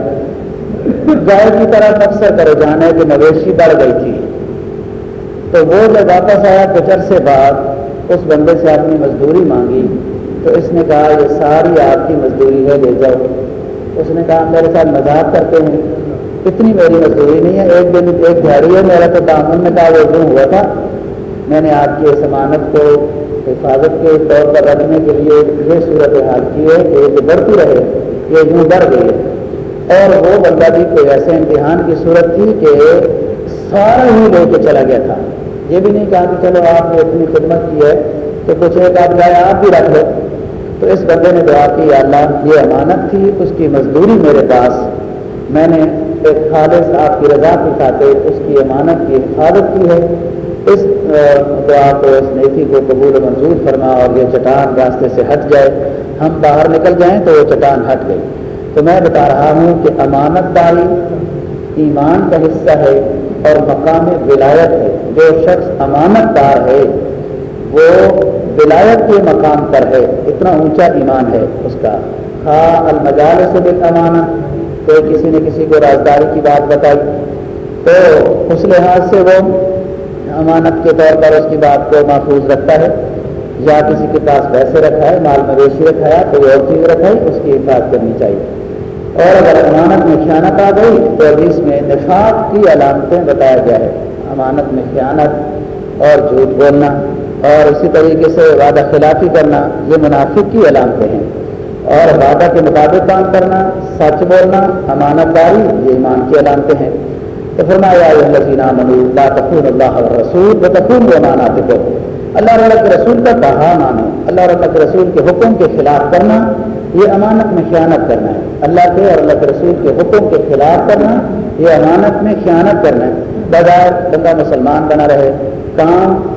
گائے کی طرح اکثر کرو جانا ہے کہ مویشی بڑھ گئی تھی۔ تو وہ جب واپس آیا کچر سے بعد، اس بندے سے اپنی مزدوری مانگی۔ تو اس نے کہا، یہ ساری آپ کی مزدوری ہے، لے جاؤ۔ اس نے کہا، میرے ساتھ مذاق کرتے ہیں۔ اتنی میری مزدوری نہیں ہے، ایک دن ایک گھڑی ہے، میرا تو دامن نے کہا وہ دوں ہوا تھا۔ میں نے آپ کی ضمانت کو حفاظت کے طور پر رکھنے کے لیے یہ صورت حال کی ہے کہ یہ بڑھتی رہے، یہ یوں بڑھ گئی۔ ہے اور وہ بندہ بھی کوئی ایسے امتحان کی صورت تھی کہ سارا ہی لے کے چلا گیا تھا۔ یہ بھی نہیں کہا کہ چلو آپ نے اتنی خدمت کی ہے تو کچھ ایک آدھ گائے آپ بھی رکھ لو تو اس بندے نے دعا کی اللہ، یہ امانت تھی، اس کی مزدوری میرے پاس۔ میں نے ایک خالص آپ کی رضا کی خاطر اس کی امانت کی حفاظت کی ہے۔ اس دعا کو، اس نیکی کو قبول منظور فرما اور یہ چٹان راستے سے ہٹ جائے۔ ہم باہر نکل جائیں تو وہ چٹان ہٹ گئی۔ تو میں بتا رہا ہوں کہ امانت داری ایمان کا حصہ ہے اور مقام ولایت ہے۔ جو شخص امانت دار ہے، وہ ولایت کے مقام پر ہے، اتنا اونچا ایمان ہے اس کا۔ ہاں المجال سے بھی امانت کوئی کسی نے کسی کو رازداری کی بات بتائی۔ تو اس لحاظ سے وہ امانت کے طور پر اس کی بات کو محفوظ رکھتا ہے۔ یا کسی کے پاس پیسے رکھا ہے، مال مویشی رکھا ہے، کوئی اور چیز رکھا ہے، اس کی حفاظت کرنی چاہیے۔ اور اگر امانت میں خیانت آ گئی، تو اس میں نفاق کی علامتیں بتایا گیا ہے۔ امانت میں خیانت اور جھوٹ بولنا۔ اور اسی طریقے سے وعدہ خلافی کرنا، یہ منافق کی علامتیں ہیں۔ اور وعدہ کے مطابق کام کرنا، سچ بولنا، امانت داری، یہ ایمان کی علامتیں ہیں۔ تو فرمایا اللہ اللہ رسول و تقون و کو اللہ رب کے رسول کا کہا مانو۔ اللہ رب کے رسول کے حکم کے خلاف کرنا، یہ امانت میں خیانت کرنا ہے۔ اللہ کے اور اللہ کے رسول کے حکم کے خلاف کرنا، یہ امانت میں خیانت کرنا ہے۔ بغیر بندہ مسلمان بنا رہے، کام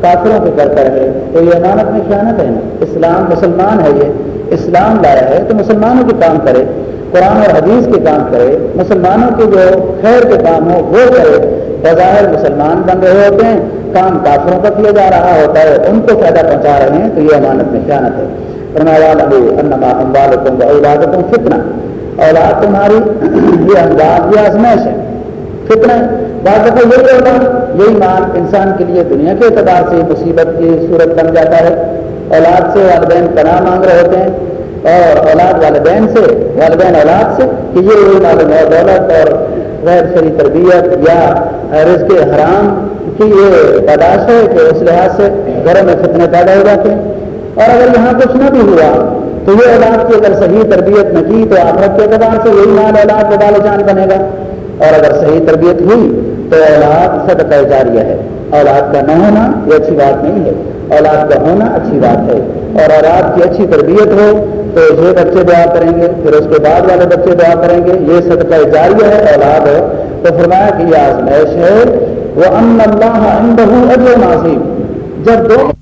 کافروں کے کرتا رہے تو یہ امانت میں خیانت ہے نا؟ اسلام مسلمان ہے یہ۔ اسلام لایا ہے تو مسلمانوں کے کام کرے۔ قرآن اور حدیث کے کام کرے۔ مسلمانوں کے جو خیر کے کام ہو وہ کرے۔ بظاہر مسلمان بن رہے ہوتے ہیں، کام کافروں کا کیا جا رہا ہوتا ہے، ان کو فائدہ پہنچا رہے ہیں، تو یہ امانت میں خیانت ہے۔ اولاد فتنا اولاد تمہاری، یہ انداز، یہ آزمائش ہے۔ فتنہ بعض دفعہ یہی ہوتا، یہی مال انسان کے لیے دنیا کے اعتبار سے مصیبت کی صورت بن جاتا ہے۔ اولاد سے والدین پناہ مانگ رہے ہوتے ہیں۔ اور اولاد والدین سے، والدین اولاد سے کہ یہ وہی معلوم ہے، دولت اور غیر شری تربیت یا رزق حرام کی یہ پیداش ہے کہ اس لحاظ سے گھروں میں فتنے پیدا ہو جاتے ہیں۔ اور اگر یہاں کچھ نہ بھی ہوا، تو یہ اولاد کی اگر صحیح تربیت نہ کی، تو آخرت کے اعتبار سے یہی مال اولاد کو بال جان بنے گا۔ اور اگر صحیح تربیت ہوئی تو اولاد صدقہ جاریہ ہے۔ اولاد کا نہ ہونا یہ اچھی بات نہیں ہے۔ اولاد کا ہونا اچھی بات ہے۔ اور اولاد کی اچھی تربیت ہو تو یہ بچے دعا کریں گے، پھر اس کے بعد والے بچے دعا کریں گے۔ یہ صدقہ جاریہ ہے، اولاد ہو۔ تو فرمایا کہ یہ آزمائش ہے۔ وہ ان اللہ اجر نازیم جب دو